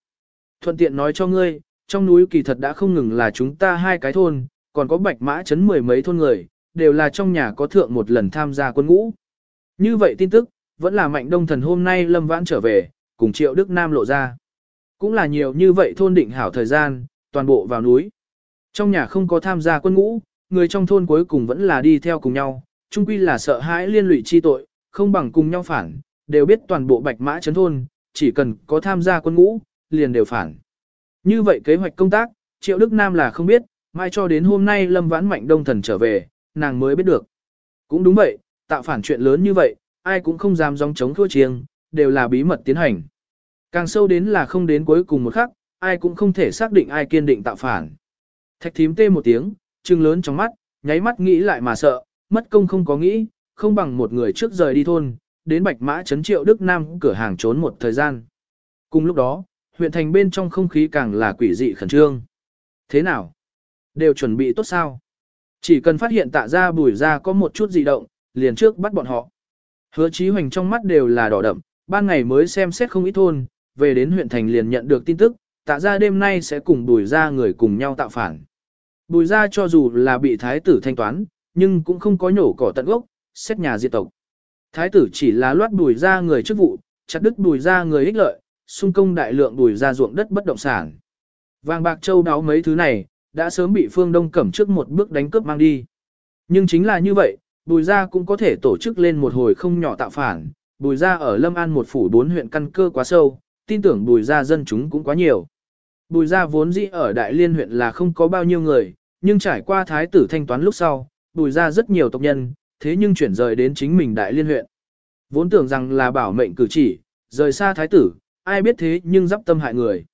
Thuận tiện nói cho ngươi, trong núi kỳ thật đã không ngừng là chúng ta hai cái thôn, còn có bạch mã chấn mười mấy thôn người, đều là trong nhà có thượng một lần tham gia quân ngũ. Như vậy tin tức, vẫn là mạnh đông thần hôm nay lâm vãn trở về, cùng triệu Đức Nam lộ ra. Cũng là nhiều như vậy thôn định hảo thời gian, toàn bộ vào núi. Trong nhà không có tham gia quân ngũ, người trong thôn cuối cùng vẫn là đi theo cùng nhau, chung quy là sợ hãi liên lụy chi tội, không bằng cùng nhau phản, đều biết toàn bộ bạch mã chấn thôn, chỉ cần có tham gia quân ngũ, liền đều phản. Như vậy kế hoạch công tác, Triệu Đức Nam là không biết, mai cho đến hôm nay Lâm Vãn Mạnh Đông Thần trở về, nàng mới biết được. Cũng đúng vậy, tạo phản chuyện lớn như vậy, ai cũng không dám dòng chống thua chiêng, đều là bí mật tiến hành. Càng sâu đến là không đến cuối cùng một khắc, ai cũng không thể xác định ai kiên định tạo phản. Thạch thím tê một tiếng, trừng lớn trong mắt, nháy mắt nghĩ lại mà sợ, mất công không có nghĩ, không bằng một người trước rời đi thôn, đến bạch mã chấn triệu Đức Nam cửa hàng trốn một thời gian. Cùng lúc đó, huyện thành bên trong không khí càng là quỷ dị khẩn trương. Thế nào? Đều chuẩn bị tốt sao? Chỉ cần phát hiện tạ ra bùi ra có một chút dị động, liền trước bắt bọn họ. Hứa chí hoành trong mắt đều là đỏ đậm, ban ngày mới xem xét không ít thôn, về đến huyện thành liền nhận được tin tức, tạ ra đêm nay sẽ cùng bùi ra người cùng nhau tạo phản. Bùi ra cho dù là bị thái tử thanh toán, nhưng cũng không có nhổ cỏ tận gốc, xét nhà diệt tộc. Thái tử chỉ là loát bùi ra người chức vụ, chặt đứt bùi ra người ích lợi, xung công đại lượng đùi ra ruộng đất bất động sản. Vàng bạc châu đáo mấy thứ này, đã sớm bị phương đông cẩm trước một bước đánh cướp mang đi. Nhưng chính là như vậy, bùi ra cũng có thể tổ chức lên một hồi không nhỏ tạo phản, bùi ra ở Lâm An một phủ bốn huyện căn cơ quá sâu, tin tưởng bùi ra dân chúng cũng quá nhiều. Bùi ra vốn dĩ ở Đại Liên huyện là không có bao nhiêu người, nhưng trải qua thái tử thanh toán lúc sau, bùi ra rất nhiều tộc nhân, thế nhưng chuyển rời đến chính mình Đại Liên huyện. Vốn tưởng rằng là bảo mệnh cử chỉ, rời xa thái tử, ai biết thế nhưng dắp tâm hại người.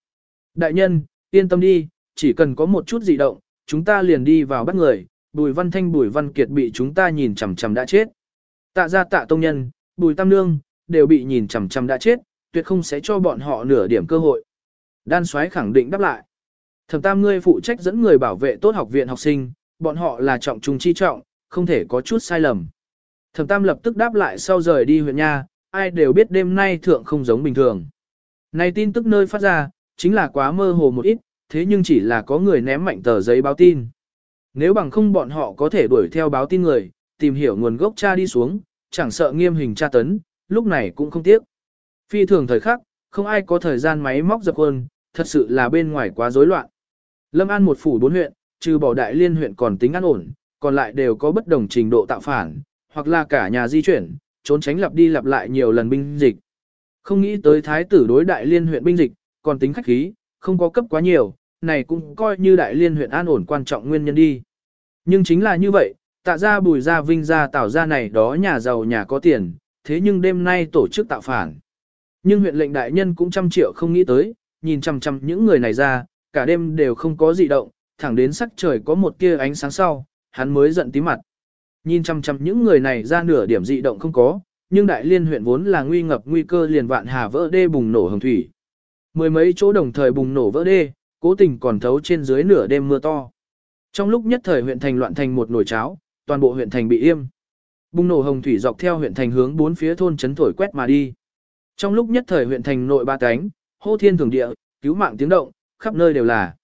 Đại nhân, yên tâm đi, chỉ cần có một chút dị động, chúng ta liền đi vào bắt người, Bùi Văn Thanh Bùi Văn Kiệt bị chúng ta nhìn chằm chằm đã chết. Tạ gia tạ tông nhân, Bùi Tam Nương, đều bị nhìn chằm chằm đã chết, tuyệt không sẽ cho bọn họ nửa điểm cơ hội. Đan Soái khẳng định đáp lại. Thẩm Tam ngươi phụ trách dẫn người bảo vệ tốt học viện học sinh, bọn họ là trọng trung chi trọng, không thể có chút sai lầm. Thẩm Tam lập tức đáp lại sau rời đi huyện nha, ai đều biết đêm nay thượng không giống bình thường. Này tin tức nơi phát ra, chính là quá mơ hồ một ít, thế nhưng chỉ là có người ném mạnh tờ giấy báo tin. Nếu bằng không bọn họ có thể đuổi theo báo tin người, tìm hiểu nguồn gốc cha đi xuống, chẳng sợ nghiêm hình tra tấn, lúc này cũng không tiếc. Phi thường thời khắc, không ai có thời gian máy móc dập hơn, thật sự là bên ngoài quá rối loạn. Lâm An một phủ bốn huyện, trừ bỏ đại liên huyện còn tính an ổn, còn lại đều có bất đồng trình độ tạo phản, hoặc là cả nhà di chuyển, trốn tránh lặp đi lặp lại nhiều lần binh dịch. Không nghĩ tới thái tử đối đại liên huyện binh dịch, còn tính khách khí, không có cấp quá nhiều, này cũng coi như đại liên huyện an ổn quan trọng nguyên nhân đi. Nhưng chính là như vậy, tạ ra bùi ra vinh ra tạo ra này đó nhà giàu nhà có tiền, thế nhưng đêm nay tổ chức tạo phản. Nhưng huyện lệnh đại nhân cũng trăm triệu không nghĩ tới, nhìn chằm chằm những người này ra, cả đêm đều không có gì động, thẳng đến sắc trời có một tia ánh sáng sau, hắn mới giận tí mặt. Nhìn chằm chằm những người này ra nửa điểm dị động không có, nhưng đại liên huyện vốn là nguy ngập nguy cơ liền vạn hà vỡ đê bùng nổ hồng thủy. Mười mấy chỗ đồng thời bùng nổ vỡ đê, cố tình còn thấu trên dưới nửa đêm mưa to. Trong lúc nhất thời huyện thành loạn thành một nồi cháo, toàn bộ huyện thành bị im. Bùng nổ hồng thủy dọc theo huyện thành hướng bốn phía thôn trấn thổi quét mà đi. Trong lúc nhất thời huyện thành nội ba cánh, hô thiên thường địa, cứu mạng tiếng động, khắp nơi đều là.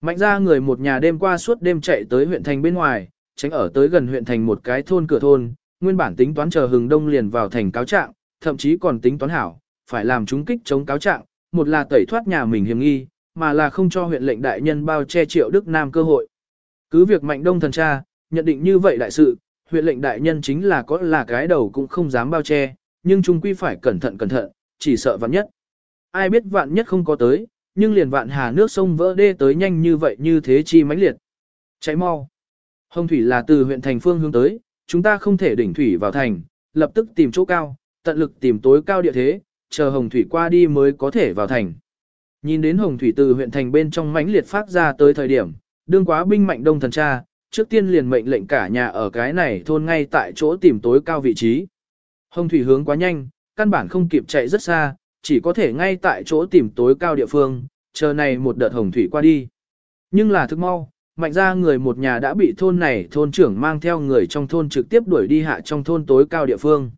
Mạnh ra người một nhà đêm qua suốt đêm chạy tới huyện thành bên ngoài, tránh ở tới gần huyện thành một cái thôn cửa thôn, nguyên bản tính toán chờ hừng đông liền vào thành cáo trạng, thậm chí còn tính toán hảo, phải làm chúng kích chống cáo trạng, một là tẩy thoát nhà mình hiểm nghi, mà là không cho huyện lệnh đại nhân bao che triệu Đức Nam cơ hội. Cứ việc mạnh đông thần tra, nhận định như vậy đại sự, huyện lệnh đại nhân chính là có là cái đầu cũng không dám bao che, nhưng chung quy phải cẩn thận cẩn thận, chỉ sợ vạn nhất. Ai biết vạn nhất không có tới, nhưng liền vạn hà nước sông vỡ đê tới nhanh như vậy như thế chi mãnh liệt. Cháy mau. Hồng thủy là từ huyện thành phương hướng tới, chúng ta không thể đỉnh thủy vào thành, lập tức tìm chỗ cao, tận lực tìm tối cao địa thế, chờ hồng thủy qua đi mới có thể vào thành. Nhìn đến hồng thủy từ huyện thành bên trong mãnh liệt phát ra tới thời điểm, đương quá binh mạnh đông thần cha, trước tiên liền mệnh lệnh cả nhà ở cái này thôn ngay tại chỗ tìm tối cao vị trí. Hồng thủy hướng quá nhanh, căn bản không kịp chạy rất xa, chỉ có thể ngay tại chỗ tìm tối cao địa phương, chờ này một đợt hồng thủy qua đi. Nhưng là thức mau, mạnh ra người một nhà đã bị thôn này thôn trưởng mang theo người trong thôn trực tiếp đuổi đi hạ trong thôn tối cao địa phương.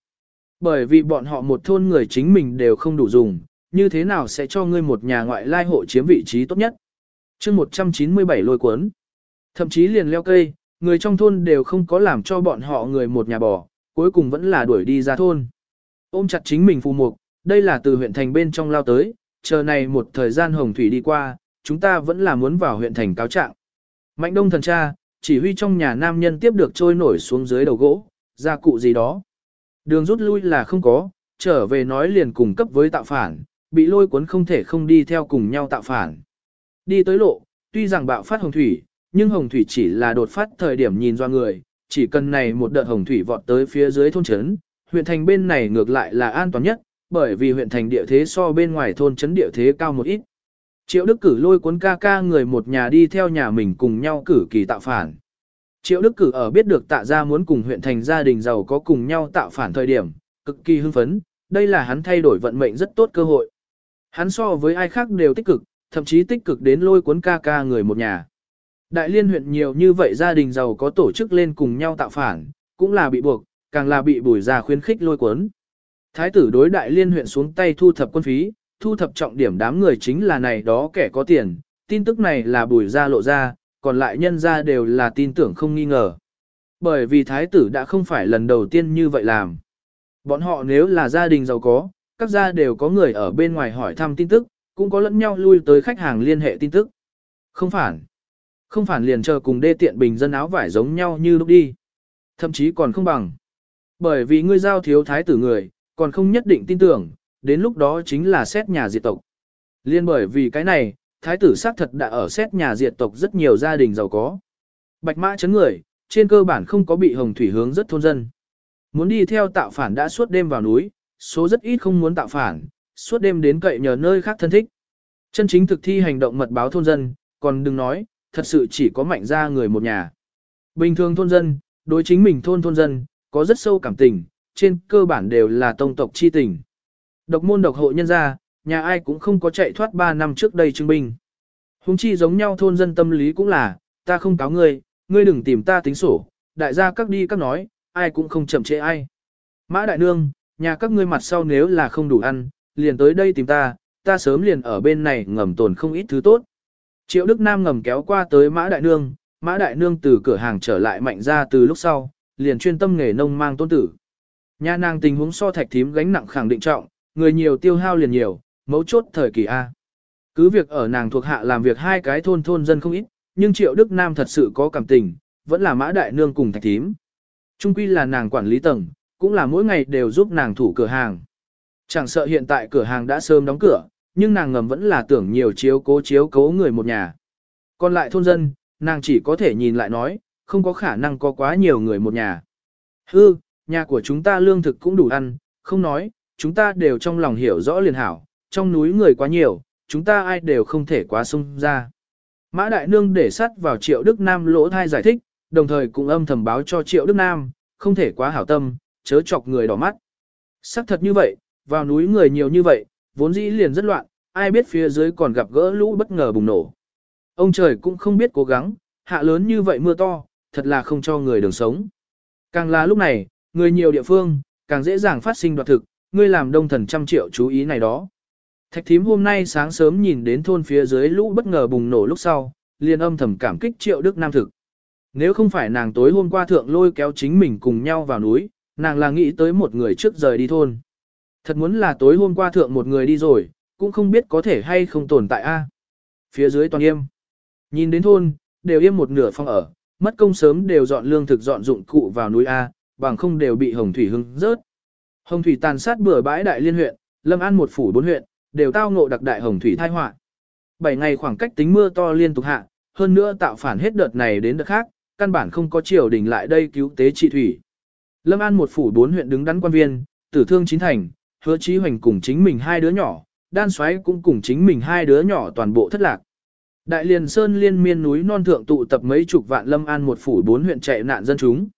Bởi vì bọn họ một thôn người chính mình đều không đủ dùng, như thế nào sẽ cho ngươi một nhà ngoại lai hộ chiếm vị trí tốt nhất. chương 197 lôi cuốn. Thậm chí liền leo cây, người trong thôn đều không có làm cho bọn họ người một nhà bỏ, cuối cùng vẫn là đuổi đi ra thôn. Ôm chặt chính mình phù mục, đây là từ huyện thành bên trong lao tới, chờ này một thời gian hồng thủy đi qua, chúng ta vẫn là muốn vào huyện thành cáo trạng. Mạnh đông thần cha, chỉ huy trong nhà nam nhân tiếp được trôi nổi xuống dưới đầu gỗ, gia cụ gì đó. Đường rút lui là không có, trở về nói liền cùng cấp với tạo phản, bị lôi cuốn không thể không đi theo cùng nhau tạo phản. Đi tới lộ, tuy rằng bạo phát hồng thủy, nhưng hồng thủy chỉ là đột phát thời điểm nhìn do người, chỉ cần này một đợt hồng thủy vọt tới phía dưới thôn trấn, huyện thành bên này ngược lại là an toàn nhất, bởi vì huyện thành địa thế so bên ngoài thôn trấn địa thế cao một ít. Triệu Đức Cử lôi cuốn ca ca người một nhà đi theo nhà mình cùng nhau cử kỳ tạo phản. Triệu Đức Cử ở biết được tạ ra muốn cùng huyện thành gia đình giàu có cùng nhau tạo phản thời điểm, cực kỳ hưng phấn, đây là hắn thay đổi vận mệnh rất tốt cơ hội. Hắn so với ai khác đều tích cực, thậm chí tích cực đến lôi cuốn ca ca người một nhà. Đại liên huyện nhiều như vậy gia đình giàu có tổ chức lên cùng nhau tạo phản, cũng là bị buộc, càng là bị bùi già khuyến khích lôi cuốn. Thái tử đối đại liên huyện xuống tay thu thập quân phí, thu thập trọng điểm đám người chính là này đó kẻ có tiền, tin tức này là bùi ra lộ ra, còn lại nhân ra đều là tin tưởng không nghi ngờ. Bởi vì thái tử đã không phải lần đầu tiên như vậy làm. Bọn họ nếu là gia đình giàu có, các gia đều có người ở bên ngoài hỏi thăm tin tức, cũng có lẫn nhau lui tới khách hàng liên hệ tin tức. Không phản. Không phản liền chờ cùng đê tiện bình dân áo vải giống nhau như lúc đi. Thậm chí còn không bằng. Bởi vì ngươi giao thiếu thái tử người, còn không nhất định tin tưởng, đến lúc đó chính là xét nhà diệt tộc. Liên bởi vì cái này, thái tử xác thật đã ở xét nhà diệt tộc rất nhiều gia đình giàu có. Bạch mã chấn người, trên cơ bản không có bị hồng thủy hướng rất thôn dân. Muốn đi theo tạo phản đã suốt đêm vào núi, số rất ít không muốn tạo phản, suốt đêm đến cậy nhờ nơi khác thân thích. Chân chính thực thi hành động mật báo thôn dân, còn đừng nói, thật sự chỉ có mạnh ra người một nhà. Bình thường thôn dân, đối chính mình thôn thôn dân, có rất sâu cảm tình, trên cơ bản đều là tông tộc chi tình. Độc môn độc hộ nhân gia, nhà ai cũng không có chạy thoát 3 năm trước đây chứng minh. Hùng chi giống nhau thôn dân tâm lý cũng là, ta không cáo ngươi, ngươi đừng tìm ta tính sổ, đại gia các đi các nói, ai cũng không chậm trễ ai. Mã đại nương, nhà các ngươi mặt sau nếu là không đủ ăn, liền tới đây tìm ta, ta sớm liền ở bên này ngầm tồn không ít thứ tốt. Triệu Đức Nam ngầm kéo qua tới Mã Đại Nương, Mã Đại Nương từ cửa hàng trở lại mạnh ra từ lúc sau, liền chuyên tâm nghề nông mang tôn tử. Nhà nàng tình huống so thạch thím gánh nặng khẳng định trọng, người nhiều tiêu hao liền nhiều, mấu chốt thời kỳ A. Cứ việc ở nàng thuộc hạ làm việc hai cái thôn thôn dân không ít, nhưng Triệu Đức Nam thật sự có cảm tình, vẫn là Mã Đại Nương cùng thạch thím. Trung quy là nàng quản lý tầng, cũng là mỗi ngày đều giúp nàng thủ cửa hàng. Chẳng sợ hiện tại cửa hàng đã sớm đóng cửa, nhưng nàng ngầm vẫn là tưởng nhiều chiếu cố chiếu cố người một nhà. Còn lại thôn dân, nàng chỉ có thể nhìn lại nói, không có khả năng có quá nhiều người một nhà. Hư, nhà của chúng ta lương thực cũng đủ ăn, không nói, chúng ta đều trong lòng hiểu rõ liền hảo, trong núi người quá nhiều, chúng ta ai đều không thể quá sung ra. Mã Đại Nương để sắt vào Triệu Đức Nam lỗ thai giải thích, đồng thời cũng âm thầm báo cho Triệu Đức Nam, không thể quá hảo tâm, chớ chọc người đỏ mắt. Sắc thật như vậy, vào núi người nhiều như vậy, vốn dĩ liền rất loạn, ai biết phía dưới còn gặp gỡ lũ bất ngờ bùng nổ. Ông trời cũng không biết cố gắng, hạ lớn như vậy mưa to, thật là không cho người đường sống. Càng là lúc này, người nhiều địa phương, càng dễ dàng phát sinh đoạt thực, ngươi làm đông thần trăm triệu chú ý này đó. Thạch thím hôm nay sáng sớm nhìn đến thôn phía dưới lũ bất ngờ bùng nổ lúc sau, liền âm thầm cảm kích triệu đức nam thực. Nếu không phải nàng tối hôm qua thượng lôi kéo chính mình cùng nhau vào núi, nàng là nghĩ tới một người trước rời đi thôn. Thật muốn là tối hôm qua thượng một người đi rồi, cũng không biết có thể hay không tồn tại a. Phía dưới toàn im. Nhìn đến thôn, đều im một nửa phòng ở, mất công sớm đều dọn lương thực dọn dụng cụ vào núi A, bằng không đều bị Hồng Thủy hưng rớt. Hồng Thủy tàn sát bừa bãi đại liên huyện, Lâm An một phủ bốn huyện, đều tao ngộ đặc đại Hồng Thủy thai họa. Bảy ngày khoảng cách tính mưa to liên tục hạ, hơn nữa tạo phản hết đợt này đến đợt khác, căn bản không có triều đình lại đây cứu tế trị thủy. Lâm An một phủ bốn huyện đứng đắn quan viên, tử thương chín thành, hứa chí hoành cùng chính mình hai đứa nhỏ, đan xoáy cũng cùng chính mình hai đứa nhỏ toàn bộ thất lạc. Đại liền sơn liên miên núi non thượng tụ tập mấy chục vạn lâm an một phủ bốn huyện chạy nạn dân chúng.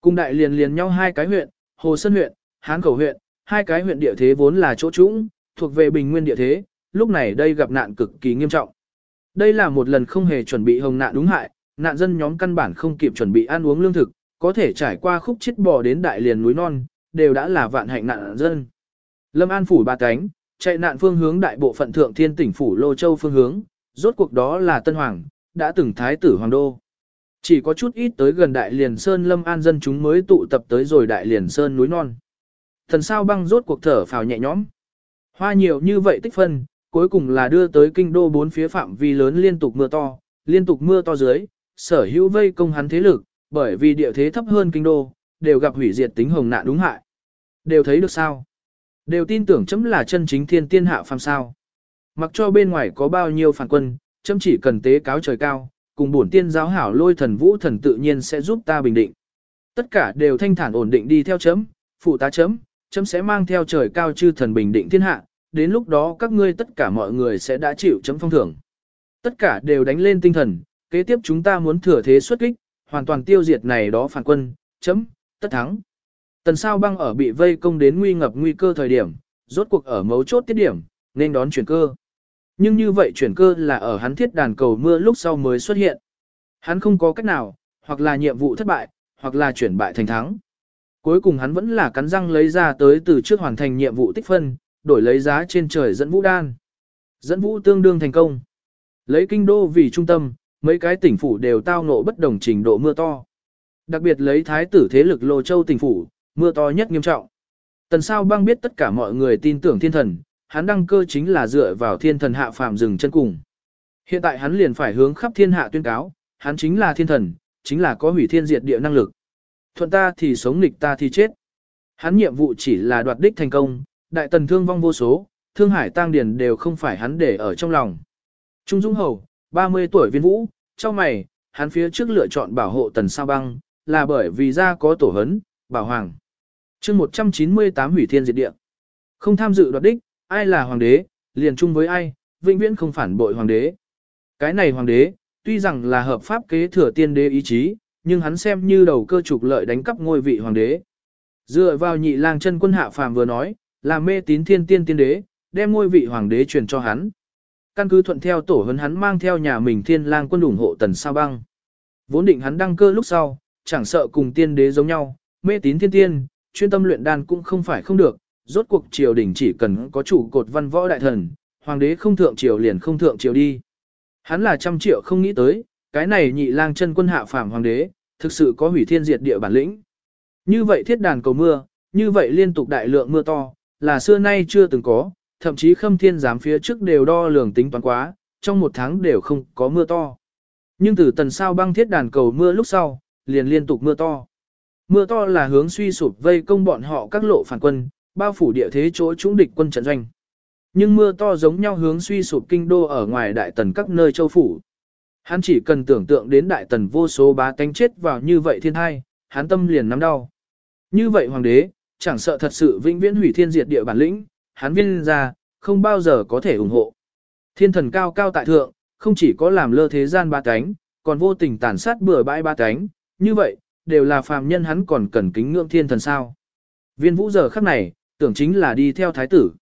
Cùng đại liền liền nhau hai cái huyện, Hồ Sơn huyện, Hán Khẩu huyện, hai cái huyện địa thế vốn là chỗ trũng, thuộc về bình nguyên địa thế, lúc này đây gặp nạn cực kỳ nghiêm trọng. Đây là một lần không hề chuẩn bị hồng nạn đúng hại, nạn dân nhóm căn bản không kịp chuẩn bị ăn uống lương thực, có thể trải qua khúc chết bò đến đại liền núi non, đều đã là vạn hạnh nạn dân. Lâm An phủ ba cánh, chạy nạn phương hướng đại bộ phận thượng thiên tỉnh phủ Lô Châu phương hướng, rốt cuộc đó là Tân Hoàng, đã từng thái tử Hoàng Đô. Chỉ có chút ít tới gần Đại Liền Sơn Lâm An dân chúng mới tụ tập tới rồi Đại Liền Sơn núi non. Thần sao băng rốt cuộc thở phào nhẹ nhõm. Hoa nhiều như vậy tích phân, cuối cùng là đưa tới kinh đô bốn phía phạm vi lớn liên tục mưa to, liên tục mưa to dưới, sở hữu vây công hắn thế lực, bởi vì địa thế thấp hơn kinh đô, đều gặp hủy diệt tính hồng nạn đúng hại. Đều thấy được sao? Đều tin tưởng chấm là chân chính thiên tiên hạ phàm sao. Mặc cho bên ngoài có bao nhiêu phản quân, chấm chỉ cần tế cáo trời cao, cùng bổn tiên giáo hảo lôi thần vũ thần tự nhiên sẽ giúp ta bình định. Tất cả đều thanh thản ổn định đi theo chấm, phụ tá chấm, chấm sẽ mang theo trời cao chư thần bình định thiên hạ, đến lúc đó các ngươi tất cả mọi người sẽ đã chịu chấm phong thưởng. Tất cả đều đánh lên tinh thần, kế tiếp chúng ta muốn thừa thế xuất kích, hoàn toàn tiêu diệt này đó phản quân, chấm, tất thắng. Tần sao băng ở bị vây công đến nguy ngập nguy cơ thời điểm, rốt cuộc ở mấu chốt tiết điểm, nên đón chuyển cơ. Nhưng như vậy chuyển cơ là ở hắn thiết đàn cầu mưa lúc sau mới xuất hiện. Hắn không có cách nào, hoặc là nhiệm vụ thất bại, hoặc là chuyển bại thành thắng. Cuối cùng hắn vẫn là cắn răng lấy ra tới từ trước hoàn thành nhiệm vụ tích phân, đổi lấy giá trên trời dẫn vũ đan. Dẫn vũ tương đương thành công. Lấy kinh đô vì trung tâm, mấy cái tỉnh phủ đều tao ngộ bất đồng trình độ mưa to. Đặc biệt lấy thái tử thế lực Lô Châu tỉnh phủ, mưa to nhất nghiêm trọng. Tần sao băng biết tất cả mọi người tin tưởng thiên thần, hắn đăng cơ chính là dựa vào thiên thần hạ phàm dừng chân cùng. Hiện tại hắn liền phải hướng khắp thiên hạ tuyên cáo, hắn chính là thiên thần, chính là có hủy thiên diệt địa năng lực. Thuận ta thì sống nghịch ta thì chết. Hắn nhiệm vụ chỉ là đoạt đích thành công, đại tần thương vong vô số, thương hải tang điền đều không phải hắn để ở trong lòng. Trung Dung Hầu, 30 tuổi viên vũ, trong mày, hắn phía trước lựa chọn bảo hộ tần sao băng, là bởi vì ra có tổ hấn, bảo hoàng chương 198 hủy thiên diệt địa. Không tham dự đoạt đích, ai là hoàng đế, liền chung với ai, vĩnh viễn không phản bội hoàng đế. Cái này hoàng đế, tuy rằng là hợp pháp kế thừa tiên đế ý chí, nhưng hắn xem như đầu cơ trục lợi đánh cắp ngôi vị hoàng đế. Dựa vào nhị lang chân quân hạ phàm vừa nói, là mê tín thiên tiên tiên đế, đem ngôi vị hoàng đế truyền cho hắn. Căn cứ thuận theo tổ hấn hắn mang theo nhà mình thiên lang quân ủng hộ tần sao băng. Vốn định hắn đăng cơ lúc sau, chẳng sợ cùng tiên đế giống nhau, mê tín thiên tiên, chuyên tâm luyện đan cũng không phải không được, rốt cuộc triều đình chỉ cần có chủ cột văn võ đại thần, hoàng đế không thượng triều liền không thượng triều đi. Hắn là trăm triệu không nghĩ tới, cái này nhị lang chân quân hạ phàm hoàng đế, thực sự có hủy thiên diệt địa bản lĩnh. Như vậy thiết đàn cầu mưa, như vậy liên tục đại lượng mưa to, là xưa nay chưa từng có, thậm chí khâm thiên giám phía trước đều đo lường tính toán quá, trong một tháng đều không có mưa to. Nhưng từ tần sao băng thiết đàn cầu mưa lúc sau, liền liên tục mưa to. Mưa to là hướng suy sụp vây công bọn họ các lộ phản quân, bao phủ địa thế chỗ trúng địch quân trận doanh. Nhưng mưa to giống nhau hướng suy sụp kinh đô ở ngoài đại tần các nơi châu phủ. Hắn chỉ cần tưởng tượng đến đại tần vô số bá tánh chết vào như vậy thiên hai, hắn tâm liền nắm đau. Như vậy hoàng đế, chẳng sợ thật sự vĩnh viễn hủy thiên diệt địa bản lĩnh, hắn viên ra, không bao giờ có thể ủng hộ. Thiên thần cao cao tại thượng, không chỉ có làm lơ thế gian ba cánh, còn vô tình tàn sát bừa bãi ba cánh, như vậy, đều là phàm nhân hắn còn cần kính ngưỡng thiên thần sao. Viên vũ giờ khắc này, tưởng chính là đi theo thái tử.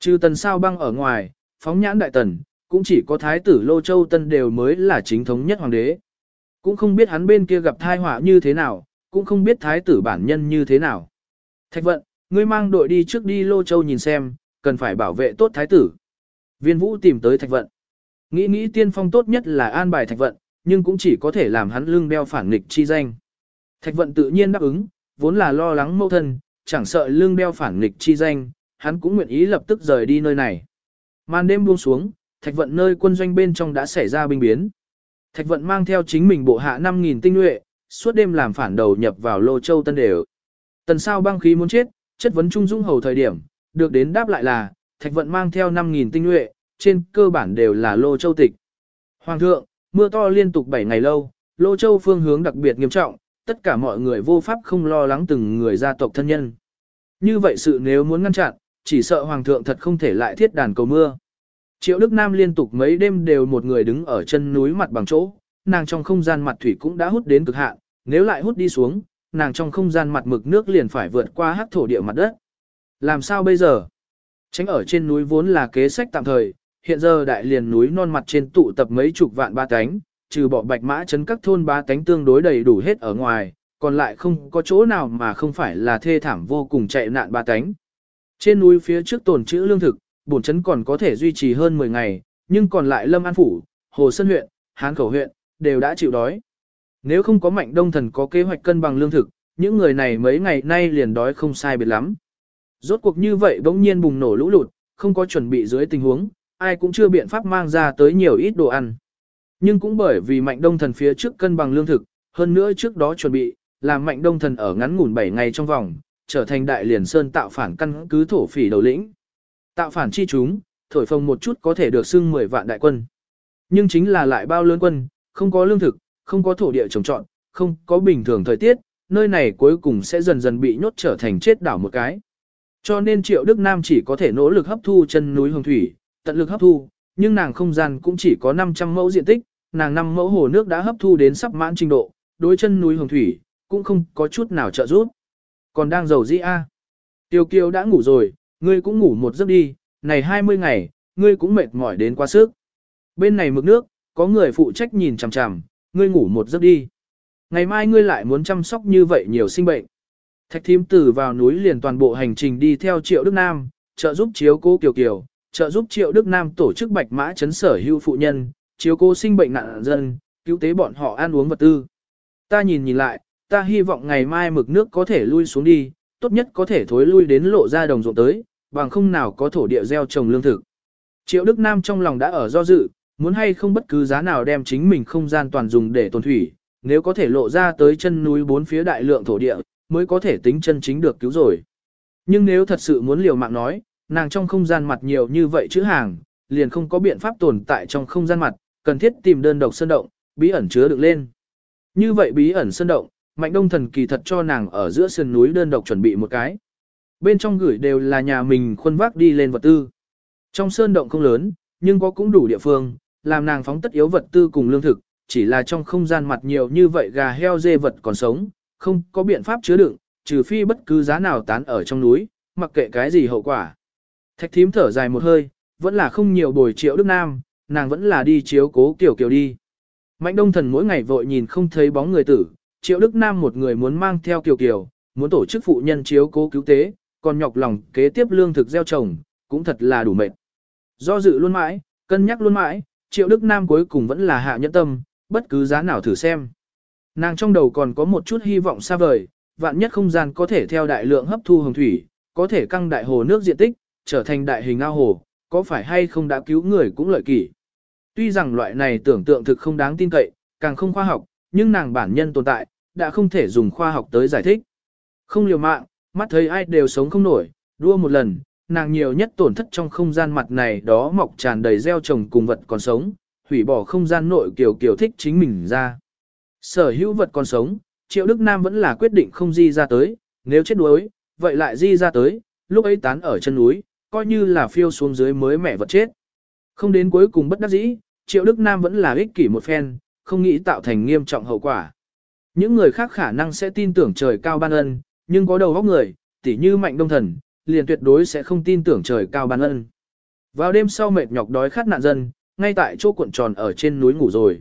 Trừ tần sao băng ở ngoài, phóng nhãn đại tần, cũng chỉ có thái tử Lô Châu Tân đều mới là chính thống nhất hoàng đế. Cũng không biết hắn bên kia gặp thai họa như thế nào, cũng không biết thái tử bản nhân như thế nào. Thạch vận, ngươi mang đội đi trước đi Lô Châu nhìn xem, cần phải bảo vệ tốt thái tử. Viên vũ tìm tới thạch vận. Nghĩ nghĩ tiên phong tốt nhất là an bài thạch vận, nhưng cũng chỉ có thể làm hắn lưng đeo phản nghịch chi danh. Thạch vận tự nhiên đáp ứng, vốn là lo lắng mâu thân, chẳng sợ lưng đeo phản nghịch chi danh, hắn cũng nguyện ý lập tức rời đi nơi này. Màn đêm buông xuống, thạch vận nơi quân doanh bên trong đã xảy ra binh biến. Thạch vận mang theo chính mình bộ hạ 5.000 tinh nhuệ, suốt đêm làm phản đầu nhập vào Lô Châu Tân Đều. Tần sao băng khí muốn chết, chất vấn Trung Dung hầu thời điểm, được đến đáp lại là, thạch vận mang theo 5.000 tinh nhuệ, trên cơ bản đều là Lô Châu tịch. Hoàng thượng, mưa to liên tục 7 ngày lâu, Lô Châu phương hướng đặc biệt nghiêm trọng, tất cả mọi người vô pháp không lo lắng từng người gia tộc thân nhân. Như vậy sự nếu muốn ngăn chặn, chỉ sợ Hoàng thượng thật không thể lại thiết đàn cầu mưa. Triệu Đức Nam liên tục mấy đêm đều một người đứng ở chân núi mặt bằng chỗ, nàng trong không gian mặt thủy cũng đã hút đến cực hạn, nếu lại hút đi xuống, nàng trong không gian mặt mực nước liền phải vượt qua hắc thổ địa mặt đất. Làm sao bây giờ? Tránh ở trên núi vốn là kế sách tạm thời, hiện giờ đại liền núi non mặt trên tụ tập mấy chục vạn ba cánh, trừ bỏ bạch mã chấn các thôn ba cánh tương đối đầy đủ hết ở ngoài, còn lại không có chỗ nào mà không phải là thê thảm vô cùng chạy nạn ba cánh. Trên núi phía trước tồn trữ lương thực, bổn chấn còn có thể duy trì hơn 10 ngày, nhưng còn lại Lâm An Phủ, Hồ Sơn huyện, Hán Khẩu huyện, đều đã chịu đói. Nếu không có mạnh đông thần có kế hoạch cân bằng lương thực, những người này mấy ngày nay liền đói không sai biệt lắm. Rốt cuộc như vậy bỗng nhiên bùng nổ lũ lụt, không có chuẩn bị dưới tình huống, ai cũng chưa biện pháp mang ra tới nhiều ít đồ ăn. Nhưng cũng bởi vì mạnh đông thần phía trước cân bằng lương thực, hơn nữa trước đó chuẩn bị, làm mạnh đông thần ở ngắn ngủn 7 ngày trong vòng, trở thành đại liền sơn tạo phản căn cứ thổ phỉ đầu lĩnh. Tạo phản chi chúng, thổi phồng một chút có thể được xưng 10 vạn đại quân. Nhưng chính là lại bao lớn quân, không có lương thực, không có thổ địa trồng trọt, không có bình thường thời tiết, nơi này cuối cùng sẽ dần dần bị nhốt trở thành chết đảo một cái. Cho nên Triệu Đức Nam chỉ có thể nỗ lực hấp thu chân núi hồng thủy, tận lực hấp thu, nhưng nàng không gian cũng chỉ có 500 mẫu diện tích, nàng năm mẫu hồ nước đã hấp thu đến sắp mãn trình độ, đối chân núi hồng thủy, cũng không có chút nào trợ giúp. Còn đang giàu dĩ a. Tiêu Kiều đã ngủ rồi, ngươi cũng ngủ một giấc đi, này 20 ngày, ngươi cũng mệt mỏi đến quá sức. Bên này mực nước, có người phụ trách nhìn chằm chằm, ngươi ngủ một giấc đi. Ngày mai ngươi lại muốn chăm sóc như vậy nhiều sinh bệnh. Thạch thím tử vào núi liền toàn bộ hành trình đi theo Triệu Đức Nam, trợ giúp chiếu cố Kiều Kiều, trợ giúp Triệu Đức Nam tổ chức bạch mã chấn sở hưu phụ nhân, chiếu cố sinh bệnh nạn dân, cứu tế bọn họ ăn uống vật tư. Ta nhìn nhìn lại, ta hy vọng ngày mai mực nước có thể lui xuống đi, tốt nhất có thể thối lui đến lộ ra đồng ruộng tới, bằng không nào có thổ địa gieo trồng lương thực. Triệu Đức Nam trong lòng đã ở do dự, muốn hay không bất cứ giá nào đem chính mình không gian toàn dùng để tồn thủy, nếu có thể lộ ra tới chân núi bốn phía đại lượng thổ địa, mới có thể tính chân chính được cứu rồi. Nhưng nếu thật sự muốn liều mạng nói, nàng trong không gian mặt nhiều như vậy chữ hàng, liền không có biện pháp tồn tại trong không gian mặt, cần thiết tìm đơn độc sơn động, bí ẩn chứa được lên. Như vậy bí ẩn sơn động, mạnh đông thần kỳ thật cho nàng ở giữa sườn núi đơn độc chuẩn bị một cái. Bên trong gửi đều là nhà mình khuân vác đi lên vật tư. Trong sơn động không lớn, nhưng có cũng đủ địa phương, làm nàng phóng tất yếu vật tư cùng lương thực, chỉ là trong không gian mặt nhiều như vậy gà heo dê vật còn sống, không có biện pháp chứa đựng, trừ phi bất cứ giá nào tán ở trong núi, mặc kệ cái gì hậu quả. Thạch thím thở dài một hơi, vẫn là không nhiều bồi triệu Đức Nam, nàng vẫn là đi chiếu cố kiểu kiểu đi. Mạnh đông thần mỗi ngày vội nhìn không thấy bóng người tử, triệu Đức Nam một người muốn mang theo kiều kiều, muốn tổ chức phụ nhân chiếu cố cứu tế, còn nhọc lòng kế tiếp lương thực gieo trồng, cũng thật là đủ mệt. Do dự luôn mãi, cân nhắc luôn mãi, triệu Đức Nam cuối cùng vẫn là hạ nhẫn tâm, bất cứ giá nào thử xem. Nàng trong đầu còn có một chút hy vọng xa vời, vạn nhất không gian có thể theo đại lượng hấp thu hồng thủy, có thể căng đại hồ nước diện tích, trở thành đại hình ao hồ, có phải hay không đã cứu người cũng lợi kỷ. Tuy rằng loại này tưởng tượng thực không đáng tin cậy, càng không khoa học, nhưng nàng bản nhân tồn tại, đã không thể dùng khoa học tới giải thích. Không liều mạng, mắt thấy ai đều sống không nổi, đua một lần, nàng nhiều nhất tổn thất trong không gian mặt này đó mọc tràn đầy gieo trồng cùng vật còn sống, hủy bỏ không gian nội kiểu kiểu thích chính mình ra. Sở hữu vật còn sống, Triệu Đức Nam vẫn là quyết định không di ra tới, nếu chết đuối, vậy lại di ra tới, lúc ấy tán ở chân núi, coi như là phiêu xuống dưới mới mẹ vật chết. Không đến cuối cùng bất đắc dĩ, Triệu Đức Nam vẫn là ích kỷ một phen, không nghĩ tạo thành nghiêm trọng hậu quả. Những người khác khả năng sẽ tin tưởng trời cao ban ân, nhưng có đầu óc người, tỉ như mạnh đông thần, liền tuyệt đối sẽ không tin tưởng trời cao ban ân. Vào đêm sau mệt nhọc đói khát nạn dân, ngay tại chỗ cuộn tròn ở trên núi ngủ rồi.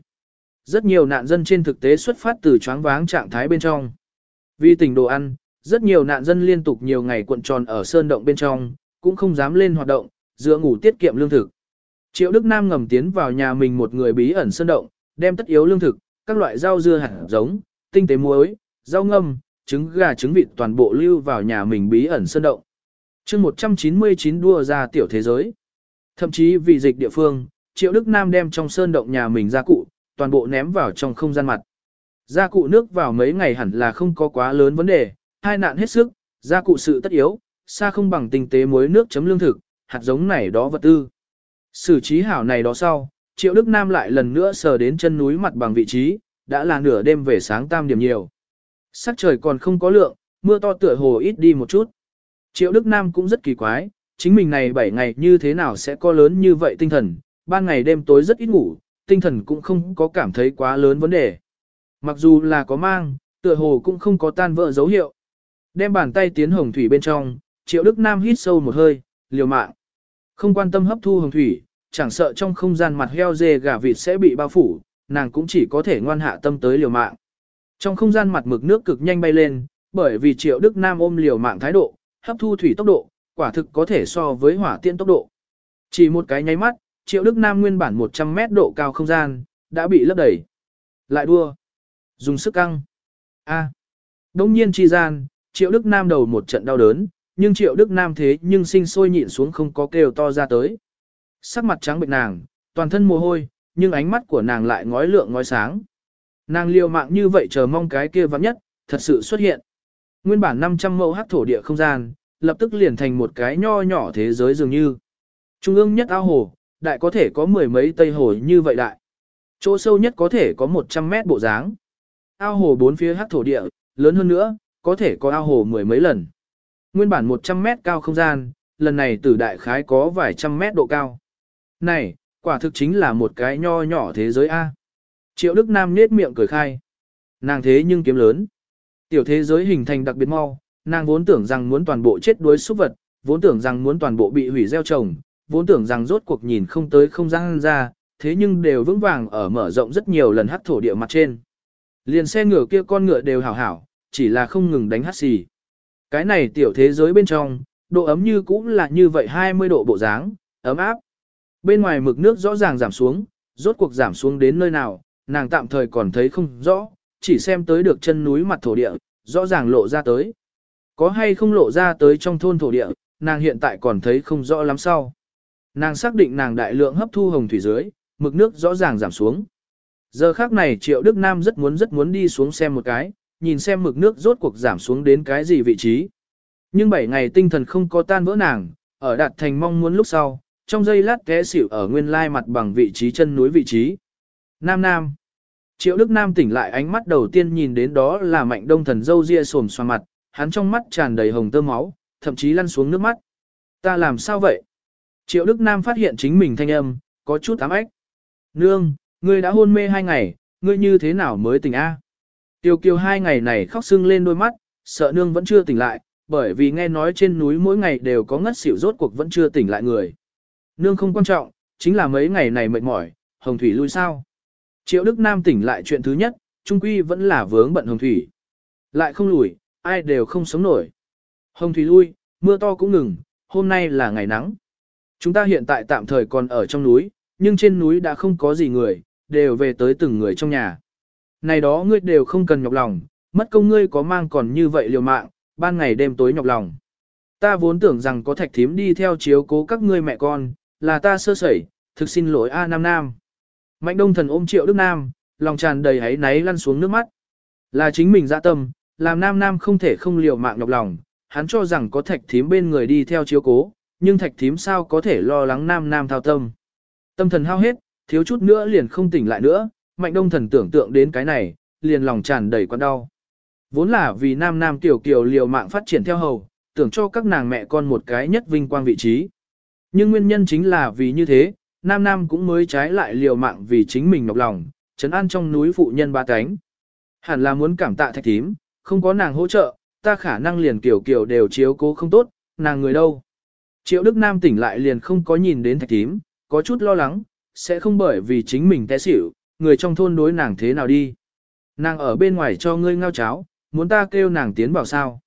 Rất nhiều nạn dân trên thực tế xuất phát từ choáng váng trạng thái bên trong. Vì tình đồ ăn, rất nhiều nạn dân liên tục nhiều ngày cuộn tròn ở sơn động bên trong, cũng không dám lên hoạt động, dựa ngủ tiết kiệm lương thực. Triệu Đức Nam ngầm tiến vào nhà mình một người bí ẩn sơn động, đem tất yếu lương thực, các loại rau dưa hạt giống, tinh tế muối, rau ngâm, trứng gà trứng vịt toàn bộ lưu vào nhà mình bí ẩn sơn động. chương 199 đua ra tiểu thế giới. Thậm chí vì dịch địa phương, Triệu Đức Nam đem trong sơn động nhà mình ra cụ, toàn bộ ném vào trong không gian mặt. Gia cụ nước vào mấy ngày hẳn là không có quá lớn vấn đề, hai nạn hết sức, gia cụ sự tất yếu, xa không bằng tinh tế muối nước chấm lương thực, hạt giống này đó vật tư. Sử trí hảo này đó sau, Triệu Đức Nam lại lần nữa sờ đến chân núi mặt bằng vị trí, đã là nửa đêm về sáng tam điểm nhiều. Sắc trời còn không có lượng, mưa to tựa hồ ít đi một chút. Triệu Đức Nam cũng rất kỳ quái, chính mình này 7 ngày như thế nào sẽ có lớn như vậy tinh thần, ban ngày đêm tối rất ít ngủ, tinh thần cũng không có cảm thấy quá lớn vấn đề. Mặc dù là có mang, tựa hồ cũng không có tan vỡ dấu hiệu. Đem bàn tay tiến hồng thủy bên trong, Triệu Đức Nam hít sâu một hơi, liều mạng. Không quan tâm hấp thu hồng thủy, chẳng sợ trong không gian mặt heo dê gà vịt sẽ bị bao phủ, nàng cũng chỉ có thể ngoan hạ tâm tới liều mạng. Trong không gian mặt mực nước cực nhanh bay lên, bởi vì Triệu Đức Nam ôm liều mạng thái độ, hấp thu thủy tốc độ, quả thực có thể so với hỏa tiên tốc độ. Chỉ một cái nháy mắt, Triệu Đức Nam nguyên bản 100 mét độ cao không gian, đã bị lấp đầy. Lại đua. Dùng sức căng. A. Đông nhiên chi gian, Triệu Đức Nam đầu một trận đau đớn, nhưng Triệu Đức Nam thế nhưng sinh sôi nhịn xuống không có kêu to ra tới. Sắc mặt trắng bệnh nàng, toàn thân mồ hôi, nhưng ánh mắt của nàng lại ngói lượng ngói sáng. Nàng liều mạng như vậy chờ mong cái kia vắng nhất, thật sự xuất hiện. Nguyên bản 500 mẫu hắc thổ địa không gian, lập tức liền thành một cái nho nhỏ thế giới dường như. Trung ương nhất ao hồ, đại có thể có mười mấy tây hồ như vậy đại. Chỗ sâu nhất có thể có 100 mét bộ dáng. Ao hồ bốn phía hắc thổ địa, lớn hơn nữa, có thể có ao hồ mười mấy lần. Nguyên bản 100 mét cao không gian, lần này từ đại khái có vài trăm mét độ cao. Này, quả thực chính là một cái nho nhỏ thế giới A. Triệu Đức Nam nết miệng cười khai. Nàng thế nhưng kiếm lớn. Tiểu thế giới hình thành đặc biệt mau, nàng vốn tưởng rằng muốn toàn bộ chết đuối súc vật, vốn tưởng rằng muốn toàn bộ bị hủy gieo trồng, vốn tưởng rằng rốt cuộc nhìn không tới không gian ra, thế nhưng đều vững vàng ở mở rộng rất nhiều lần hắc thổ địa mặt trên. Liền xe ngựa kia con ngựa đều hảo hảo, chỉ là không ngừng đánh hắt xì. Cái này tiểu thế giới bên trong, độ ấm như cũng là như vậy 20 độ bộ dáng, ấm áp. Bên ngoài mực nước rõ ràng giảm xuống, rốt cuộc giảm xuống đến nơi nào, nàng tạm thời còn thấy không rõ, chỉ xem tới được chân núi mặt thổ địa, rõ ràng lộ ra tới. Có hay không lộ ra tới trong thôn thổ địa, nàng hiện tại còn thấy không rõ lắm sau. Nàng xác định nàng đại lượng hấp thu hồng thủy dưới, mực nước rõ ràng giảm xuống. Giờ khác này Triệu Đức Nam rất muốn rất muốn đi xuống xem một cái, nhìn xem mực nước rốt cuộc giảm xuống đến cái gì vị trí. Nhưng 7 ngày tinh thần không có tan vỡ nàng, ở đạt thành mong muốn lúc sau, trong giây lát té xỉu ở nguyên lai mặt bằng vị trí chân núi vị trí. Nam Nam. Triệu Đức Nam tỉnh lại ánh mắt đầu tiên nhìn đến đó là mạnh đông thần dâu ria sồm xoa mặt, hắn trong mắt tràn đầy hồng tơ máu, thậm chí lăn xuống nước mắt. Ta làm sao vậy? Triệu Đức Nam phát hiện chính mình thanh âm, có chút ám ếch. Nương, ngươi đã hôn mê hai ngày, ngươi như thế nào mới tỉnh A? Tiêu kiều hai ngày này khóc sưng lên đôi mắt, sợ nương vẫn chưa tỉnh lại, bởi vì nghe nói trên núi mỗi ngày đều có ngất xỉu rốt cuộc vẫn chưa tỉnh lại người. Nương không quan trọng, chính là mấy ngày này mệt mỏi, hồng thủy lui sao. Triệu Đức Nam tỉnh lại chuyện thứ nhất, trung quy vẫn là vướng bận hồng thủy. Lại không lùi, ai đều không sống nổi. Hồng thủy lui, mưa to cũng ngừng, hôm nay là ngày nắng. Chúng ta hiện tại tạm thời còn ở trong núi, nhưng trên núi đã không có gì người, đều về tới từng người trong nhà. Này đó ngươi đều không cần nhọc lòng, mất công ngươi có mang còn như vậy liều mạng, ban ngày đêm tối nhọc lòng. Ta vốn tưởng rằng có thạch thím đi theo chiếu cố các ngươi mẹ con, là ta sơ sẩy, thực xin lỗi A Nam Nam. Mạnh đông thần ôm triệu Đức Nam, lòng tràn đầy hấy náy lăn xuống nước mắt. Là chính mình dạ tâm, làm Nam Nam không thể không liều mạng nhọc lòng, hắn cho rằng có thạch thím bên người đi theo chiếu cố, nhưng thạch thím sao có thể lo lắng Nam Nam thao tâm. Tâm thần hao hết, thiếu chút nữa liền không tỉnh lại nữa, mạnh đông thần tưởng tượng đến cái này, liền lòng tràn đầy quan đau. Vốn là vì nam nam tiểu kiều liều mạng phát triển theo hầu, tưởng cho các nàng mẹ con một cái nhất vinh quang vị trí. Nhưng nguyên nhân chính là vì như thế, nam nam cũng mới trái lại liều mạng vì chính mình nọc lòng, trấn an trong núi phụ nhân ba cánh. Hẳn là muốn cảm tạ thạch thím, không có nàng hỗ trợ, ta khả năng liền kiểu kiểu đều chiếu cố không tốt, nàng người đâu. Triệu Đức Nam tỉnh lại liền không có nhìn đến thạch thím, có chút lo lắng, sẽ không bởi vì chính mình té xỉu, người trong thôn đối nàng thế nào đi. Nàng ở bên ngoài cho ngươi ngao cháo, muốn ta kêu nàng tiến vào sao.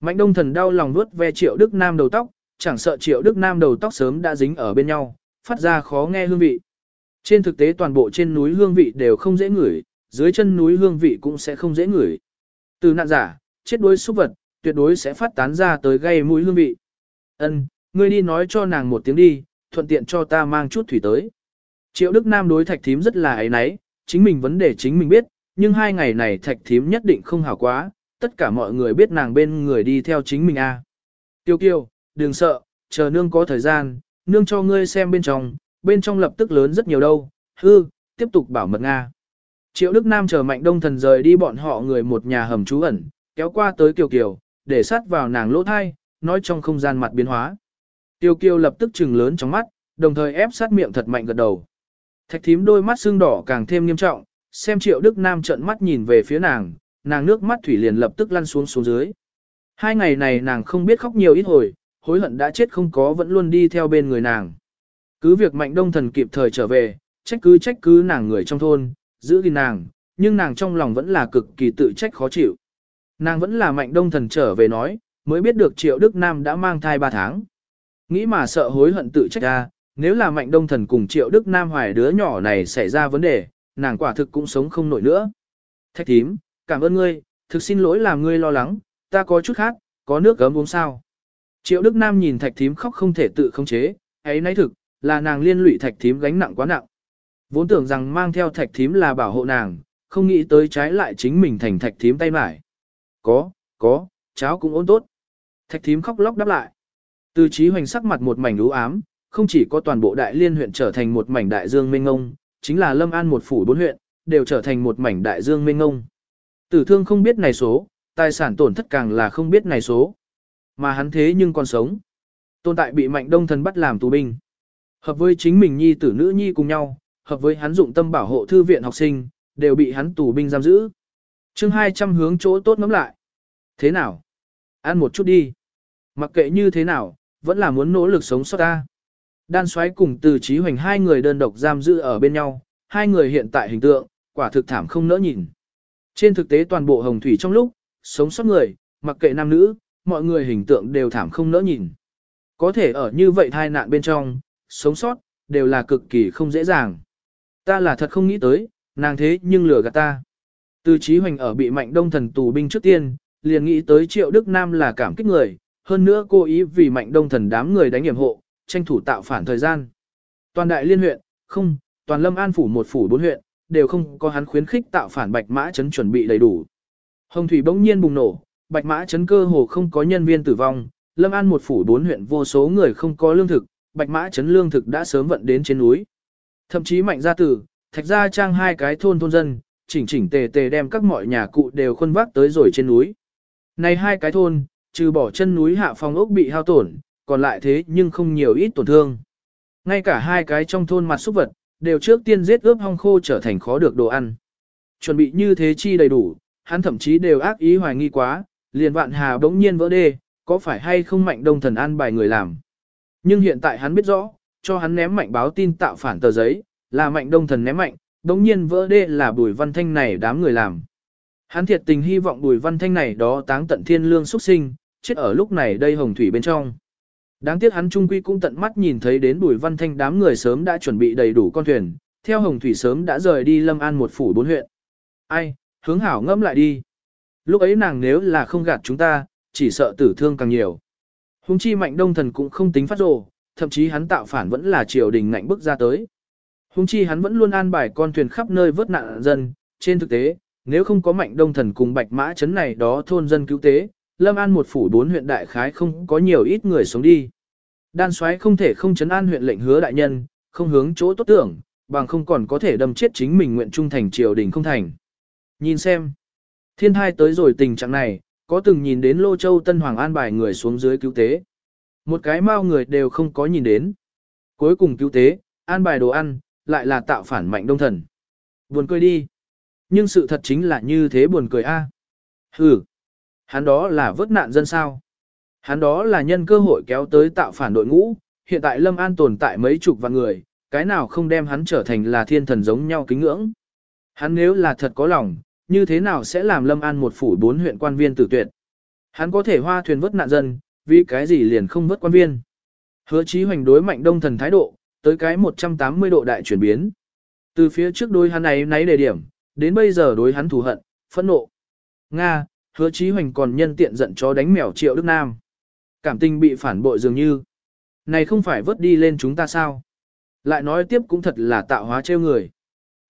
Mạnh đông thần đau lòng vuốt ve triệu Đức Nam đầu tóc, chẳng sợ triệu Đức Nam đầu tóc sớm đã dính ở bên nhau, phát ra khó nghe hương vị. Trên thực tế toàn bộ trên núi hương vị đều không dễ ngửi, dưới chân núi hương vị cũng sẽ không dễ ngửi. Từ nạn giả, chết đuối xúc vật, tuyệt đối sẽ phát tán ra tới gây mũi hương vị. Ân, ngươi đi nói cho nàng một tiếng đi, thuận tiện cho ta mang chút thủy tới. Triệu Đức Nam đối thạch thím rất là ấy náy, chính mình vấn đề chính mình biết, nhưng hai ngày này thạch thím nhất định không hảo quá, tất cả mọi người biết nàng bên người đi theo chính mình a. À. Tiêu kiều, đừng sợ, chờ nương có thời gian, nương cho ngươi xem bên trong, bên trong lập tức lớn rất nhiều đâu, hư, tiếp tục bảo mật Nga. Triệu Đức Nam chờ Mạnh Đông Thần rời đi bọn họ người một nhà hầm trú ẩn, kéo qua tới Kiều Kiều, để sát vào nàng lỗ thai, nói trong không gian mặt biến hóa. Tiêu Kiều lập tức trừng lớn trong mắt, đồng thời ép sát miệng thật mạnh gật đầu. Thạch thím đôi mắt xương đỏ càng thêm nghiêm trọng, xem triệu Đức Nam trợn mắt nhìn về phía nàng, nàng nước mắt thủy liền lập tức lăn xuống xuống dưới. Hai ngày này nàng không biết khóc nhiều ít hồi, hối hận đã chết không có vẫn luôn đi theo bên người nàng. Cứ việc mạnh đông thần kịp thời trở về, trách cứ trách cứ nàng người trong thôn, giữ gìn nàng, nhưng nàng trong lòng vẫn là cực kỳ tự trách khó chịu. Nàng vẫn là mạnh đông thần trở về nói, mới biết được triệu Đức Nam đã mang thai 3 tháng. Nghĩ mà sợ hối hận tự trách ra, nếu là mạnh đông thần cùng triệu Đức Nam hoài đứa nhỏ này xảy ra vấn đề, nàng quả thực cũng sống không nổi nữa. Thạch thím, cảm ơn ngươi, thực xin lỗi làm ngươi lo lắng, ta có chút khác, có nước gấm uống sao. Triệu Đức Nam nhìn thạch thím khóc không thể tự khống chế, ấy nấy thực, là nàng liên lụy thạch thím gánh nặng quá nặng. Vốn tưởng rằng mang theo thạch thím là bảo hộ nàng, không nghĩ tới trái lại chính mình thành thạch thím tay mải. Có, có, cháu cũng ổn tốt. Thạch thím khóc lóc đáp lại. Từ trí hoành sắc mặt một mảnh u ám, không chỉ có toàn bộ đại liên huyện trở thành một mảnh đại dương mênh ngông, chính là Lâm An một phủ bốn huyện, đều trở thành một mảnh đại dương mênh ngông. Tử thương không biết này số, tài sản tổn thất càng là không biết này số. Mà hắn thế nhưng còn sống. Tồn tại bị mạnh đông thần bắt làm tù binh. Hợp với chính mình nhi tử nữ nhi cùng nhau, hợp với hắn dụng tâm bảo hộ thư viện học sinh, đều bị hắn tù binh giam giữ. chương 200 hướng chỗ tốt ngắm lại. Thế nào? Ăn một chút đi. Mặc kệ như thế nào, vẫn là muốn nỗ lực sống sót ta. Đan xoáy cùng từ trí hoành hai người đơn độc giam giữ ở bên nhau, hai người hiện tại hình tượng, quả thực thảm không nỡ nhìn. Trên thực tế toàn bộ hồng thủy trong lúc, sống sót người, mặc kệ nam nữ, mọi người hình tượng đều thảm không nỡ nhìn. Có thể ở như vậy thai nạn bên trong, sống sót, đều là cực kỳ không dễ dàng. Ta là thật không nghĩ tới, nàng thế nhưng lừa gạt ta. Từ trí hoành ở bị mạnh đông thần tù binh trước tiên, liền nghĩ tới triệu Đức Nam là cảm kích người, hơn nữa cô ý vì mạnh đông thần đám người đánh hiểm hộ, tranh thủ tạo phản thời gian. Toàn đại liên huyện, không, toàn lâm an phủ một phủ bốn huyện, đều không có hắn khuyến khích tạo phản bạch mã chấn chuẩn bị đầy đủ. Hồng thủy bỗng nhiên bùng nổ, bạch mã chấn cơ hồ không có nhân viên tử vong, lâm an một phủ bốn huyện vô số người không có lương thực, bạch mã chấn lương thực đã sớm vận đến trên núi. Thậm chí mạnh gia tử, thạch gia trang hai cái thôn thôn dân, chỉnh chỉnh tề tề đem các mọi nhà cụ đều khuân vác tới rồi trên núi. Này hai cái thôn, trừ bỏ chân núi hạ phong ốc bị hao tổn, còn lại thế nhưng không nhiều ít tổn thương. Ngay cả hai cái trong thôn mặt xúc vật, đều trước tiên giết ướp hong khô trở thành khó được đồ ăn. Chuẩn bị như thế chi đầy đủ, hắn thậm chí đều ác ý hoài nghi quá, liền vạn hà bỗng nhiên vỡ đê, có phải hay không mạnh đông thần an bài người làm. Nhưng hiện tại hắn biết rõ, cho hắn ném mạnh báo tin tạo phản tờ giấy, là mạnh đông thần ném mạnh, bỗng nhiên vỡ đê là bùi văn thanh này đám người làm. Hắn thiệt tình hy vọng bùi văn thanh này đó táng tận thiên lương xuất sinh, chết ở lúc này đây hồng thủy bên trong. Đáng tiếc hắn trung quy cũng tận mắt nhìn thấy đến bùi văn thanh đám người sớm đã chuẩn bị đầy đủ con thuyền, theo hồng thủy sớm đã rời đi lâm an một phủ bốn huyện. Ai, hướng hảo ngẫm lại đi. Lúc ấy nàng nếu là không gạt chúng ta, chỉ sợ tử thương càng nhiều. Hùng chi mạnh đông thần cũng không tính phát rồ, thậm chí hắn tạo phản vẫn là triều đình ngạnh bức ra tới. Hùng chi hắn vẫn luôn an bài con thuyền khắp nơi vớt nạn dân, trên thực tế, nếu không có mạnh đông thần cùng bạch mã chấn này đó thôn dân cứu tế, Lâm An một phủ bốn huyện đại khái không có nhiều ít người sống đi. Đan xoáy không thể không chấn an huyện lệnh hứa đại nhân, không hướng chỗ tốt tưởng, bằng không còn có thể đâm chết chính mình nguyện trung thành triều đình không thành. Nhìn xem, thiên thai tới rồi tình trạng này, có từng nhìn đến Lô Châu Tân Hoàng an bài người xuống dưới cứu tế. Một cái mau người đều không có nhìn đến. Cuối cùng cứu tế, an bài đồ ăn, lại là tạo phản mạnh đông thần. Buồn cười đi. Nhưng sự thật chính là như thế buồn cười a. À. Hừ. Hắn đó là vớt nạn dân sao. Hắn đó là nhân cơ hội kéo tới tạo phản đội ngũ, hiện tại Lâm An tồn tại mấy chục vạn người, cái nào không đem hắn trở thành là thiên thần giống nhau kính ngưỡng. Hắn nếu là thật có lòng, như thế nào sẽ làm Lâm An một phủ bốn huyện quan viên tử tuyệt. Hắn có thể hoa thuyền vớt nạn dân, vì cái gì liền không vớt quan viên. Hứa chí hoành đối mạnh đông thần thái độ, tới cái 180 độ đại chuyển biến. Từ phía trước đối hắn này nấy đề điểm, đến bây giờ đối hắn thù hận, phẫn nộ. Nga, hứa chí hoành còn nhân tiện giận chó đánh mèo triệu Đức Nam. Cảm tình bị phản bội dường như. Này không phải vớt đi lên chúng ta sao? Lại nói tiếp cũng thật là tạo hóa trêu người.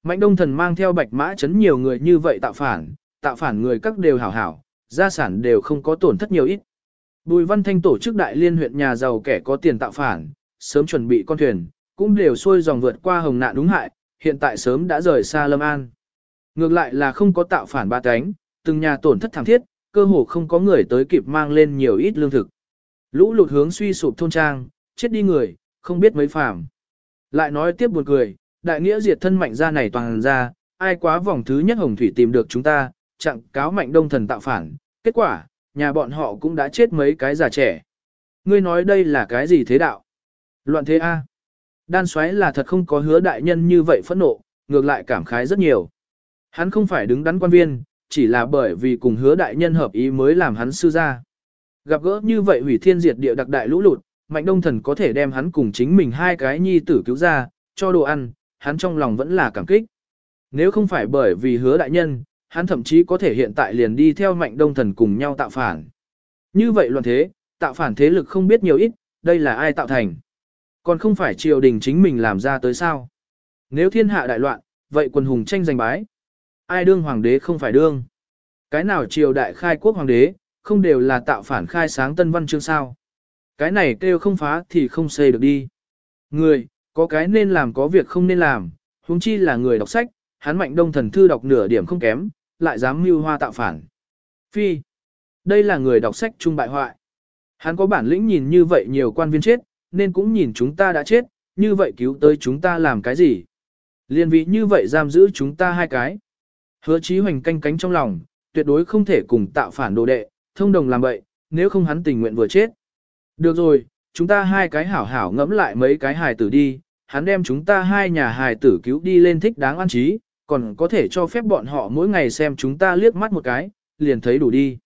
Mạnh đông thần mang theo bạch mã chấn nhiều người như vậy tạo phản, tạo phản người các đều hảo hảo, gia sản đều không có tổn thất nhiều ít. Bùi văn thanh tổ chức đại liên huyện nhà giàu kẻ có tiền tạo phản, sớm chuẩn bị con thuyền, cũng đều xuôi dòng vượt qua hồng nạn đúng hại, hiện tại sớm đã rời xa Lâm An. Ngược lại là không có tạo phản ba cánh, từng nhà tổn thất thảm thiết, cơ hồ không có người tới kịp mang lên nhiều ít lương thực. Lũ lụt hướng suy sụp thôn trang, chết đi người, không biết mấy phàm. Lại nói tiếp buồn cười, đại nghĩa diệt thân mạnh ra này toàn ra, ai quá vòng thứ nhất hồng thủy tìm được chúng ta, chặng cáo mạnh đông thần tạo phản, kết quả, nhà bọn họ cũng đã chết mấy cái già trẻ. Ngươi nói đây là cái gì thế đạo? Loạn thế A. Đan xoáy là thật không có hứa đại nhân như vậy phẫn nộ, ngược lại cảm khái rất nhiều. Hắn không phải đứng đắn quan viên, chỉ là bởi vì cùng hứa đại nhân hợp ý mới làm hắn sư ra. Gặp gỡ như vậy hủy thiên diệt địa đặc đại lũ lụt, mạnh đông thần có thể đem hắn cùng chính mình hai cái nhi tử cứu ra, cho đồ ăn, hắn trong lòng vẫn là cảm kích. Nếu không phải bởi vì hứa đại nhân, hắn thậm chí có thể hiện tại liền đi theo mạnh đông thần cùng nhau tạo phản. Như vậy luận thế, tạo phản thế lực không biết nhiều ít, đây là ai tạo thành. Còn không phải triều đình chính mình làm ra tới sao. Nếu thiên hạ đại loạn, vậy quần hùng tranh giành bái. Ai đương hoàng đế không phải đương. Cái nào triều đại khai quốc hoàng đế, không đều là tạo phản khai sáng tân văn chương sao. Cái này kêu không phá thì không xây được đi. Người, có cái nên làm có việc không nên làm, huống chi là người đọc sách, hắn mạnh đông thần thư đọc nửa điểm không kém, lại dám mưu hoa tạo phản. Phi, đây là người đọc sách trung bại hoại. Hắn có bản lĩnh nhìn như vậy nhiều quan viên chết, nên cũng nhìn chúng ta đã chết, như vậy cứu tới chúng ta làm cái gì? Liên vị như vậy giam giữ chúng ta hai cái. Hứa chí hoành canh cánh trong lòng, tuyệt đối không thể cùng tạo phản đồ đệ, thông đồng làm vậy, nếu không hắn tình nguyện vừa chết. Được rồi, chúng ta hai cái hảo hảo ngẫm lại mấy cái hài tử đi, hắn đem chúng ta hai nhà hài tử cứu đi lên thích đáng an trí, còn có thể cho phép bọn họ mỗi ngày xem chúng ta liếc mắt một cái, liền thấy đủ đi.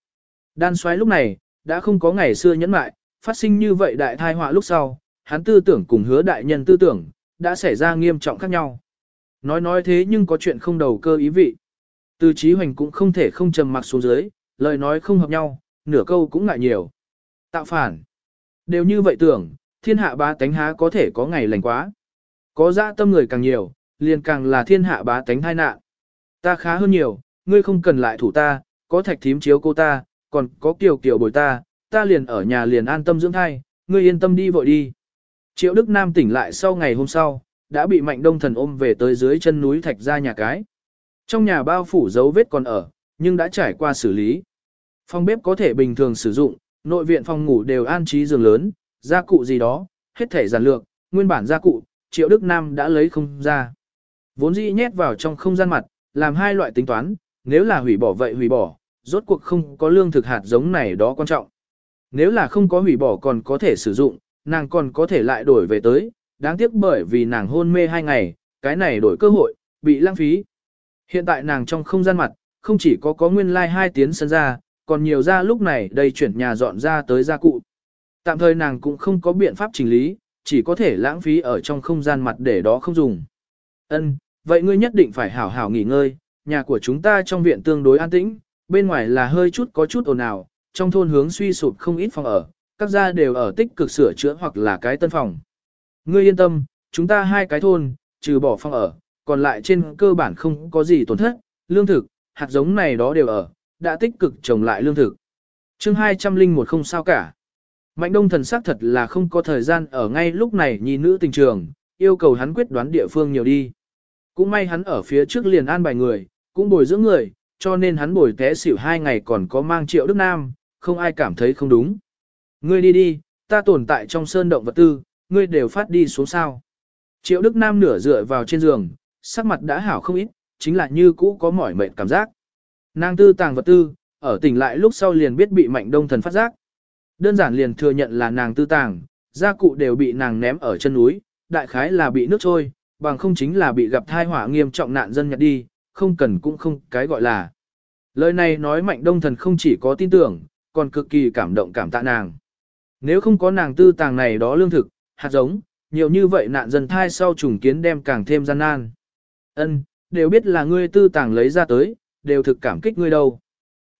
Đan xoáy lúc này, đã không có ngày xưa nhẫn mại, phát sinh như vậy đại thai họa lúc sau, hắn tư tưởng cùng hứa đại nhân tư tưởng, đã xảy ra nghiêm trọng khác nhau. Nói nói thế nhưng có chuyện không đầu cơ ý vị. Từ trí hoành cũng không thể không trầm mặc xuống dưới, lời nói không hợp nhau, nửa câu cũng ngại nhiều. Tạo phản. Đều như vậy tưởng, thiên hạ bá tánh há có thể có ngày lành quá. Có dã tâm người càng nhiều, liền càng là thiên hạ bá tánh tai nạn. Ta khá hơn nhiều, ngươi không cần lại thủ ta, có thạch thím chiếu cô ta, còn có kiều kiều bồi ta, ta liền ở nhà liền an tâm dưỡng thai, ngươi yên tâm đi vội đi. Triệu Đức Nam tỉnh lại sau ngày hôm sau, đã bị mạnh đông thần ôm về tới dưới chân núi thạch ra nhà cái. Trong nhà bao phủ dấu vết còn ở, nhưng đã trải qua xử lý. Phòng bếp có thể bình thường sử dụng, nội viện phòng ngủ đều an trí giường lớn, gia cụ gì đó, hết thể giản lược, nguyên bản gia cụ, Triệu Đức Nam đã lấy không ra. Vốn dĩ nhét vào trong không gian mặt, làm hai loại tính toán, nếu là hủy bỏ vậy hủy bỏ, rốt cuộc không có lương thực hạt giống này đó quan trọng. Nếu là không có hủy bỏ còn có thể sử dụng, nàng còn có thể lại đổi về tới, đáng tiếc bởi vì nàng hôn mê hai ngày, cái này đổi cơ hội, bị lãng phí. Hiện tại nàng trong không gian mặt, không chỉ có có nguyên lai like hai tiến sân ra, còn nhiều ra lúc này đây chuyển nhà dọn ra tới gia cụ. Tạm thời nàng cũng không có biện pháp chỉnh lý, chỉ có thể lãng phí ở trong không gian mặt để đó không dùng. Ân, vậy ngươi nhất định phải hảo hảo nghỉ ngơi, nhà của chúng ta trong viện tương đối an tĩnh, bên ngoài là hơi chút có chút ồn ào, trong thôn hướng suy sụp không ít phòng ở, các gia đều ở tích cực sửa chữa hoặc là cái tân phòng. Ngươi yên tâm, chúng ta hai cái thôn, trừ bỏ phòng ở, còn lại trên cơ bản không có gì tổn thất, lương thực, hạt giống này đó đều ở, đã tích cực trồng lại lương thực. chương 201 không sao cả. Mạnh đông thần sắc thật là không có thời gian ở ngay lúc này nhìn nữ tình trường, yêu cầu hắn quyết đoán địa phương nhiều đi. Cũng may hắn ở phía trước liền an bài người, cũng bồi dưỡng người, cho nên hắn bồi té xỉu hai ngày còn có mang triệu Đức Nam, không ai cảm thấy không đúng. Ngươi đi đi, ta tồn tại trong sơn động vật tư, ngươi đều phát đi xuống sao. Triệu Đức Nam nửa dựa vào trên giường, sắc mặt đã hảo không ít, chính là như cũ có mỏi mệt cảm giác. Nàng tư tàng vật tư, ở tỉnh lại lúc sau liền biết bị mạnh đông thần phát giác. Đơn giản liền thừa nhận là nàng tư tàng, gia cụ đều bị nàng ném ở chân núi, đại khái là bị nước trôi, bằng không chính là bị gặp thai hỏa nghiêm trọng nạn dân nhặt đi, không cần cũng không cái gọi là. Lời này nói mạnh đông thần không chỉ có tin tưởng, còn cực kỳ cảm động cảm tạ nàng. Nếu không có nàng tư tàng này đó lương thực, hạt giống, nhiều như vậy nạn dân thai sau trùng kiến đem càng thêm gian nan. Ân, đều biết là ngươi tư tàng lấy ra tới, đều thực cảm kích ngươi đâu.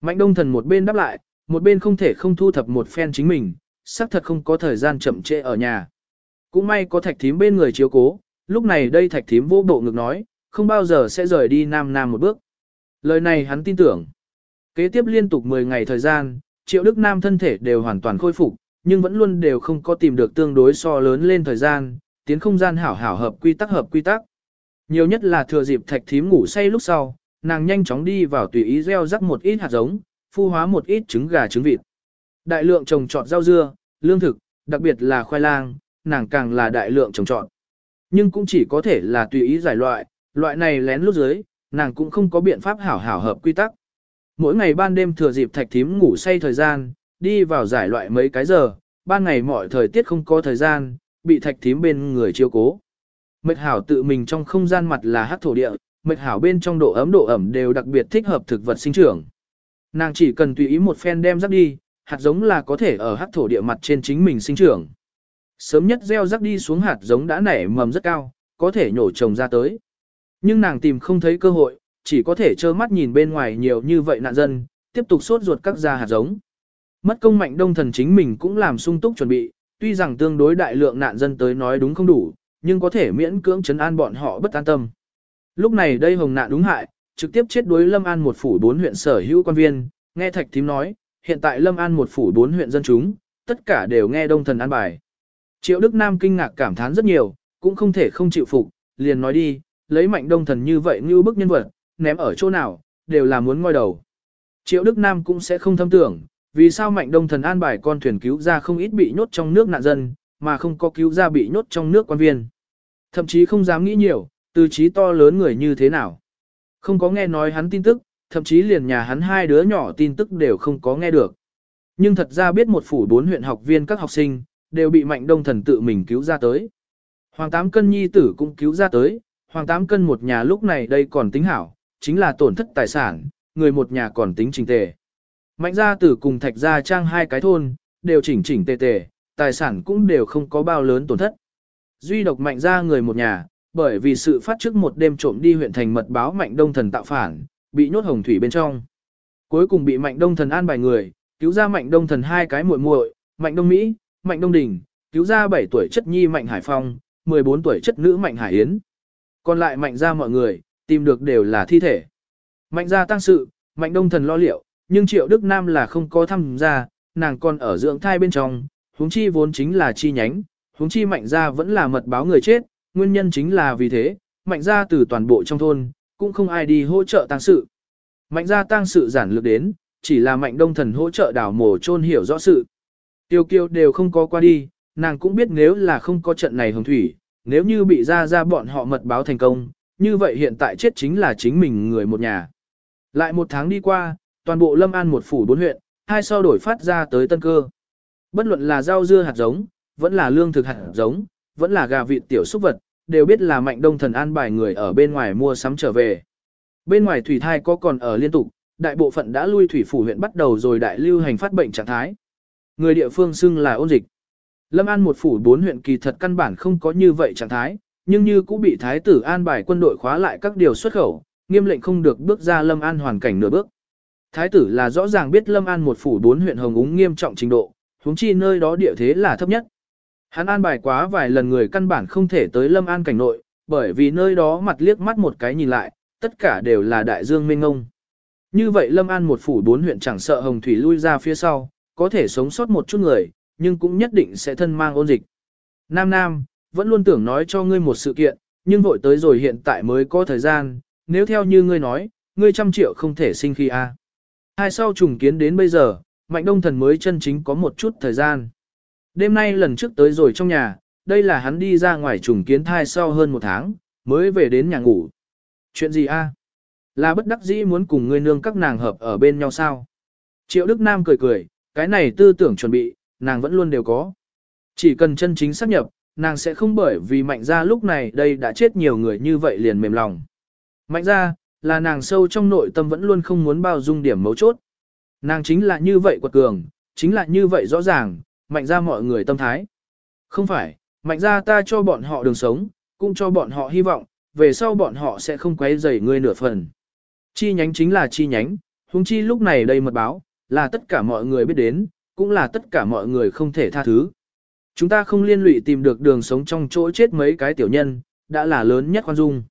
Mạnh đông thần một bên đáp lại, một bên không thể không thu thập một phen chính mình, xác thật không có thời gian chậm trễ ở nhà. Cũng may có thạch thím bên người chiếu cố, lúc này đây thạch thím vô bộ ngực nói, không bao giờ sẽ rời đi nam nam một bước. Lời này hắn tin tưởng. Kế tiếp liên tục 10 ngày thời gian, triệu đức nam thân thể đều hoàn toàn khôi phục, nhưng vẫn luôn đều không có tìm được tương đối so lớn lên thời gian, tiến không gian hảo hảo hợp quy tắc hợp quy tắc. Nhiều nhất là thừa dịp thạch thím ngủ say lúc sau, nàng nhanh chóng đi vào tùy ý gieo rắc một ít hạt giống, phu hóa một ít trứng gà trứng vịt. Đại lượng trồng trọt rau dưa, lương thực, đặc biệt là khoai lang, nàng càng là đại lượng trồng trọt. Nhưng cũng chỉ có thể là tùy ý giải loại, loại này lén lút dưới, nàng cũng không có biện pháp hảo hảo hợp quy tắc. Mỗi ngày ban đêm thừa dịp thạch thím ngủ say thời gian, đi vào giải loại mấy cái giờ, ban ngày mọi thời tiết không có thời gian, bị thạch thím bên người chiêu cố. Mệt hảo tự mình trong không gian mặt là hát thổ địa, mệt hảo bên trong độ ấm độ ẩm đều đặc biệt thích hợp thực vật sinh trưởng. Nàng chỉ cần tùy ý một phen đem rắc đi, hạt giống là có thể ở hắc thổ địa mặt trên chính mình sinh trưởng. Sớm nhất gieo rắc đi xuống hạt giống đã nảy mầm rất cao, có thể nhổ trồng ra tới. Nhưng nàng tìm không thấy cơ hội, chỉ có thể trơ mắt nhìn bên ngoài nhiều như vậy nạn dân, tiếp tục sốt ruột các gia hạt giống. Mất công mạnh đông thần chính mình cũng làm sung túc chuẩn bị, tuy rằng tương đối đại lượng nạn dân tới nói đúng không đủ, nhưng có thể miễn cưỡng chấn an bọn họ bất an tâm. Lúc này đây hồng nạn đúng hại, trực tiếp chết đuối Lâm An một phủ bốn huyện sở hữu quan viên, nghe Thạch Thím nói, hiện tại Lâm An một phủ bốn huyện dân chúng, tất cả đều nghe đông thần an bài. Triệu Đức Nam kinh ngạc cảm thán rất nhiều, cũng không thể không chịu phục, liền nói đi, lấy mạnh đông thần như vậy như bức nhân vật, ném ở chỗ nào, đều là muốn ngoi đầu. Triệu Đức Nam cũng sẽ không thâm tưởng, vì sao mạnh đông thần an bài con thuyền cứu ra không ít bị nhốt trong nước nạn dân, mà không có cứu ra bị nhốt trong nước quan viên. Thậm chí không dám nghĩ nhiều, từ trí to lớn người như thế nào. Không có nghe nói hắn tin tức, thậm chí liền nhà hắn hai đứa nhỏ tin tức đều không có nghe được. Nhưng thật ra biết một phủ bốn huyện học viên các học sinh, đều bị mạnh đông thần tự mình cứu ra tới. Hoàng tám cân nhi tử cũng cứu ra tới, hoàng tám cân một nhà lúc này đây còn tính hảo, chính là tổn thất tài sản, người một nhà còn tính trình tề. Mạnh gia tử cùng thạch gia trang hai cái thôn, đều chỉnh chỉnh tề tề, tài sản cũng đều không có bao lớn tổn thất. Duy độc mạnh gia người một nhà, bởi vì sự phát trước một đêm trộm đi huyện thành mật báo mạnh đông thần tạo phản, bị nhốt hồng thủy bên trong. Cuối cùng bị mạnh đông thần an bài người, cứu ra mạnh đông thần hai cái muội muội, mạnh đông Mỹ, mạnh đông đình, cứu ra 7 tuổi chất nhi mạnh hải phong, 14 tuổi chất nữ mạnh hải yến. Còn lại mạnh ra mọi người, tìm được đều là thi thể. Mạnh ra tăng sự, mạnh đông thần lo liệu, nhưng triệu Đức Nam là không có tham gia, nàng còn ở dưỡng thai bên trong, huống chi vốn chính là chi nhánh, huống chi mạnh ra vẫn là mật báo người chết, nguyên nhân chính là vì thế, mạnh gia từ toàn bộ trong thôn, cũng không ai đi hỗ trợ tăng sự. Mạnh gia tăng sự giản lược đến, chỉ là mạnh đông thần hỗ trợ đảo mổ chôn hiểu rõ sự. Tiêu kiêu đều không có qua đi, nàng cũng biết nếu là không có trận này hồng thủy, nếu như bị ra ra bọn họ mật báo thành công, như vậy hiện tại chết chính là chính mình người một nhà. Lại một tháng đi qua, toàn bộ Lâm An một phủ bốn huyện, hai sau đổi phát ra tới tân cơ. Bất luận là rau dưa hạt giống, vẫn là lương thực hạt giống, vẫn là gà vịt tiểu súc vật, đều biết là mạnh đông thần an bài người ở bên ngoài mua sắm trở về. Bên ngoài thủy thai có còn ở liên tục, đại bộ phận đã lui thủy phủ huyện bắt đầu rồi đại lưu hành phát bệnh trạng thái. Người địa phương xưng là ôn dịch. Lâm An một phủ bốn huyện kỳ thật căn bản không có như vậy trạng thái, nhưng như cũng bị thái tử an bài quân đội khóa lại các điều xuất khẩu, nghiêm lệnh không được bước ra Lâm An hoàn cảnh nửa bước. Thái tử là rõ ràng biết Lâm An một phủ bốn huyện hồng úng nghiêm trọng trình độ, huống chi nơi đó địa thế là thấp nhất. Hắn an bài quá vài lần người căn bản không thể tới Lâm An cảnh nội, bởi vì nơi đó mặt liếc mắt một cái nhìn lại, tất cả đều là đại dương mênh ngông. Như vậy Lâm An một phủ bốn huyện chẳng sợ hồng thủy lui ra phía sau, có thể sống sót một chút người, nhưng cũng nhất định sẽ thân mang ôn dịch. Nam Nam, vẫn luôn tưởng nói cho ngươi một sự kiện, nhưng vội tới rồi hiện tại mới có thời gian, nếu theo như ngươi nói, ngươi trăm triệu không thể sinh khi a. Hai sau trùng kiến đến bây giờ, Mạnh Đông Thần mới chân chính có một chút thời gian. Đêm nay lần trước tới rồi trong nhà, đây là hắn đi ra ngoài trùng kiến thai sau hơn một tháng, mới về đến nhà ngủ. Chuyện gì a? Là bất đắc dĩ muốn cùng ngươi nương các nàng hợp ở bên nhau sao? Triệu Đức Nam cười cười, cái này tư tưởng chuẩn bị, nàng vẫn luôn đều có. Chỉ cần chân chính xác nhập, nàng sẽ không bởi vì mạnh ra lúc này đây đã chết nhiều người như vậy liền mềm lòng. Mạnh ra, là nàng sâu trong nội tâm vẫn luôn không muốn bao dung điểm mấu chốt. Nàng chính là như vậy quật cường, chính là như vậy rõ ràng, mạnh ra mọi người tâm thái. Không phải, mạnh ra ta cho bọn họ đường sống, cũng cho bọn họ hy vọng, về sau bọn họ sẽ không quấy rầy ngươi nửa phần. Chi nhánh chính là chi nhánh, huống chi lúc này đây mật báo, là tất cả mọi người biết đến, cũng là tất cả mọi người không thể tha thứ. Chúng ta không liên lụy tìm được đường sống trong chỗ chết mấy cái tiểu nhân, đã là lớn nhất khoan dung.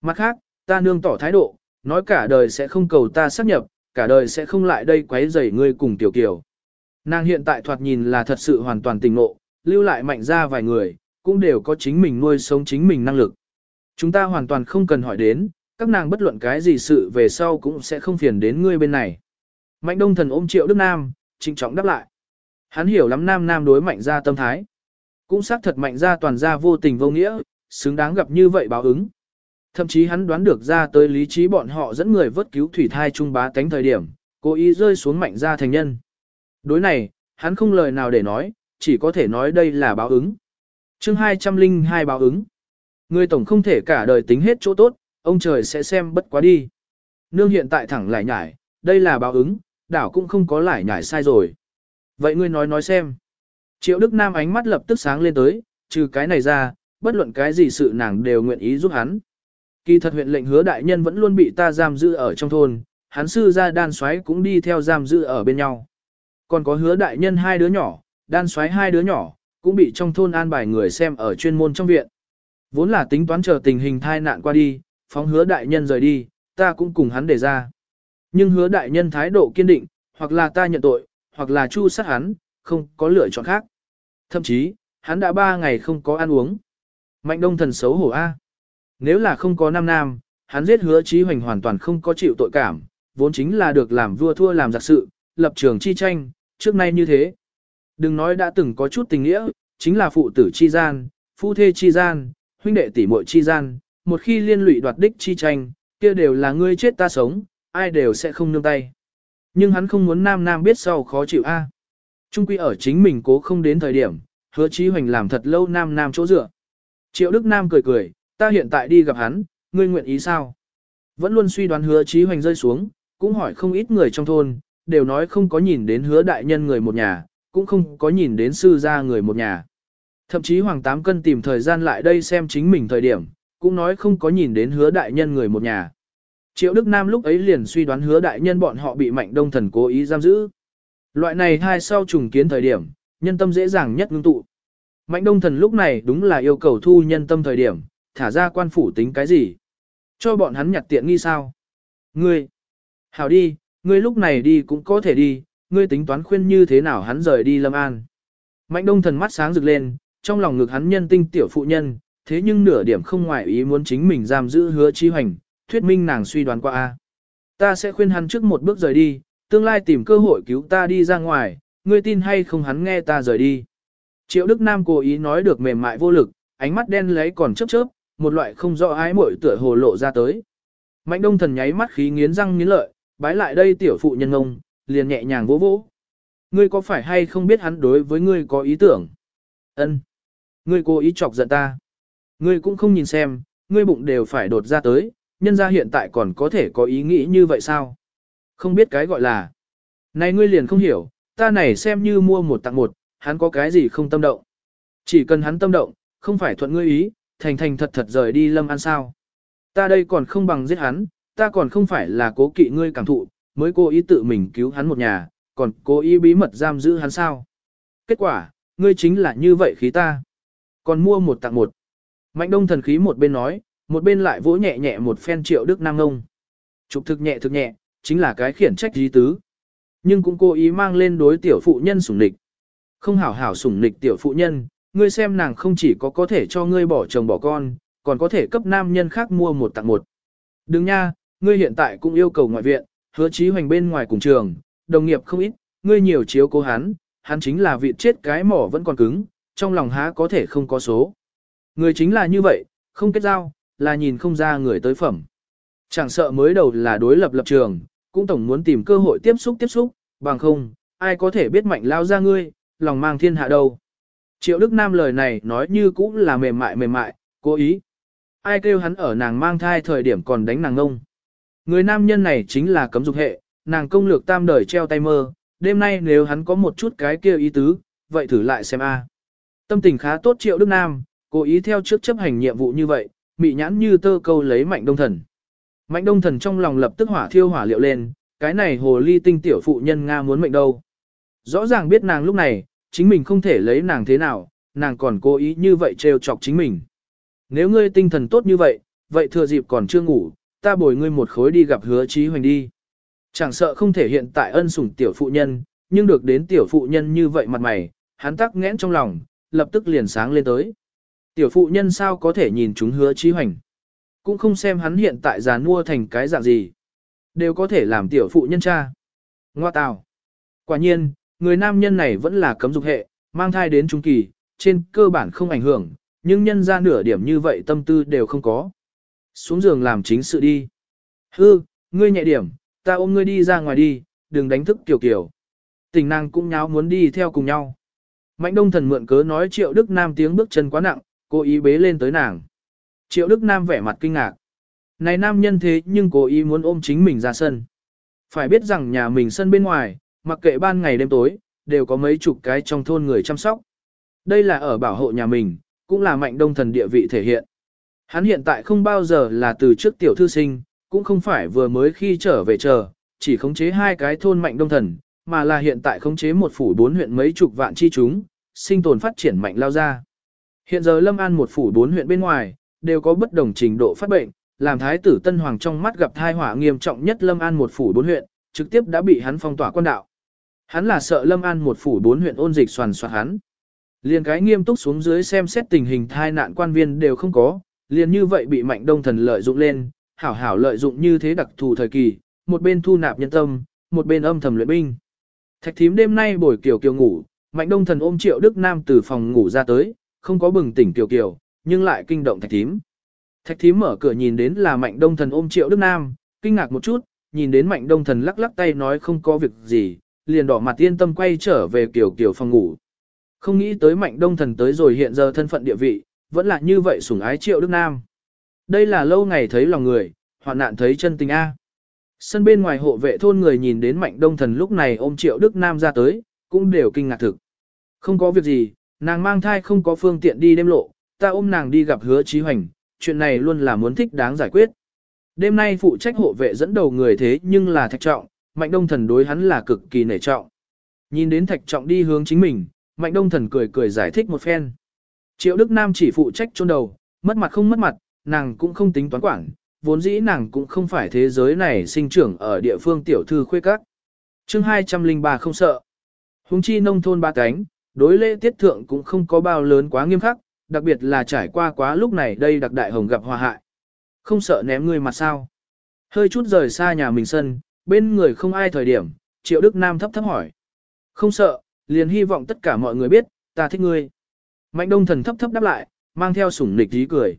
Mặt khác, ta nương tỏ thái độ, nói cả đời sẽ không cầu ta xác nhập, cả đời sẽ không lại đây quấy rầy ngươi cùng tiểu kiều. Nàng hiện tại thoạt nhìn là thật sự hoàn toàn tình ngộ, lưu lại mạnh ra vài người, cũng đều có chính mình nuôi sống chính mình năng lực. Chúng ta hoàn toàn không cần hỏi đến, các nàng bất luận cái gì sự về sau cũng sẽ không phiền đến ngươi bên này. Mạnh đông thần ôm triệu Đức Nam, trịnh trọng đáp lại. Hắn hiểu lắm Nam Nam đối mạnh ra tâm thái. Cũng xác thật mạnh ra toàn ra vô tình vô nghĩa, xứng đáng gặp như vậy báo ứng. Thậm chí hắn đoán được ra tới lý trí bọn họ dẫn người vớt cứu thủy thai trung bá tánh thời điểm, cố ý rơi xuống mạnh ra thành nhân. Đối này, hắn không lời nào để nói, chỉ có thể nói đây là báo ứng. chương 202 báo ứng. Người tổng không thể cả đời tính hết chỗ tốt, ông trời sẽ xem bất quá đi. Nương hiện tại thẳng lại nhải, đây là báo ứng, đảo cũng không có lại nhải sai rồi. Vậy ngươi nói nói xem. Triệu Đức Nam ánh mắt lập tức sáng lên tới, trừ cái này ra, bất luận cái gì sự nàng đều nguyện ý giúp hắn. Kỳ thật huyện lệnh hứa đại nhân vẫn luôn bị ta giam giữ ở trong thôn, hắn sư ra đan xoáy cũng đi theo giam giữ ở bên nhau. Còn có hứa đại nhân hai đứa nhỏ, đan xoáy hai đứa nhỏ, cũng bị trong thôn an bài người xem ở chuyên môn trong viện. Vốn là tính toán chờ tình hình thai nạn qua đi, phóng hứa đại nhân rời đi, ta cũng cùng hắn để ra. Nhưng hứa đại nhân thái độ kiên định, hoặc là ta nhận tội, hoặc là chu sát hắn, không có lựa chọn khác. Thậm chí, hắn đã ba ngày không có ăn uống. Mạnh đông thần xấu hổ A. Nếu là không có nam nam, hắn giết hứa trí hoành hoàn toàn không có chịu tội cảm, vốn chính là được làm vua thua làm giặc sự, lập trường chi tranh, trước nay như thế. Đừng nói đã từng có chút tình nghĩa, chính là phụ tử chi gian, phu thê chi gian, huynh đệ tỷ muội chi gian, một khi liên lụy đoạt đích chi tranh, kia đều là ngươi chết ta sống, ai đều sẽ không nương tay. Nhưng hắn không muốn nam nam biết sau khó chịu a. Trung quy ở chính mình cố không đến thời điểm, hứa chí hoành làm thật lâu nam nam chỗ dựa. Triệu Đức Nam cười cười, ta hiện tại đi gặp hắn, ngươi nguyện ý sao? Vẫn luôn suy đoán hứa chí hoành rơi xuống, cũng hỏi không ít người trong thôn, đều nói không có nhìn đến hứa đại nhân người một nhà, cũng không có nhìn đến sư gia người một nhà. Thậm chí Hoàng Tám Cân tìm thời gian lại đây xem chính mình thời điểm, cũng nói không có nhìn đến hứa đại nhân người một nhà. Triệu Đức Nam lúc ấy liền suy đoán hứa đại nhân bọn họ bị mạnh đông thần cố ý giam giữ. Loại này hai sau trùng kiến thời điểm, nhân tâm dễ dàng nhất ngưng tụ. Mạnh đông thần lúc này đúng là yêu cầu thu nhân tâm thời điểm, thả ra quan phủ tính cái gì. Cho bọn hắn nhặt tiện nghi sao. Ngươi, hảo đi, ngươi lúc này đi cũng có thể đi, ngươi tính toán khuyên như thế nào hắn rời đi Lâm An. Mạnh đông thần mắt sáng rực lên, trong lòng ngực hắn nhân tinh tiểu phụ nhân, thế nhưng nửa điểm không ngoại ý muốn chính mình giam giữ hứa chi hoành, thuyết minh nàng suy đoán qua a. Ta sẽ khuyên hắn trước một bước rời đi, tương lai tìm cơ hội cứu ta đi ra ngoài, ngươi tin hay không hắn nghe ta rời đi. Triệu Đức Nam cố ý nói được mềm mại vô lực, ánh mắt đen lấy còn chớp chớp, một loại không rõ ái muội tựa hồ lộ ra tới. Mạnh đông thần nháy mắt khí nghiến răng nghiến lợi, bái lại đây tiểu phụ nhân ông, liền nhẹ nhàng vỗ vỗ. Ngươi có phải hay không biết hắn đối với ngươi có ý tưởng? Ân, Ngươi cố ý chọc giận ta. Ngươi cũng không nhìn xem, ngươi bụng đều phải đột ra tới, nhân ra hiện tại còn có thể có ý nghĩ như vậy sao? Không biết cái gọi là. Này ngươi liền không hiểu, ta này xem như mua một tặng một, hắn có cái gì không tâm động. Chỉ cần hắn tâm động, không phải thuận ngươi ý, thành thành thật thật rời đi lâm ăn sao. Ta đây còn không bằng giết hắn, ta còn không phải là cố kỵ ngươi cảm thụ, mới cố ý tự mình cứu hắn một nhà, còn cố ý bí mật giam giữ hắn sao. Kết quả, ngươi chính là như vậy khí ta. Còn mua một tặng một. Mạnh đông thần khí một bên nói, một bên lại vỗ nhẹ nhẹ một phen triệu đức nam ngông. Trục thực nhẹ thực nhẹ, chính là cái khiển trách dí tứ. Nhưng cũng cố ý mang lên đối tiểu phụ nhân sủng nịch. Không hảo hảo sủng nịch tiểu phụ nhân, ngươi xem nàng không chỉ có có thể cho ngươi bỏ chồng bỏ con, còn có thể cấp nam nhân khác mua một tặng một. Đừng nha, ngươi hiện tại cũng yêu cầu ngoại viện, hứa chí hoành bên ngoài cùng trường, đồng nghiệp không ít, ngươi nhiều chiếu cố hắn, hắn chính là vị chết cái mỏ vẫn còn cứng, trong lòng há có thể không có số. Người chính là như vậy, không kết giao, là nhìn không ra người tới phẩm. Chẳng sợ mới đầu là đối lập lập trường, cũng tổng muốn tìm cơ hội tiếp xúc tiếp xúc, bằng không, ai có thể biết mạnh lao ra ngươi, lòng mang thiên hạ đâu. Triệu Đức Nam lời này nói như cũng là mềm mại mềm mại, cố ý. Ai kêu hắn ở nàng mang thai thời điểm còn đánh nàng ngông. Người nam nhân này chính là cấm dục hệ, nàng công lược tam đời treo tay mơ, đêm nay nếu hắn có một chút cái kia ý tứ, vậy thử lại xem a. À. Tâm tình khá tốt Triệu Đức Nam, cố ý theo trước chấp hành nhiệm vụ như vậy, mị nhãn như tơ câu lấy mạnh đông thần. Mạnh đông thần trong lòng lập tức hỏa thiêu hỏa liệu lên, cái này hồ ly tinh tiểu phụ nhân Nga muốn mệnh đâu. Rõ ràng biết nàng lúc này, chính mình không thể lấy nàng thế nào, nàng còn cố ý như vậy trêu chọc chính mình. Nếu ngươi tinh thần tốt như vậy, vậy thừa dịp còn chưa ngủ, ta bồi ngươi một khối đi gặp hứa trí hoành đi. Chẳng sợ không thể hiện tại ân sủng tiểu phụ nhân, nhưng được đến tiểu phụ nhân như vậy mặt mày, hắn tắc nghẽn trong lòng, lập tức liền sáng lên tới. Tiểu phụ nhân sao có thể nhìn chúng hứa trí hoành. Cũng không xem hắn hiện tại già nua thành cái dạng gì. Đều có thể làm tiểu phụ nhân cha. Ngoa tào. Quả nhiên, người nam nhân này vẫn là cấm dục hệ, mang thai đến trung kỳ, trên cơ bản không ảnh hưởng, nhưng nhân ra nửa điểm như vậy tâm tư đều không có. Xuống giường làm chính sự đi. Hư, ngươi nhẹ điểm, ta ôm ngươi đi ra ngoài đi, đừng đánh thức kiểu kiểu. Tình nàng cũng nháo muốn đi theo cùng nhau. Mạnh đông thần mượn cớ nói triệu Đức Nam tiếng bước chân quá nặng, cố ý bế lên tới nàng. Triệu Đức Nam vẻ mặt kinh ngạc. Này nam nhân thế nhưng cố ý muốn ôm chính mình ra sân. Phải biết rằng nhà mình sân bên ngoài, mặc kệ ban ngày đêm tối, đều có mấy chục cái trong thôn người chăm sóc. Đây là ở bảo hộ nhà mình, cũng là mạnh đông thần địa vị thể hiện. Hắn hiện tại không bao giờ là từ trước tiểu thư sinh, cũng không phải vừa mới khi trở về chờ, chỉ khống chế hai cái thôn mạnh đông thần, mà là hiện tại khống chế một phủ bốn huyện mấy chục vạn chi chúng, sinh tồn phát triển mạnh lao ra. Hiện giờ Lâm An một phủ bốn huyện bên ngoài, đều có bất đồng trình độ phát bệnh, làm thái tử Tân Hoàng trong mắt gặp thai họa nghiêm trọng nhất Lâm An một phủ bốn huyện, trực tiếp đã bị hắn phong tỏa quan đạo. Hắn là sợ Lâm An một phủ bốn huyện ôn dịch soàn soạt hắn. Liên cái nghiêm túc xuống dưới xem xét tình hình thai nạn quan viên đều không có, liền như vậy bị mạnh đông thần lợi dụng lên, hảo hảo lợi dụng như thế đặc thù thời kỳ, một bên thu nạp nhân tâm, một bên âm thầm luyện binh. Thạch thím đêm nay buổi kiều kiều ngủ, mạnh đông thần ôm triệu Đức Nam từ phòng ngủ ra tới, không có bừng tỉnh kiều kiều, nhưng lại kinh động thạch thím. Thạch thím mở cửa nhìn đến là mạnh đông thần ôm triệu Đức Nam, kinh ngạc một chút, nhìn đến mạnh đông thần lắc lắc tay nói không có việc gì, liền đỏ mặt yên tâm quay trở về kiều kiều phòng ngủ. Không nghĩ tới mạnh đông thần tới rồi hiện giờ thân phận địa vị, vẫn là như vậy sủng ái triệu Đức Nam. Đây là lâu ngày thấy lòng người, hoạn nạn thấy chân tình A. Sân bên ngoài hộ vệ thôn người nhìn đến mạnh đông thần lúc này ôm triệu Đức Nam ra tới, cũng đều kinh ngạc thực. Không có việc gì, nàng mang thai không có phương tiện đi đêm lộ, ta ôm nàng đi gặp hứa trí hoành, chuyện này luôn là muốn thích đáng giải quyết. Đêm nay phụ trách hộ vệ dẫn đầu người thế nhưng là thạch trọng, mạnh đông thần đối hắn là cực kỳ nể trọng. Nhìn đến thạch trọng đi hướng chính mình, mạnh đông thần cười cười giải thích một phen. Triệu Đức Nam chỉ phụ trách chôn đầu, mất mặt không mất mặt, nàng cũng không tính toán quản, vốn dĩ nàng cũng không phải thế giới này sinh trưởng ở địa phương tiểu thư khuê các. chương 203 không sợ. Hùng chi nông thôn ba cánh, đối lễ tiết thượng cũng không có bao lớn quá nghiêm khắc, đặc biệt là trải qua quá lúc này đây đặc đại hồng gặp hòa hại. Không sợ ném người mặt sao. Hơi chút rời xa nhà mình sân, bên người không ai thời điểm, Triệu Đức Nam thấp thấp hỏi. Không sợ, liền hy vọng tất cả mọi người biết, ta thích ngươi. Mạnh đông thần thấp thấp đáp lại, mang theo sủng nịch ý cười.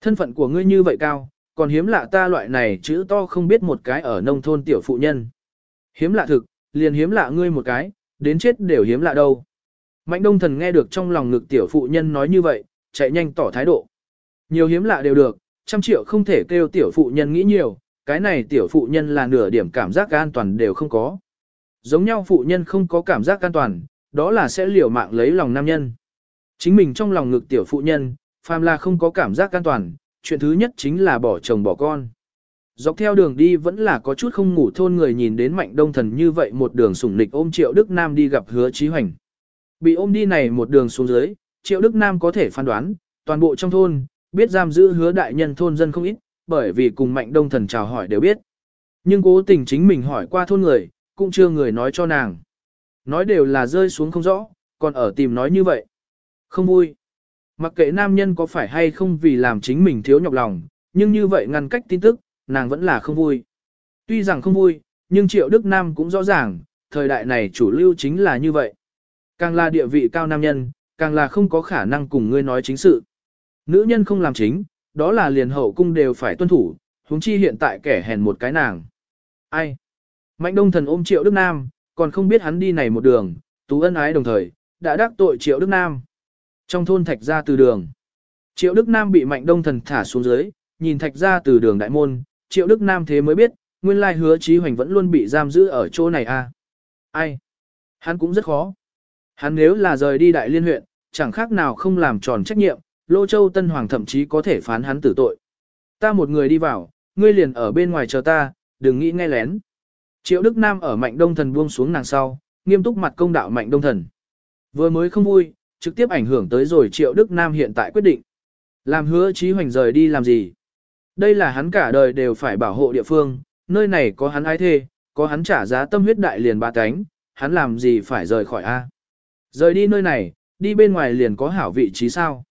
Thân phận của ngươi như vậy cao, còn hiếm lạ ta loại này chữ to không biết một cái ở nông thôn tiểu phụ nhân. Hiếm lạ thực, liền hiếm lạ ngươi một cái, đến chết đều hiếm lạ đâu. Mạnh đông thần nghe được trong lòng ngực tiểu phụ nhân nói như vậy, chạy nhanh tỏ thái độ. Nhiều hiếm lạ đều được, trăm triệu không thể kêu tiểu phụ nhân nghĩ nhiều, cái này tiểu phụ nhân là nửa điểm cảm giác an toàn đều không có. Giống nhau phụ nhân không có cảm giác an toàn, đó là sẽ liều mạng lấy lòng nam nhân. Chính mình trong lòng ngực tiểu phụ nhân, phàm là không có cảm giác an toàn, chuyện thứ nhất chính là bỏ chồng bỏ con. Dọc theo đường đi vẫn là có chút không ngủ thôn người nhìn đến mạnh đông thần như vậy một đường sủng nịch ôm triệu Đức Nam đi gặp hứa trí hoành. Bị ôm đi này một đường xuống dưới, triệu Đức Nam có thể phán đoán, toàn bộ trong thôn, biết giam giữ hứa đại nhân thôn dân không ít, bởi vì cùng mạnh đông thần chào hỏi đều biết. Nhưng cố tình chính mình hỏi qua thôn người, cũng chưa người nói cho nàng. Nói đều là rơi xuống không rõ, còn ở tìm nói như vậy. Không vui. Mặc kệ nam nhân có phải hay không vì làm chính mình thiếu nhọc lòng, nhưng như vậy ngăn cách tin tức, nàng vẫn là không vui. Tuy rằng không vui, nhưng Triệu Đức Nam cũng rõ ràng, thời đại này chủ lưu chính là như vậy. Càng là địa vị cao nam nhân, càng là không có khả năng cùng ngươi nói chính sự. Nữ nhân không làm chính, đó là liền hậu cung đều phải tuân thủ, huống chi hiện tại kẻ hèn một cái nàng. Ai? Mạnh đông thần ôm Triệu Đức Nam, còn không biết hắn đi này một đường, tú ân ái đồng thời, đã đắc tội Triệu Đức Nam. Trong thôn thạch ra từ đường, Triệu Đức Nam bị Mạnh Đông Thần thả xuống dưới, nhìn thạch ra từ đường đại môn, Triệu Đức Nam thế mới biết, nguyên lai hứa Chí Hoành vẫn luôn bị giam giữ ở chỗ này a. À? Ai? Hắn cũng rất khó. Hắn nếu là rời đi đại liên huyện, chẳng khác nào không làm tròn trách nhiệm, Lô Châu Tân Hoàng thậm chí có thể phán hắn tử tội. Ta một người đi vào, ngươi liền ở bên ngoài chờ ta, đừng nghĩ nghe lén. Triệu Đức Nam ở Mạnh Đông Thần buông xuống nàng sau, nghiêm túc mặt công đạo Mạnh Đông Thần. Vừa mới không vui, trực tiếp ảnh hưởng tới rồi Triệu Đức Nam hiện tại quyết định. Làm hứa Chí Hoành rời đi làm gì? Đây là hắn cả đời đều phải bảo hộ địa phương, nơi này có hắn ái thê, có hắn trả giá tâm huyết đại liền ba cánh, hắn làm gì phải rời khỏi A. Rời đi nơi này, đi bên ngoài liền có hảo vị trí sao?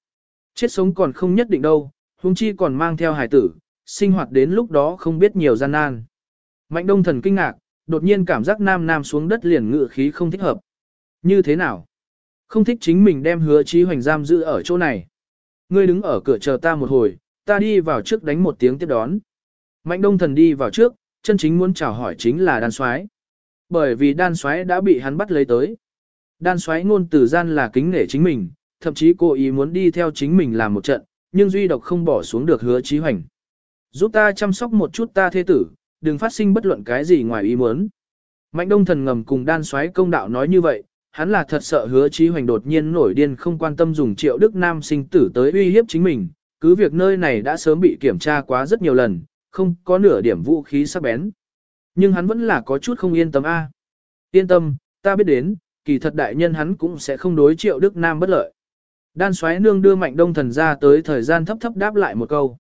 Chết sống còn không nhất định đâu, huống chi còn mang theo hài tử, sinh hoạt đến lúc đó không biết nhiều gian nan. Mạnh đông thần kinh ngạc, đột nhiên cảm giác nam nam xuống đất liền ngự khí không thích hợp. Như thế nào? Không thích chính mình đem hứa trí hoành giam giữ ở chỗ này. Ngươi đứng ở cửa chờ ta một hồi, ta đi vào trước đánh một tiếng tiếp đón. Mạnh đông thần đi vào trước, chân chính muốn chào hỏi chính là đan soái Bởi vì đan soái đã bị hắn bắt lấy tới. Đan soái ngôn từ gian là kính nể chính mình, thậm chí cô ý muốn đi theo chính mình làm một trận, nhưng duy độc không bỏ xuống được hứa trí hoành. Giúp ta chăm sóc một chút ta thế tử, đừng phát sinh bất luận cái gì ngoài ý muốn. Mạnh đông thần ngầm cùng đan soái công đạo nói như vậy, hắn là thật sợ hứa trí hoành đột nhiên nổi điên không quan tâm dùng triệu đức nam sinh tử tới uy hiếp chính mình, cứ việc nơi này đã sớm bị kiểm tra quá rất nhiều lần, không có nửa điểm vũ khí sắc bén. Nhưng hắn vẫn là có chút không yên tâm a. Yên tâm, ta biết đến, kỳ thật đại nhân hắn cũng sẽ không đối triệu đức nam bất lợi. Đan xoáy nương đưa mạnh đông thần ra tới thời gian thấp thấp đáp lại một câu.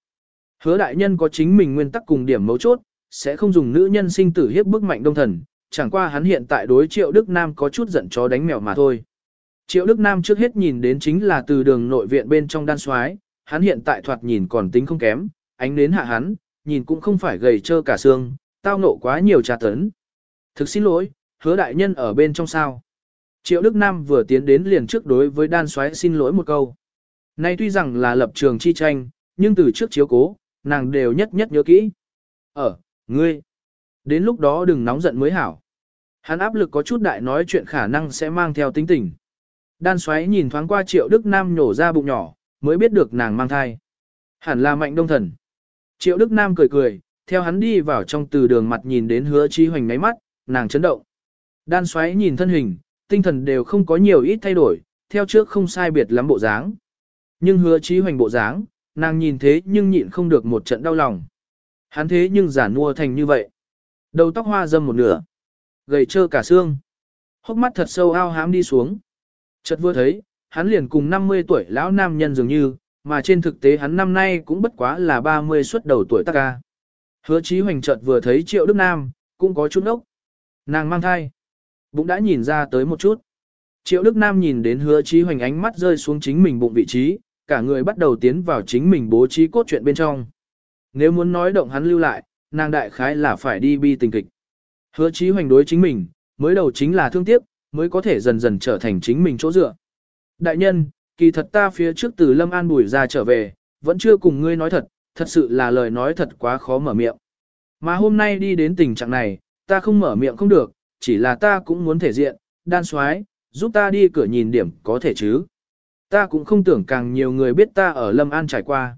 Hứa đại nhân có chính mình nguyên tắc cùng điểm mấu chốt, sẽ không dùng nữ nhân sinh tử hiếp bức mạnh đông thần, chẳng qua hắn hiện tại đối Triệu Đức Nam có chút giận chó đánh mèo mà thôi. Triệu Đức Nam trước hết nhìn đến chính là từ đường nội viện bên trong đan soái, hắn hiện tại thoạt nhìn còn tính không kém, ánh đến hạ hắn, nhìn cũng không phải gầy trơ cả xương, tao nộ quá nhiều trà tấn. Thực xin lỗi, hứa đại nhân ở bên trong sao. Triệu Đức Nam vừa tiến đến liền trước đối với đan soái xin lỗi một câu. Nay tuy rằng là lập trường chi tranh, nhưng từ trước chiếu cố, nàng đều nhất nhất nhớ kỹ. Ở, ngươi, Đến lúc đó đừng nóng giận mới hảo. Hắn áp lực có chút đại nói chuyện khả năng sẽ mang theo tính tình. Đan xoáy nhìn thoáng qua triệu Đức Nam nhổ ra bụng nhỏ, mới biết được nàng mang thai. Hẳn là mạnh đông thần. Triệu Đức Nam cười cười, theo hắn đi vào trong từ đường mặt nhìn đến hứa chi hoành ngáy mắt, nàng chấn động. Đan xoáy nhìn thân hình, tinh thần đều không có nhiều ít thay đổi, theo trước không sai biệt lắm bộ dáng. Nhưng hứa chi hoành bộ dáng, nàng nhìn thế nhưng nhịn không được một trận đau lòng. Hắn thế nhưng giả mua thành như vậy. Đầu tóc hoa dâm một nửa. Gầy trơ cả xương. Hốc mắt thật sâu ao hám đi xuống. Chợt vừa thấy, hắn liền cùng 50 tuổi lão nam nhân dường như, mà trên thực tế hắn năm nay cũng bất quá là 30 xuất đầu tuổi tác ca. Hứa chí hoành chợt vừa thấy triệu đức nam, cũng có chút ốc. Nàng mang thai. Bụng đã nhìn ra tới một chút. Triệu Đức Nam nhìn đến hứa chí hoành ánh mắt rơi xuống chính mình bụng vị trí, cả người bắt đầu tiến vào chính mình bố trí cốt truyện bên trong. Nếu muốn nói động hắn lưu lại, nàng đại khái là phải đi bi tình kịch. Hứa chí hoành đối chính mình, mới đầu chính là thương tiếc, mới có thể dần dần trở thành chính mình chỗ dựa. Đại nhân, kỳ thật ta phía trước từ Lâm An Bùi ra trở về, vẫn chưa cùng ngươi nói thật, thật sự là lời nói thật quá khó mở miệng. Mà hôm nay đi đến tình trạng này, ta không mở miệng không được, chỉ là ta cũng muốn thể diện, đan xoái, giúp ta đi cửa nhìn điểm có thể chứ. Ta cũng không tưởng càng nhiều người biết ta ở Lâm An trải qua.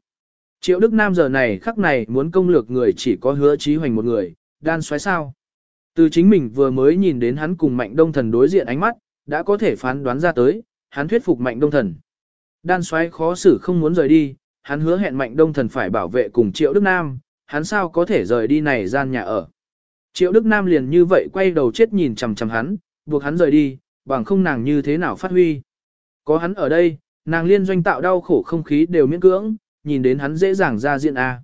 Triệu Đức Nam giờ này khắc này muốn công lược người chỉ có hứa trí hoành một người, đan xoáy sao. Từ chính mình vừa mới nhìn đến hắn cùng mạnh đông thần đối diện ánh mắt, đã có thể phán đoán ra tới, hắn thuyết phục mạnh đông thần. Đan xoáy khó xử không muốn rời đi, hắn hứa hẹn mạnh đông thần phải bảo vệ cùng Triệu Đức Nam, hắn sao có thể rời đi này gian nhà ở. Triệu Đức Nam liền như vậy quay đầu chết nhìn chằm chằm hắn, buộc hắn rời đi, bằng không nàng như thế nào phát huy. Có hắn ở đây, nàng liên doanh tạo đau khổ không khí đều miễn cưỡng, nhìn đến hắn dễ dàng ra diện A.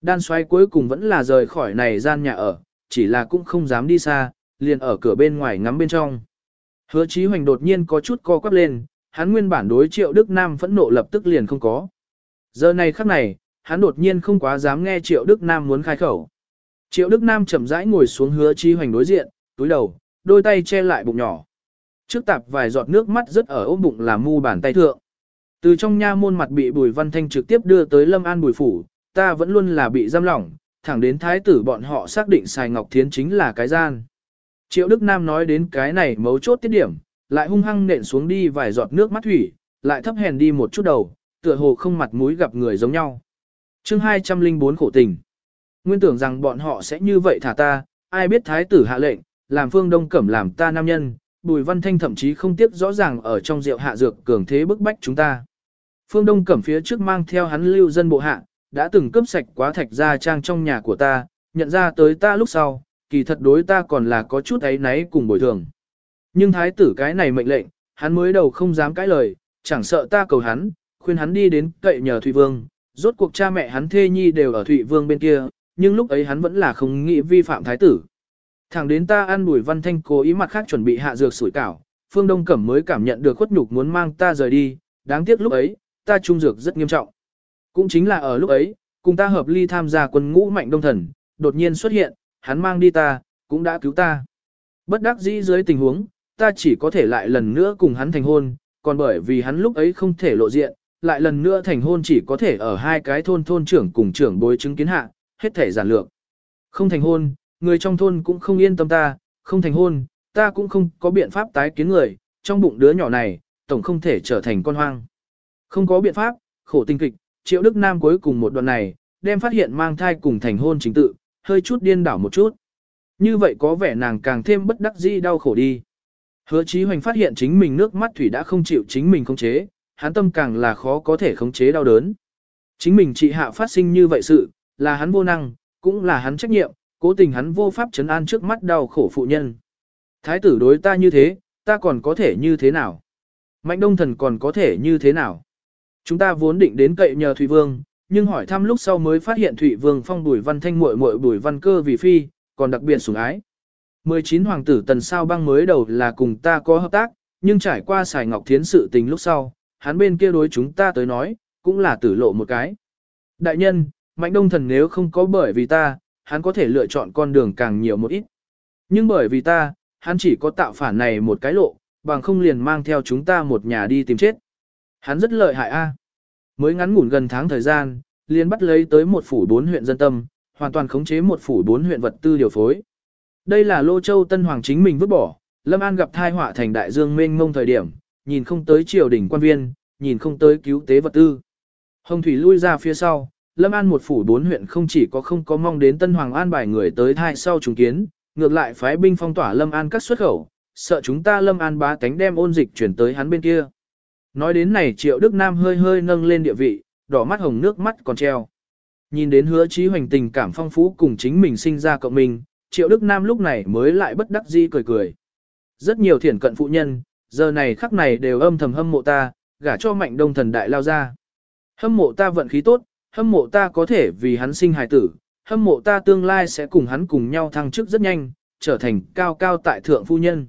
Đan xoay cuối cùng vẫn là rời khỏi này gian nhà ở, chỉ là cũng không dám đi xa, liền ở cửa bên ngoài ngắm bên trong. Hứa Chí Hoành đột nhiên có chút co quắp lên, hắn nguyên bản đối Triệu Đức Nam phẫn nộ lập tức liền không có. Giờ này khắc này, hắn đột nhiên không quá dám nghe Triệu Đức Nam muốn khai khẩu. Triệu Đức Nam chậm rãi ngồi xuống Hứa Chí Hoành đối diện, túi đầu, đôi tay che lại bụng nhỏ. Trước tạp vài giọt nước mắt rất ở ôm bụng là mu bàn tay thượng. Từ trong nha môn mặt bị Bùi Văn Thanh trực tiếp đưa tới Lâm An Bùi Phủ, ta vẫn luôn là bị giam lỏng, thẳng đến thái tử bọn họ xác định Sài Ngọc Thiến chính là cái gian. Triệu Đức Nam nói đến cái này mấu chốt tiết điểm, lại hung hăng nện xuống đi vài giọt nước mắt thủy, lại thấp hèn đi một chút đầu, tựa hồ không mặt mũi gặp người giống nhau. chương 204 khổ tình. Nguyên tưởng rằng bọn họ sẽ như vậy thả ta, ai biết thái tử hạ lệnh, làm phương đông cẩm làm ta nam nhân, Bùi Văn Thanh thậm chí không tiếc rõ ràng ở trong rượu hạ dược cường thế bức bách chúng ta. Phương Đông Cẩm phía trước mang theo hắn lưu dân bộ hạ, đã từng cướp sạch quá thạch gia trang trong nhà của ta, nhận ra tới ta lúc sau, kỳ thật đối ta còn là có chút ấy náy cùng bồi thường. Nhưng thái tử cái này mệnh lệnh, hắn mới đầu không dám cãi lời, chẳng sợ ta cầu hắn, khuyên hắn đi đến cậy nhờ Thụy Vương, rốt cuộc cha mẹ hắn thê nhi đều ở Thụy Vương bên kia, nhưng lúc ấy hắn vẫn là không nghĩ vi phạm thái tử. Thẳng đến ta ăn bùi văn thanh cố ý mặt khác chuẩn bị hạ dược sủi cảo, phương đông cẩm mới cảm nhận được khuất nhục muốn mang ta rời đi, đáng tiếc lúc ấy, ta trung dược rất nghiêm trọng. Cũng chính là ở lúc ấy, cùng ta hợp ly tham gia quân ngũ mạnh đông thần, đột nhiên xuất hiện, hắn mang đi ta, cũng đã cứu ta. Bất đắc dĩ dưới tình huống, ta chỉ có thể lại lần nữa cùng hắn thành hôn, còn bởi vì hắn lúc ấy không thể lộ diện, lại lần nữa thành hôn chỉ có thể ở hai cái thôn thôn trưởng cùng trưởng bối chứng kiến hạ, hết thể giản lược. Không thành hôn, người trong thôn cũng không yên tâm ta, không thành hôn, ta cũng không có biện pháp tái kiến người, trong bụng đứa nhỏ này, tổng không thể trở thành con hoang. Không có biện pháp, khổ tinh kịch, triệu Đức Nam cuối cùng một đoạn này, đem phát hiện mang thai cùng thành hôn chính tự, hơi chút điên đảo một chút. Như vậy có vẻ nàng càng thêm bất đắc dĩ đau khổ đi. Hứa Chí Hoành phát hiện chính mình nước mắt thủy đã không chịu chính mình khống chế, hắn tâm càng là khó có thể khống chế đau đớn. Chính mình trị hạ phát sinh như vậy sự, là hắn vô năng, cũng là hắn trách nhiệm, cố tình hắn vô pháp chấn an trước mắt đau khổ phụ nhân. Thái tử đối ta như thế, ta còn có thể như thế nào? Mạnh đông thần còn có thể như thế nào? Chúng ta vốn định đến cậy nhờ Thụy Vương, nhưng hỏi thăm lúc sau mới phát hiện Thụy Vương phong bùi văn thanh muội muội bùi văn cơ vì phi, còn đặc biệt sủng ái. 19 hoàng tử tần sao băng mới đầu là cùng ta có hợp tác, nhưng trải qua xài ngọc thiến sự tình lúc sau, hắn bên kia đối chúng ta tới nói, cũng là tử lộ một cái. Đại nhân, mạnh đông thần nếu không có bởi vì ta, hắn có thể lựa chọn con đường càng nhiều một ít. Nhưng bởi vì ta, hắn chỉ có tạo phản này một cái lộ, bằng không liền mang theo chúng ta một nhà đi tìm chết. Hắn rất lợi hại a. Mới ngắn ngủn gần tháng thời gian, liền bắt lấy tới một phủ bốn huyện dân tâm, hoàn toàn khống chế một phủ bốn huyện vật tư điều phối. Đây là Lô Châu Tân Hoàng chính mình vứt bỏ, Lâm An gặp thai họa thành đại dương mênh mông thời điểm, nhìn không tới triều đình quan viên, nhìn không tới cứu tế vật tư. Hồng Thủy lui ra phía sau, Lâm An một phủ bốn huyện không chỉ có không có mong đến Tân Hoàng an bài người tới thai sau trùng kiến, ngược lại phái binh phong tỏa Lâm An các xuất khẩu, sợ chúng ta Lâm An bá tánh đem ôn dịch chuyển tới hắn bên kia. Nói đến này Triệu Đức Nam hơi hơi nâng lên địa vị, đỏ mắt hồng nước mắt còn treo. Nhìn đến hứa trí hoành tình cảm phong phú cùng chính mình sinh ra cộng mình, Triệu Đức Nam lúc này mới lại bất đắc dĩ cười cười. Rất nhiều thiển cận phụ nhân, giờ này khắc này đều âm thầm hâm mộ ta, gả cho mạnh đông thần đại lao ra. Hâm mộ ta vận khí tốt, hâm mộ ta có thể vì hắn sinh hài tử, hâm mộ ta tương lai sẽ cùng hắn cùng nhau thăng chức rất nhanh, trở thành cao cao tại thượng phu nhân.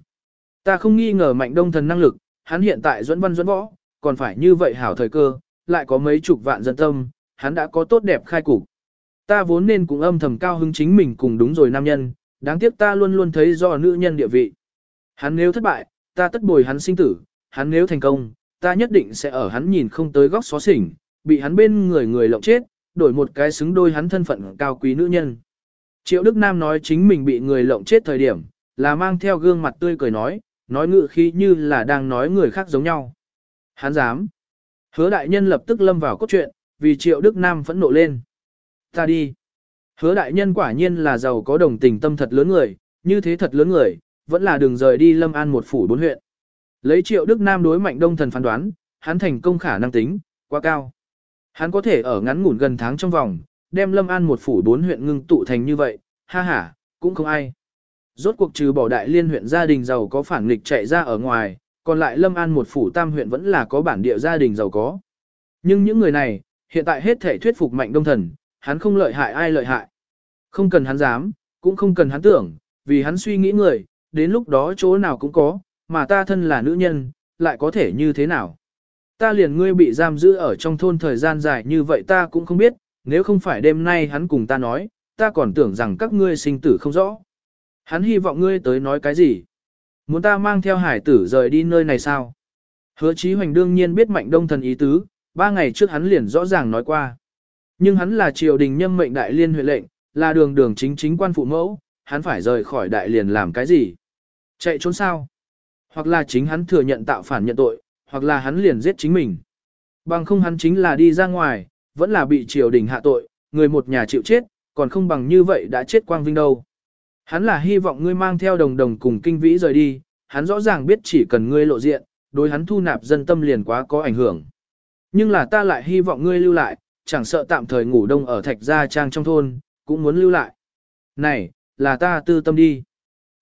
Ta không nghi ngờ mạnh đông thần năng lực, hắn hiện tại dẫn văn dẫn võ, còn phải như vậy hảo thời cơ, lại có mấy chục vạn dân tâm, hắn đã có tốt đẹp khai cục. Ta vốn nên cùng âm thầm cao hứng chính mình cùng đúng rồi nam nhân, đáng tiếc ta luôn luôn thấy do nữ nhân địa vị. Hắn nếu thất bại, ta tất bồi hắn sinh tử, hắn nếu thành công, ta nhất định sẽ ở hắn nhìn không tới góc xó xỉnh, bị hắn bên người người lộng chết, đổi một cái xứng đôi hắn thân phận cao quý nữ nhân. Triệu Đức Nam nói chính mình bị người lộng chết thời điểm, là mang theo gương mặt tươi cười nói, nói ngự khí như là đang nói người khác giống nhau. Hắn dám. Hứa đại nhân lập tức lâm vào cốt truyện, vì Triệu Đức Nam phẫn nộ lên. Ta đi. Hứa đại nhân quả nhiên là giàu có đồng tình tâm thật lớn người, như thế thật lớn người, vẫn là đường rời đi Lâm An một phủ bốn huyện. Lấy Triệu Đức Nam đối mạnh đông thần phán đoán, hắn thành công khả năng tính, quá cao. Hắn có thể ở ngắn ngủn gần tháng trong vòng, đem Lâm An một phủ bốn huyện ngưng tụ thành như vậy, ha ha, cũng không ai. Rốt cuộc trừ bỏ đại liên huyện gia đình giàu có phản nghịch chạy ra ở ngoài, còn lại Lâm An một phủ tam huyện vẫn là có bản địa gia đình giàu có. Nhưng những người này, hiện tại hết thể thuyết phục mạnh đông thần, hắn không lợi hại ai lợi hại. Không cần hắn dám, cũng không cần hắn tưởng, vì hắn suy nghĩ người, đến lúc đó chỗ nào cũng có, mà ta thân là nữ nhân, lại có thể như thế nào. Ta liền ngươi bị giam giữ ở trong thôn thời gian dài như vậy ta cũng không biết, nếu không phải đêm nay hắn cùng ta nói, ta còn tưởng rằng các ngươi sinh tử không rõ. Hắn hy vọng ngươi tới nói cái gì? Muốn ta mang theo hải tử rời đi nơi này sao? Hứa Chí Hoành đương nhiên biết mạnh đông thần ý tứ, ba ngày trước hắn liền rõ ràng nói qua. Nhưng hắn là triều đình nhâm mệnh đại liên huyện lệnh, là đường đường chính chính quan phụ mẫu, hắn phải rời khỏi đại liền làm cái gì? Chạy trốn sao? Hoặc là chính hắn thừa nhận tạo phản nhận tội, hoặc là hắn liền giết chính mình. Bằng không hắn chính là đi ra ngoài, vẫn là bị triều đình hạ tội, người một nhà chịu chết, còn không bằng như vậy đã chết quang vinh đâu. Hắn là hy vọng ngươi mang theo đồng đồng cùng kinh vĩ rời đi, hắn rõ ràng biết chỉ cần ngươi lộ diện, đối hắn thu nạp dân tâm liền quá có ảnh hưởng. Nhưng là ta lại hy vọng ngươi lưu lại, chẳng sợ tạm thời ngủ đông ở thạch gia trang trong thôn, cũng muốn lưu lại. Này, là ta tư tâm đi.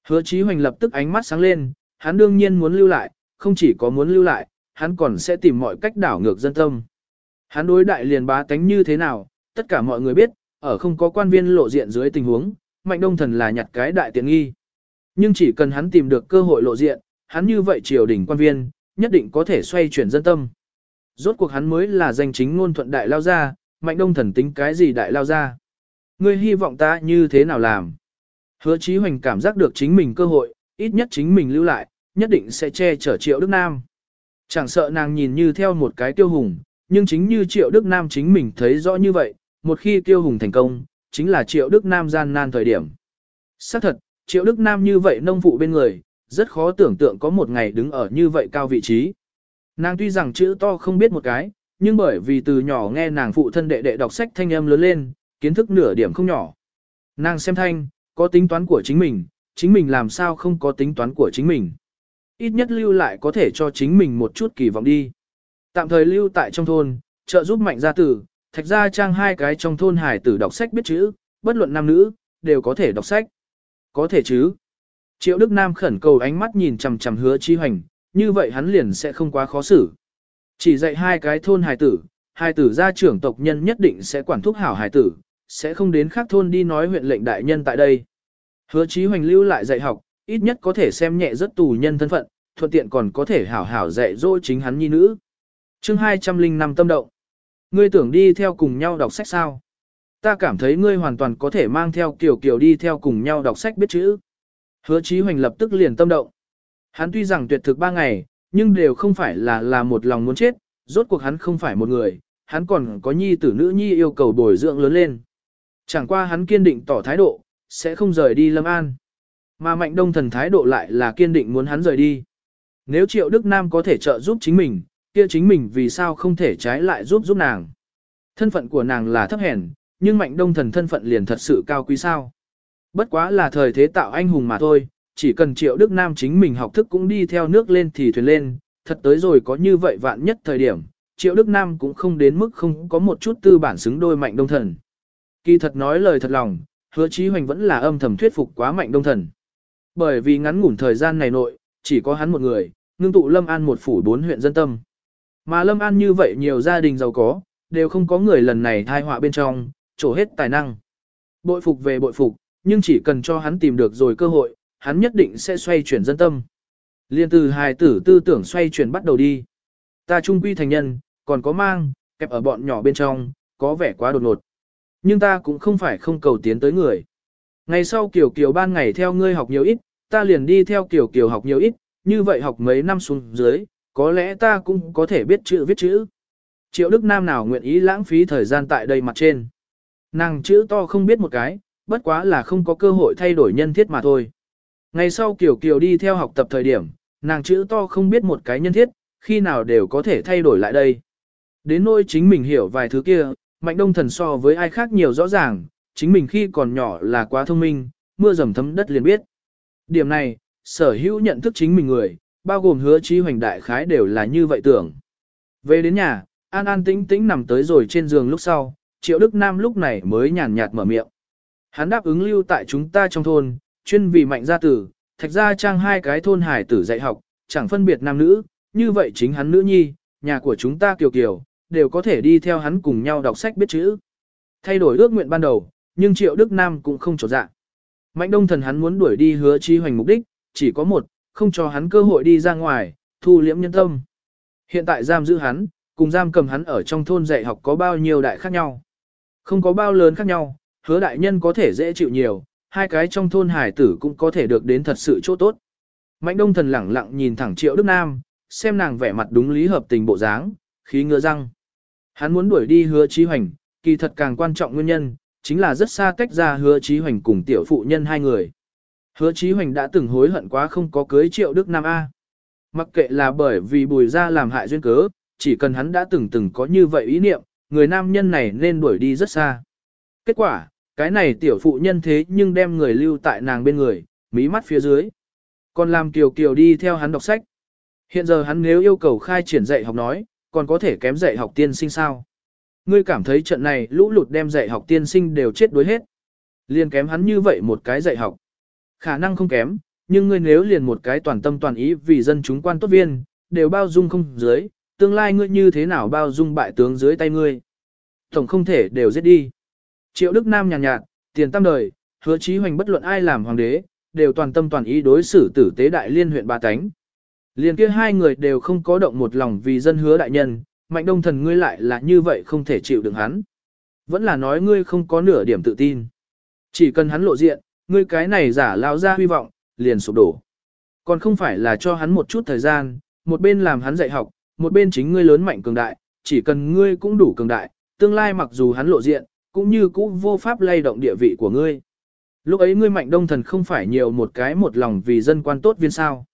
Hứa Chí Hoành lập tức ánh mắt sáng lên, hắn đương nhiên muốn lưu lại, không chỉ có muốn lưu lại, hắn còn sẽ tìm mọi cách đảo ngược dân tâm. Hắn đối đại liền bá tánh như thế nào, tất cả mọi người biết, ở không có quan viên lộ diện dưới tình huống, Mạnh Đông Thần là nhặt cái đại tiện nghi. Nhưng chỉ cần hắn tìm được cơ hội lộ diện, hắn như vậy triều đình quan viên, nhất định có thể xoay chuyển dân tâm. Rốt cuộc hắn mới là danh chính ngôn thuận đại lao gia, Mạnh Đông Thần tính cái gì đại lao gia. Ngươi hy vọng ta như thế nào làm? Hứa Chí Hoành cảm giác được chính mình cơ hội, ít nhất chính mình lưu lại, nhất định sẽ che chở Triệu Đức Nam. Chẳng sợ nàng nhìn như theo một cái tiêu hùng, nhưng chính như Triệu Đức Nam chính mình thấy rõ như vậy, một khi tiêu hùng thành công, chính là Triệu Đức Nam gian nan thời điểm. Xác thật, Triệu Đức Nam như vậy nông phụ bên người, rất khó tưởng tượng có một ngày đứng ở như vậy cao vị trí. Nàng tuy rằng chữ to không biết một cái, nhưng bởi vì từ nhỏ nghe nàng phụ thân đệ đệ đọc sách thanh âm lớn lên, kiến thức nửa điểm không nhỏ. Nàng xem thanh, có tính toán của chính mình, chính mình làm sao không có tính toán của chính mình. Ít nhất lưu lại có thể cho chính mình một chút kỳ vọng đi. Tạm thời lưu tại trong thôn, trợ giúp mạnh gia tử, thạch gia trang hai cái trong thôn hải tử đọc sách biết chữ, bất luận nam nữ, đều có thể đọc sách. Có thể chứ. Triệu Đức Nam khẩn cầu ánh mắt nhìn chằm chằm hứa chi hoành, như vậy hắn liền sẽ không quá khó xử. Chỉ dạy hai cái thôn hải tử, hải tử gia trưởng tộc nhân nhất định sẽ quản thúc hảo hải tử, sẽ không đến khác thôn đi nói huyện lệnh đại nhân tại đây. Hứa Chí Hoành lưu lại dạy học, ít nhất có thể xem nhẹ rất tù nhân thân phận, thuận tiện còn có thể hảo hảo dạy dỗ chính hắn nhi nữ. Chương 205 tâm động. Ngươi tưởng đi theo cùng nhau đọc sách sao? Ta cảm thấy ngươi hoàn toàn có thể mang theo kiểu kiểu đi theo cùng nhau đọc sách biết chữ. Hứa Chí Hoành lập tức liền tâm động. Hắn tuy rằng tuyệt thực ba ngày, nhưng đều không phải là là một lòng muốn chết, rốt cuộc hắn không phải một người, hắn còn có nhi tử nữ nhi yêu cầu bồi dưỡng lớn lên. Chẳng qua hắn kiên định tỏ thái độ, sẽ không rời đi Lâm An. Mà Mạnh Đông Thần thái độ lại là kiên định muốn hắn rời đi. Nếu Triệu Đức Nam có thể trợ giúp chính mình, kia chính mình vì sao không thể trái lại giúp giúp nàng. Thân phận của nàng là thấp hèn, nhưng Mạnh Đông Thần thân phận liền thật sự cao quý sao. Bất quá là thời thế tạo anh hùng mà thôi, chỉ cần Triệu Đức Nam chính mình học thức cũng đi theo nước lên thì thuyền lên, thật tới rồi có như vậy vạn nhất thời điểm, Triệu Đức Nam cũng không đến mức không có một chút tư bản xứng đôi Mạnh Đông Thần. Kỳ thật nói lời thật lòng, hứa chí hoành vẫn là âm thầm thuyết phục quá mạnh đông thần. Bởi vì ngắn ngủn thời gian này nội, chỉ có hắn một người, ngưng tụ Lâm An một phủ bốn huyện dân tâm. Mà Lâm An như vậy nhiều gia đình giàu có, đều không có người lần này thai họa bên trong, trổ hết tài năng. Bội phục về bội phục, nhưng chỉ cần cho hắn tìm được rồi cơ hội, hắn nhất định sẽ xoay chuyển dân tâm. Liên từ hài tử tư tưởng xoay chuyển bắt đầu đi. Ta trung quy thành nhân, còn có mang, kẹp ở bọn nhỏ bên trong, có vẻ quá đột ngột. Nhưng ta cũng không phải không cầu tiến tới người. Ngày sau Kiều Kiều ban ngày theo ngươi học nhiều ít, ta liền đi theo Kiều Kiều học nhiều ít, như vậy học mấy năm xuống dưới, có lẽ ta cũng có thể biết chữ viết chữ. Triệu Đức Nam nào nguyện ý lãng phí thời gian tại đây mặt trên. Nàng chữ to không biết một cái, bất quá là không có cơ hội thay đổi nhân thiết mà thôi. Ngày sau Kiều Kiều đi theo học tập thời điểm, nàng chữ to không biết một cái nhân thiết, khi nào đều có thể thay đổi lại đây. Đến nỗi chính mình hiểu vài thứ kia, Mạnh Đông Thần so với ai khác nhiều rõ ràng, chính mình khi còn nhỏ là quá thông minh, mưa dầm thấm đất liền biết. Điểm này, sở hữu nhận thức chính mình người, bao gồm hứa trí hoành đại khái đều là như vậy tưởng. Về đến nhà, An An tĩnh tĩnh nằm tới rồi trên giường lúc sau, Triệu Đức Nam lúc này mới nhàn nhạt mở miệng. Hắn đáp ứng lưu tại chúng ta trong thôn, chuyên vì mạnh gia tử, thạch ra trang hai cái thôn hải tử dạy học, chẳng phân biệt nam nữ, như vậy chính hắn nữ nhi, nhà của chúng ta kiều kiều, đều có thể đi theo hắn cùng nhau đọc sách biết chữ. Thay đổi ước nguyện ban đầu, nhưng Triệu Đức Nam cũng không trột dạng. Mạnh đông thần hắn muốn đuổi đi hứa chi hoành mục đích, chỉ có một, không cho hắn cơ hội đi ra ngoài, thu liễm nhân tâm. Hiện tại giam giữ hắn, cùng giam cầm hắn ở trong thôn dạy học có bao nhiêu đại khác nhau. Không có bao lớn khác nhau, hứa đại nhân có thể dễ chịu nhiều, hai cái trong thôn hải tử cũng có thể được đến thật sự chỗ tốt. Mạnh đông thần lẳng lặng nhìn thẳng triệu Đức Nam, xem nàng vẻ mặt đúng lý hợp tình bộ dáng, khí ngựa răng. Hắn muốn đuổi đi hứa trí hoành, kỳ thật càng quan trọng nguyên nhân, chính là rất xa cách ra hứa trí hoành cùng tiểu phụ nhân hai người. Hứa trí hoành đã từng hối hận quá không có cưới triệu Đức Nam A. Mặc kệ là bởi vì bùi ra làm hại duyên cớ, chỉ cần hắn đã từng từng có như vậy ý niệm, người nam nhân này nên đuổi đi rất xa. Kết quả, cái này tiểu phụ nhân thế nhưng đem người lưu tại nàng bên người, mí mắt phía dưới. Còn làm Kiều Kiều đi theo hắn đọc sách. Hiện giờ hắn nếu yêu cầu khai triển dạy học nói, còn có thể kém dạy học tiên sinh sao. Ngươi cảm thấy trận này lũ lụt đem dạy học tiên sinh đều chết đuối hết. Liền kém hắn như vậy một cái dạy học. Khả năng không kém, nhưng ngươi nếu liền một cái toàn tâm toàn ý vì dân chúng quan tốt viên, đều bao dung không dưới, tương lai ngươi như thế nào bao dung bại tướng dưới tay ngươi. Tổng không thể đều giết đi. Triệu Đức Nam nhàn nhạt, nhạt, tiền tam đời, hứa chí hoành bất luận ai làm hoàng đế, đều toàn tâm toàn ý đối xử tử tế đại liên huyện ba cánh. Liền kia hai người đều không có động một lòng vì dân hứa đại nhân, mạnh đông thần ngươi lại là như vậy không thể chịu đựng hắn. Vẫn là nói ngươi không có nửa điểm tự tin. Chỉ cần hắn lộ diện, ngươi cái này giả lao ra hy vọng, liền sụp đổ. Còn không phải là cho hắn một chút thời gian, một bên làm hắn dạy học, một bên chính ngươi lớn mạnh cường đại, chỉ cần ngươi cũng đủ cường đại, tương lai mặc dù hắn lộ diện, cũng như cũ vô pháp lay động địa vị của ngươi. Lúc ấy ngươi mạnh đông thần không phải nhiều một cái một lòng vì dân quan tốt viên sao.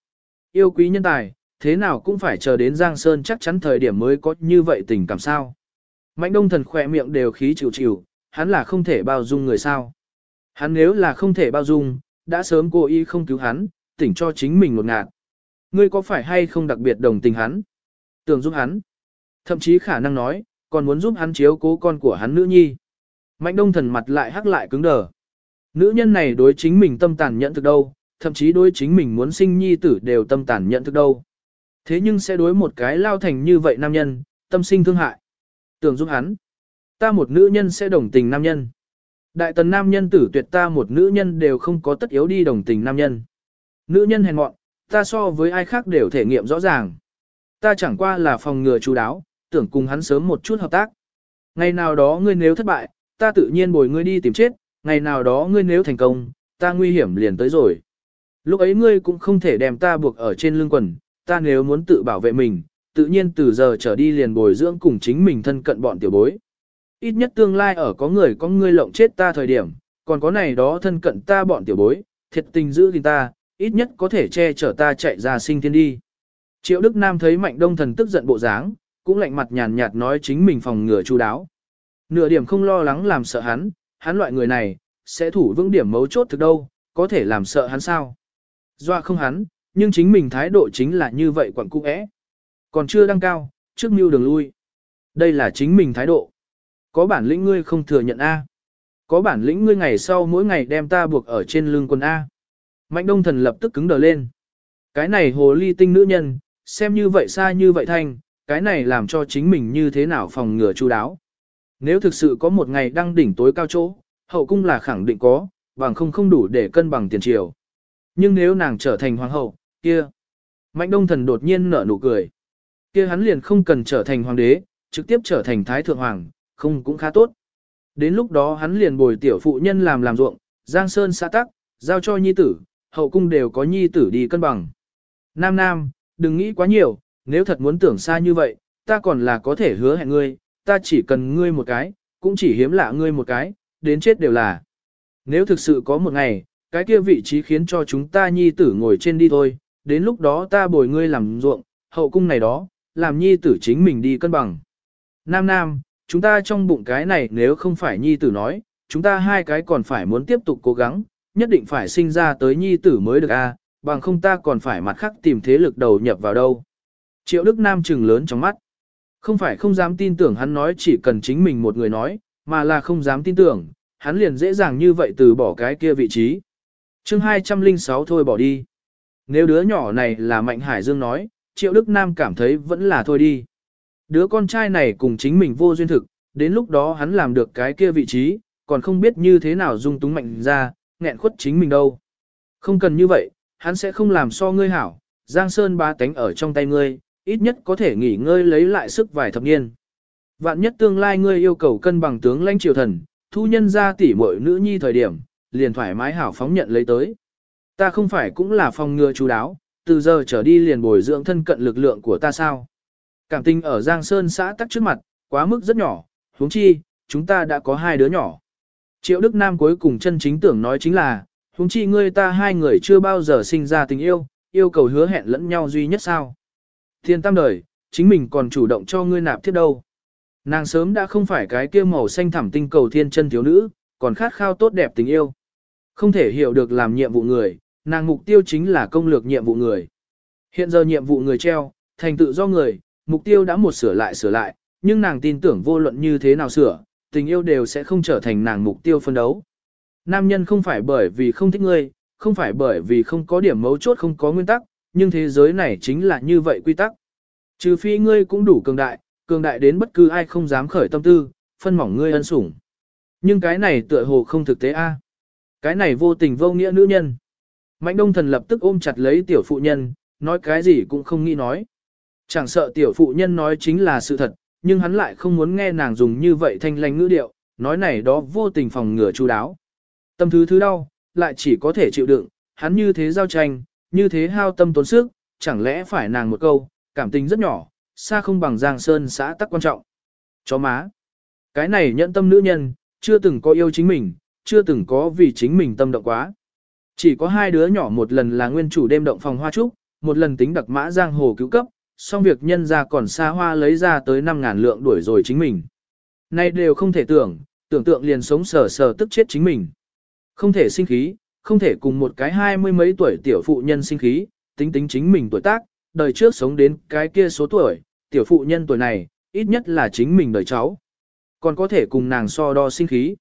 Yêu quý nhân tài, thế nào cũng phải chờ đến Giang Sơn chắc chắn thời điểm mới có như vậy tình cảm sao. Mạnh đông thần khỏe miệng đều khí chịu chịu, hắn là không thể bao dung người sao. Hắn nếu là không thể bao dung, đã sớm cố ý không cứu hắn, tỉnh cho chính mình một ngạt. Ngươi có phải hay không đặc biệt đồng tình hắn? Tưởng giúp hắn. Thậm chí khả năng nói, còn muốn giúp hắn chiếu cố con của hắn nữ nhi. Mạnh đông thần mặt lại hắc lại cứng đờ. Nữ nhân này đối chính mình tâm tàn nhẫn thực đâu, thậm chí đối chính mình muốn sinh nhi tử đều tâm tàn nhẫn thực đâu. Thế nhưng sẽ đối một cái lao thành như vậy nam nhân, tâm sinh thương hại. Tưởng giúp hắn. Ta một nữ nhân sẽ đồng tình nam nhân. Đại tần nam nhân tử tuyệt ta một nữ nhân đều không có tất yếu đi đồng tình nam nhân. Nữ nhân hèn mọn, ta so với ai khác đều thể nghiệm rõ ràng. Ta chẳng qua là phòng ngừa chú đáo, tưởng cùng hắn sớm một chút hợp tác. Ngày nào đó ngươi nếu thất bại, ta tự nhiên bồi ngươi đi tìm chết, ngày nào đó ngươi nếu thành công, ta nguy hiểm liền tới rồi. Lúc ấy ngươi cũng không thể đem ta buộc ở trên lưng quần, ta nếu muốn tự bảo vệ mình, tự nhiên từ giờ trở đi liền bồi dưỡng cùng chính mình thân cận bọn tiểu bối. Ít nhất tương lai ở có người có ngươi lộng chết ta thời điểm, còn có này đó thân cận ta bọn tiểu bối, thiệt tình giữ gìn ta, ít nhất có thể che chở ta chạy ra sinh thiên đi. Triệu Đức Nam thấy Mạnh Đông Thần tức giận bộ dáng, cũng lạnh mặt nhàn nhạt nói chính mình phòng ngừa chu đáo. Nửa điểm không lo lắng làm sợ hắn, hắn loại người này, sẽ thủ vững điểm mấu chốt thực đâu, có thể làm sợ hắn sao. Doa không hắn, nhưng chính mình thái độ chính là như vậy quẳng cung ẽ. Còn chưa đăng cao, trước mưu đường lui. Đây là chính mình thái độ. Có bản lĩnh ngươi không thừa nhận A. Có bản lĩnh ngươi ngày sau mỗi ngày đem ta buộc ở trên lưng quần A. Mạnh đông thần lập tức cứng đờ lên. Cái này hồ ly tinh nữ nhân, xem như vậy xa như vậy thanh, cái này làm cho chính mình như thế nào phòng ngừa chu đáo. Nếu thực sự có một ngày đăng đỉnh tối cao chỗ, hậu cung là khẳng định có, bằng không không đủ để cân bằng tiền triều. Nhưng nếu nàng trở thành hoàng hậu, kia. Mạnh đông thần đột nhiên nở nụ cười. Kia hắn liền không cần trở thành hoàng đế, trực tiếp trở thành thái thượng hoàng, không cũng khá tốt. Đến lúc đó hắn liền bồi tiểu phụ nhân làm làm ruộng, giang sơn xã tắc, giao cho nhi tử, hậu cung đều có nhi tử đi cân bằng. Nam Nam, đừng nghĩ quá nhiều, nếu thật muốn tưởng xa như vậy, ta còn là có thể hứa hẹn ngươi, ta chỉ cần ngươi một cái, cũng chỉ hiếm lạ ngươi một cái, đến chết đều là. Nếu thực sự có một ngày, cái kia vị trí khiến cho chúng ta nhi tử ngồi trên đi thôi, đến lúc đó ta bồi ngươi làm ruộng, hậu cung này đó, làm nhi tử chính mình đi cân bằng. Nam Nam, chúng ta trong bụng cái này nếu không phải nhi tử nói, chúng ta hai cái còn phải muốn tiếp tục cố gắng, nhất định phải sinh ra tới nhi tử mới được a, bằng không ta còn phải mặt khác tìm thế lực đầu nhập vào đâu. Triệu Đức Nam trừng lớn trong mắt. Không phải không dám tin tưởng hắn nói chỉ cần chính mình một người nói, mà là không dám tin tưởng, hắn liền dễ dàng như vậy từ bỏ cái kia vị trí. chương 206 thôi bỏ đi. Nếu đứa nhỏ này là Mạnh Hải Dương nói, Triệu Đức Nam cảm thấy vẫn là thôi đi. Đứa con trai này cùng chính mình vô duyên thực, đến lúc đó hắn làm được cái kia vị trí, còn không biết như thế nào dung túng mạnh ra, nghẹn khuất chính mình đâu. Không cần như vậy, hắn sẽ không làm so ngươi hảo, Giang Sơn ba tánh ở trong tay ngươi, ít nhất có thể nghỉ ngơi lấy lại sức vài thập niên. Vạn nhất tương lai ngươi yêu cầu cân bằng tướng lãnh triều thần, thu nhân ra tỷ muội nữ nhi thời điểm, liền thoải mái hảo phóng nhận lấy tới. Ta không phải cũng là phòng ngừa chú đáo, từ giờ trở đi liền bồi dưỡng thân cận lực lượng của ta sao. Cảm tình ở Giang Sơn xã tắc trước mặt, quá mức rất nhỏ, huống chi, chúng ta đã có hai đứa nhỏ. Triệu Đức Nam cuối cùng chân chính tưởng nói chính là, huống chi ngươi ta hai người chưa bao giờ sinh ra tình yêu, yêu cầu hứa hẹn lẫn nhau duy nhất sao. Thiên tam đời, chính mình còn chủ động cho ngươi nạp thiết đâu. Nàng sớm đã không phải cái kia màu xanh thẳm tinh cầu thiên chân thiếu nữ, còn khát khao tốt đẹp tình yêu. Không thể hiểu được làm nhiệm vụ người, nàng mục tiêu chính là công lược nhiệm vụ người. Hiện giờ nhiệm vụ người treo, thành tự do người, mục tiêu đã một sửa lại sửa lại, nhưng nàng tin tưởng vô luận như thế nào sửa, tình yêu đều sẽ không trở thành nàng mục tiêu phân đấu. Nam nhân không phải bởi vì không thích ngươi, không phải bởi vì không có điểm mấu chốt không có nguyên tắc, nhưng thế giới này chính là như vậy quy tắc. Trừ phi ngươi cũng đủ cường đại, cường đại đến bất cứ ai không dám khởi tâm tư, phân mỏng ngươi ân sủng. Nhưng cái này tựa hồ không thực tế a. Cái này vô tình vô nghĩa nữ nhân. Mạnh đông thần lập tức ôm chặt lấy tiểu phụ nhân, nói cái gì cũng không nghĩ nói. Chẳng sợ tiểu phụ nhân nói chính là sự thật, nhưng hắn lại không muốn nghe nàng dùng như vậy thanh lanh ngữ điệu, nói này đó vô tình phòng ngừa chú đáo. Tâm thứ thứ đau, lại chỉ có thể chịu đựng, hắn như thế giao tranh, như thế hao tâm tốn sức, chẳng lẽ phải nàng một câu, cảm tình rất nhỏ, xa không bằng Giang Sơn xã tắc quan trọng. Chó má. Cái này nhận tâm nữ nhân, chưa từng có yêu chính mình, chưa từng có vì chính mình tâm động quá. Chỉ có hai đứa nhỏ một lần là nguyên chủ đêm động phòng hoa trúc, một lần tính đặc mã giang hồ cứu cấp, xong việc nhân ra còn xa hoa lấy ra tới 5.000 lượng đuổi rồi chính mình. Nay đều không thể tưởng, tưởng tượng liền sống sờ sờ tức chết chính mình. Không thể sinh khí, không thể cùng một cái hai mươi mấy tuổi tiểu phụ nhân sinh khí, tính tính chính mình tuổi tác, đời trước sống đến cái kia số tuổi, tiểu phụ nhân tuổi này, ít nhất là chính mình đời cháu. Còn có thể cùng nàng so đo sinh khí.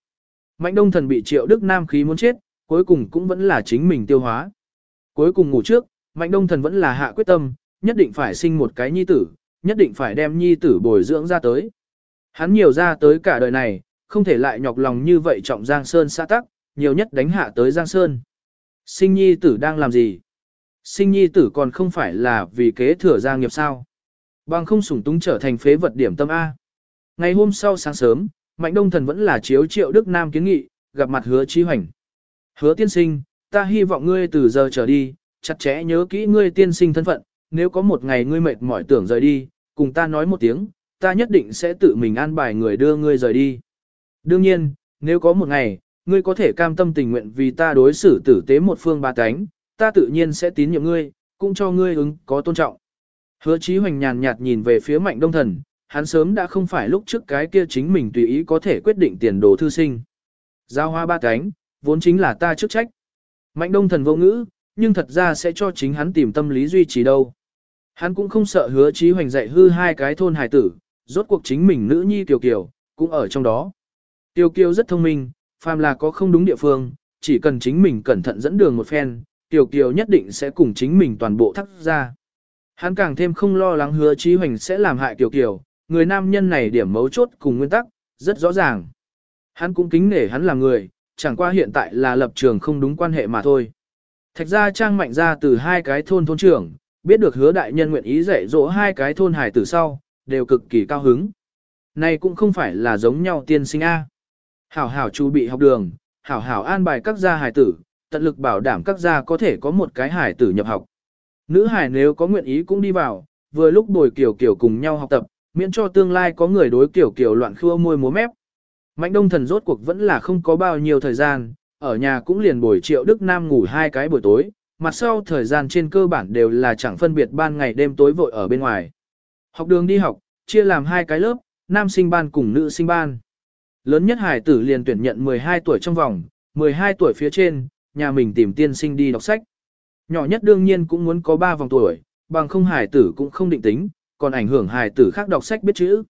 Mạnh đông thần bị triệu đức nam khí muốn chết, cuối cùng cũng vẫn là chính mình tiêu hóa. Cuối cùng ngủ trước, mạnh đông thần vẫn là hạ quyết tâm, nhất định phải sinh một cái nhi tử, nhất định phải đem nhi tử bồi dưỡng ra tới. Hắn nhiều ra tới cả đời này, không thể lại nhọc lòng như vậy trọng Giang Sơn xã tắc, nhiều nhất đánh hạ tới Giang Sơn. Sinh nhi tử đang làm gì? Sinh nhi tử còn không phải là vì kế thừa gia nghiệp sao? Bằng không sủng túng trở thành phế vật điểm tâm A. Ngày hôm sau sáng sớm, Mạnh Đông Thần vẫn là chiếu triệu Đức Nam kiến nghị, gặp mặt hứa chi hoành. Hứa tiên sinh, ta hy vọng ngươi từ giờ trở đi, chặt chẽ nhớ kỹ ngươi tiên sinh thân phận, nếu có một ngày ngươi mệt mỏi tưởng rời đi, cùng ta nói một tiếng, ta nhất định sẽ tự mình an bài người đưa ngươi rời đi. Đương nhiên, nếu có một ngày, ngươi có thể cam tâm tình nguyện vì ta đối xử tử tế một phương ba cánh, ta tự nhiên sẽ tín nhiệm ngươi, cũng cho ngươi ứng có tôn trọng. Hứa Chí Hoành nhàn nhạt nhìn về phía Mạnh Đông Thần, hắn sớm đã không phải lúc trước cái kia chính mình tùy ý có thể quyết định tiền đồ thư sinh. Giao hoa ba cánh, vốn chính là ta chức trách. Mạnh Đông Thần vô ngữ, nhưng thật ra sẽ cho chính hắn tìm tâm lý duy trì đâu. Hắn cũng không sợ hứa Chí Hoành dạy hư hai cái thôn hài tử, rốt cuộc chính mình nữ nhi tiểu Kiều, cũng ở trong đó. tiểu Kiều rất thông minh, phàm là có không đúng địa phương, chỉ cần chính mình cẩn thận dẫn đường một phen, Tiểu Kiều nhất định sẽ cùng chính mình toàn bộ thắt ra. Hắn càng thêm không lo lắng hứa Chí Hoành sẽ làm hại Tiểu Kiều, người nam nhân này điểm mấu chốt cùng nguyên tắc, rất rõ ràng. Hắn cũng kính nể hắn là người, chẳng qua hiện tại là lập trường không đúng quan hệ mà thôi. Thạch gia trang mạnh ra từ hai cái thôn thôn trưởng, biết được hứa đại nhân nguyện ý dạy dỗ hai cái thôn hải tử sau, đều cực kỳ cao hứng. Này cũng không phải là giống nhau tiên sinh A. Hảo hảo chu bị học đường, hảo hảo an bài các gia hải tử, tận lực bảo đảm các gia có thể có một cái hải tử nhập học. Nữ hải nếu có nguyện ý cũng đi vào, vừa lúc bồi kiểu kiểu cùng nhau học tập, miễn cho tương lai có người đối kiểu kiểu loạn khua môi múa mép. Mạnh đông thần rốt cuộc vẫn là không có bao nhiêu thời gian, ở nhà cũng liền buổi triệu Đức Nam ngủ hai cái buổi tối, mặt sau thời gian trên cơ bản đều là chẳng phân biệt ban ngày đêm tối vội ở bên ngoài. Học đường đi học, chia làm hai cái lớp, nam sinh ban cùng nữ sinh ban. Lớn nhất hải tử liền tuyển nhận 12 tuổi trong vòng, 12 tuổi phía trên, nhà mình tìm tiên sinh đi đọc sách. Nhỏ nhất đương nhiên cũng muốn có 3 vòng tuổi, bằng không hải tử cũng không định tính, còn ảnh hưởng hải tử khác đọc sách biết chữ.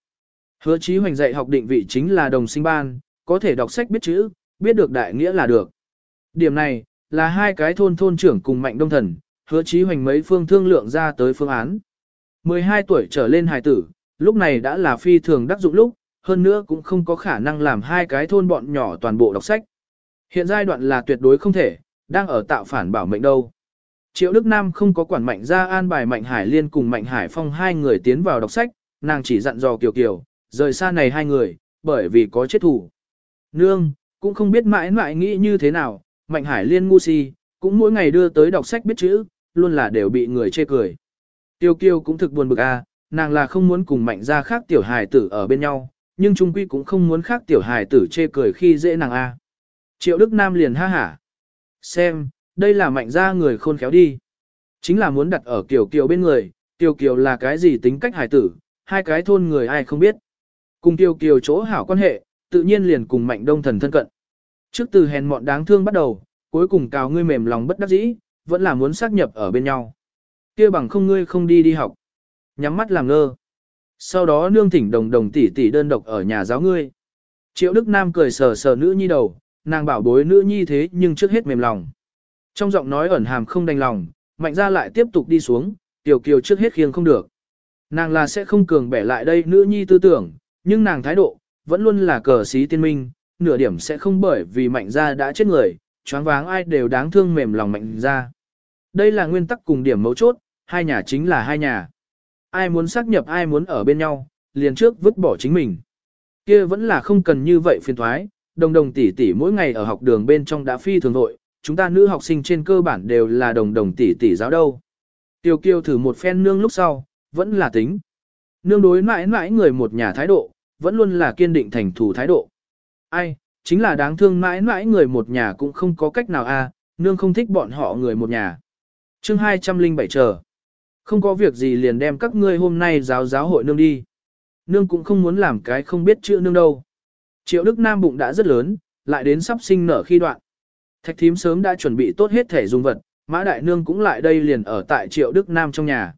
Hứa chí hoành dạy học định vị chính là đồng sinh ban, có thể đọc sách biết chữ, biết được đại nghĩa là được. Điểm này, là hai cái thôn thôn trưởng cùng mạnh đông thần, hứa chí hoành mấy phương thương lượng ra tới phương án. 12 tuổi trở lên hài tử, lúc này đã là phi thường đắc dụng lúc, hơn nữa cũng không có khả năng làm hai cái thôn bọn nhỏ toàn bộ đọc sách. Hiện giai đoạn là tuyệt đối không thể, đang ở tạo phản bảo mệnh đâu. Triệu Đức Nam không có quản mạnh ra an bài Mạnh Hải Liên cùng Mạnh Hải Phong hai người tiến vào đọc sách, nàng chỉ dặn dò Kiều Kiều, rời xa này hai người, bởi vì có chết thủ. Nương, cũng không biết mãi mãi nghĩ như thế nào, Mạnh Hải Liên ngu si, cũng mỗi ngày đưa tới đọc sách biết chữ, luôn là đều bị người chê cười. Tiêu Kiều cũng thực buồn bực a, à, nàng là không muốn cùng mạnh ra khác tiểu hài tử ở bên nhau, nhưng trung quy cũng không muốn khác tiểu hài tử chê cười khi dễ nàng a. Triệu Đức Nam liền ha hả. Xem, đây là mạnh ra người khôn khéo đi. Chính là muốn đặt ở Kiều Kiều bên người, Kiều Kiều là cái gì tính cách hài tử, hai cái thôn người ai không biết. Cùng Kiều Kiều chỗ hảo quan hệ, tự nhiên liền cùng mạnh đông thần thân cận. Trước từ hèn mọn đáng thương bắt đầu, cuối cùng cào ngươi mềm lòng bất đắc dĩ, vẫn là muốn xác nhập ở bên nhau. kia bằng không ngươi không đi đi học. Nhắm mắt làm ngơ. Sau đó nương thỉnh đồng đồng tỷ tỷ đơn độc ở nhà giáo ngươi. Triệu Đức Nam cười sờ sờ nữ nhi đầu, nàng bảo bối nữ nhi thế nhưng trước hết mềm lòng. Trong giọng nói ẩn hàm không đành lòng, mạnh ra lại tiếp tục đi xuống, tiểu kiều trước hết khiêng không được. Nàng là sẽ không cường bẻ lại đây nữ nhi tư tưởng, nhưng nàng thái độ, vẫn luôn là cờ xí tiên minh, nửa điểm sẽ không bởi vì mạnh ra đã chết người, choáng váng ai đều đáng thương mềm lòng mạnh ra. Đây là nguyên tắc cùng điểm mấu chốt, hai nhà chính là hai nhà. Ai muốn xác nhập ai muốn ở bên nhau, liền trước vứt bỏ chính mình. kia vẫn là không cần như vậy phiền thoái, đồng đồng tỷ tỷ mỗi ngày ở học đường bên trong đã phi thường nội, chúng ta nữ học sinh trên cơ bản đều là đồng đồng tỷ tỷ giáo đâu. Tiêu kiêu thử một phen nương lúc sau, vẫn là tính. Nương đối mãi mãi người một nhà thái độ, vẫn luôn là kiên định thành thủ thái độ. Ai, chính là đáng thương mãi mãi người một nhà cũng không có cách nào a, à, nương không thích bọn họ người một nhà. chương 207 chờ. Không có việc gì liền đem các ngươi hôm nay giáo giáo hội nương đi. Nương cũng không muốn làm cái không biết chữ nương đâu. Triệu Đức Nam bụng đã rất lớn, lại đến sắp sinh nở khi đoạn. Thạch thím sớm đã chuẩn bị tốt hết thể dùng vật, Mã Đại Nương cũng lại đây liền ở tại Triệu Đức Nam trong nhà.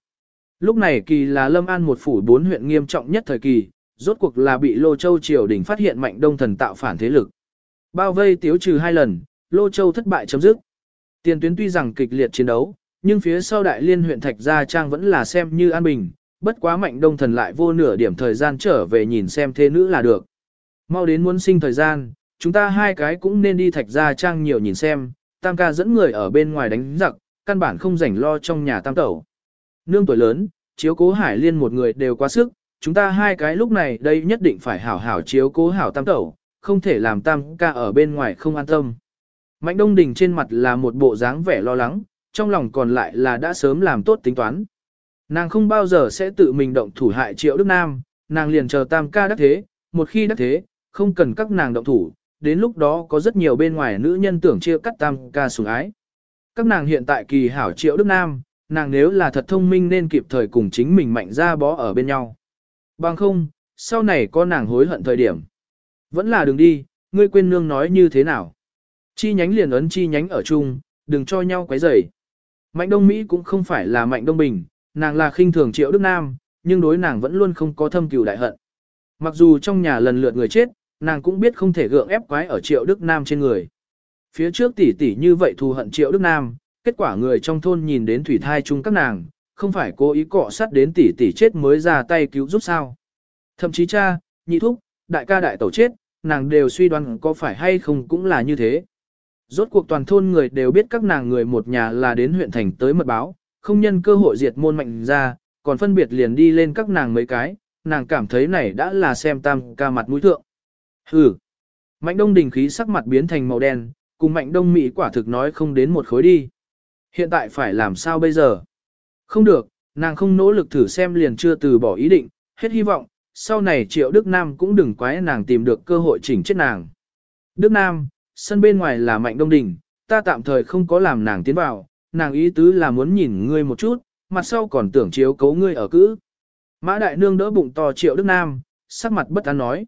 Lúc này kỳ là Lâm An một phủ bốn huyện nghiêm trọng nhất thời kỳ, rốt cuộc là bị Lô Châu triều đình phát hiện mạnh đông thần tạo phản thế lực. Bao vây tiếu trừ hai lần, Lô Châu thất bại chấm dứt. Tiền tuyến tuy rằng kịch liệt chiến đấu, nhưng phía sau đại liên huyện Thạch Gia Trang vẫn là xem như an bình, bất quá mạnh đông thần lại vô nửa điểm thời gian trở về nhìn xem thế nữ là được. Mau đến muốn sinh thời gian, chúng ta hai cái cũng nên đi Thạch Gia Trang nhiều nhìn xem, tam ca dẫn người ở bên ngoài đánh giặc, căn bản không rảnh lo trong nhà tam tẩu. Nương tuổi lớn, chiếu cố hải liên một người đều quá sức, chúng ta hai cái lúc này đây nhất định phải hảo hảo chiếu cố hảo tam tẩu, không thể làm tam ca ở bên ngoài không an tâm. Mạnh Đông Đình trên mặt là một bộ dáng vẻ lo lắng, trong lòng còn lại là đã sớm làm tốt tính toán. Nàng không bao giờ sẽ tự mình động thủ hại triệu Đức Nam, nàng liền chờ tam ca đắc thế, một khi đắc thế, không cần các nàng động thủ, đến lúc đó có rất nhiều bên ngoài nữ nhân tưởng chia cắt tam ca sủng ái. Các nàng hiện tại kỳ hảo triệu Đức Nam, nàng nếu là thật thông minh nên kịp thời cùng chính mình mạnh ra bó ở bên nhau. Bằng không, sau này có nàng hối hận thời điểm. Vẫn là đừng đi, ngươi quên nương nói như thế nào. Chi nhánh liền ấn chi nhánh ở chung, đừng cho nhau quấy rầy. Mạnh Đông Mỹ cũng không phải là Mạnh Đông Bình, nàng là khinh thường Triệu Đức Nam, nhưng đối nàng vẫn luôn không có thâm cừu đại hận. Mặc dù trong nhà lần lượt người chết, nàng cũng biết không thể gượng ép quái ở Triệu Đức Nam trên người. Phía trước tỷ tỷ như vậy thù hận Triệu Đức Nam, kết quả người trong thôn nhìn đến thủy thai chung các nàng, không phải cố ý cọ sát đến tỷ tỷ chết mới ra tay cứu giúp sao. Thậm chí cha, nhị thúc, đại ca đại tẩu chết, nàng đều suy đoán có phải hay không cũng là như thế. Rốt cuộc toàn thôn người đều biết các nàng người một nhà là đến huyện thành tới mật báo, không nhân cơ hội diệt môn mạnh ra, còn phân biệt liền đi lên các nàng mấy cái, nàng cảm thấy này đã là xem tam ca mặt mũi thượng. Hừ. Mạnh đông đình khí sắc mặt biến thành màu đen, cùng mạnh đông mỹ quả thực nói không đến một khối đi. Hiện tại phải làm sao bây giờ? Không được, nàng không nỗ lực thử xem liền chưa từ bỏ ý định, hết hy vọng, sau này Triệu Đức Nam cũng đừng quái nàng tìm được cơ hội chỉnh chết nàng. Đức Nam, sân bên ngoài là Mạnh Đông Đình, ta tạm thời không có làm nàng tiến vào, nàng ý tứ là muốn nhìn ngươi một chút, mặt sau còn tưởng chiếu cấu ngươi ở cữ. Mã Đại Nương đỡ bụng to Triệu Đức Nam, sắc mặt bất an nói.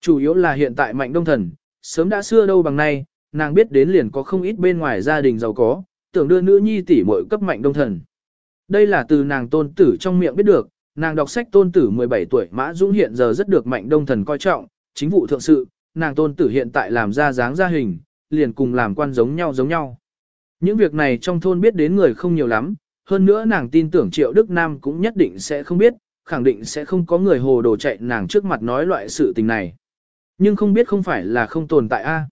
Chủ yếu là hiện tại Mạnh Đông Thần, sớm đã xưa đâu bằng nay, nàng biết đến liền có không ít bên ngoài gia đình giàu có, tưởng đưa nữ nhi tỷ muội cấp Mạnh Đông Thần. Đây là từ nàng tôn tử trong miệng biết được, nàng đọc sách tôn tử 17 tuổi Mã Dũng hiện giờ rất được Mạnh Đông Thần coi trọng, chính vụ thượng sự, nàng tôn tử hiện tại làm ra dáng ra hình, liền cùng làm quan giống nhau giống nhau. Những việc này trong thôn biết đến người không nhiều lắm, hơn nữa nàng tin tưởng Triệu Đức Nam cũng nhất định sẽ không biết, khẳng định sẽ không có người hồ đồ chạy nàng trước mặt nói loại sự tình này. Nhưng không biết không phải là không tồn tại a.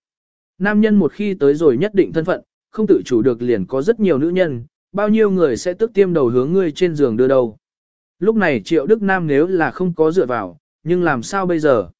Nam nhân một khi tới rồi nhất định thân phận, không tự chủ được liền có rất nhiều nữ nhân, bao nhiêu người sẽ tức tiêm đầu hướng ngươi trên giường đưa đầu. Lúc này Triệu Đức Nam nếu là không có dựa vào, nhưng làm sao bây giờ?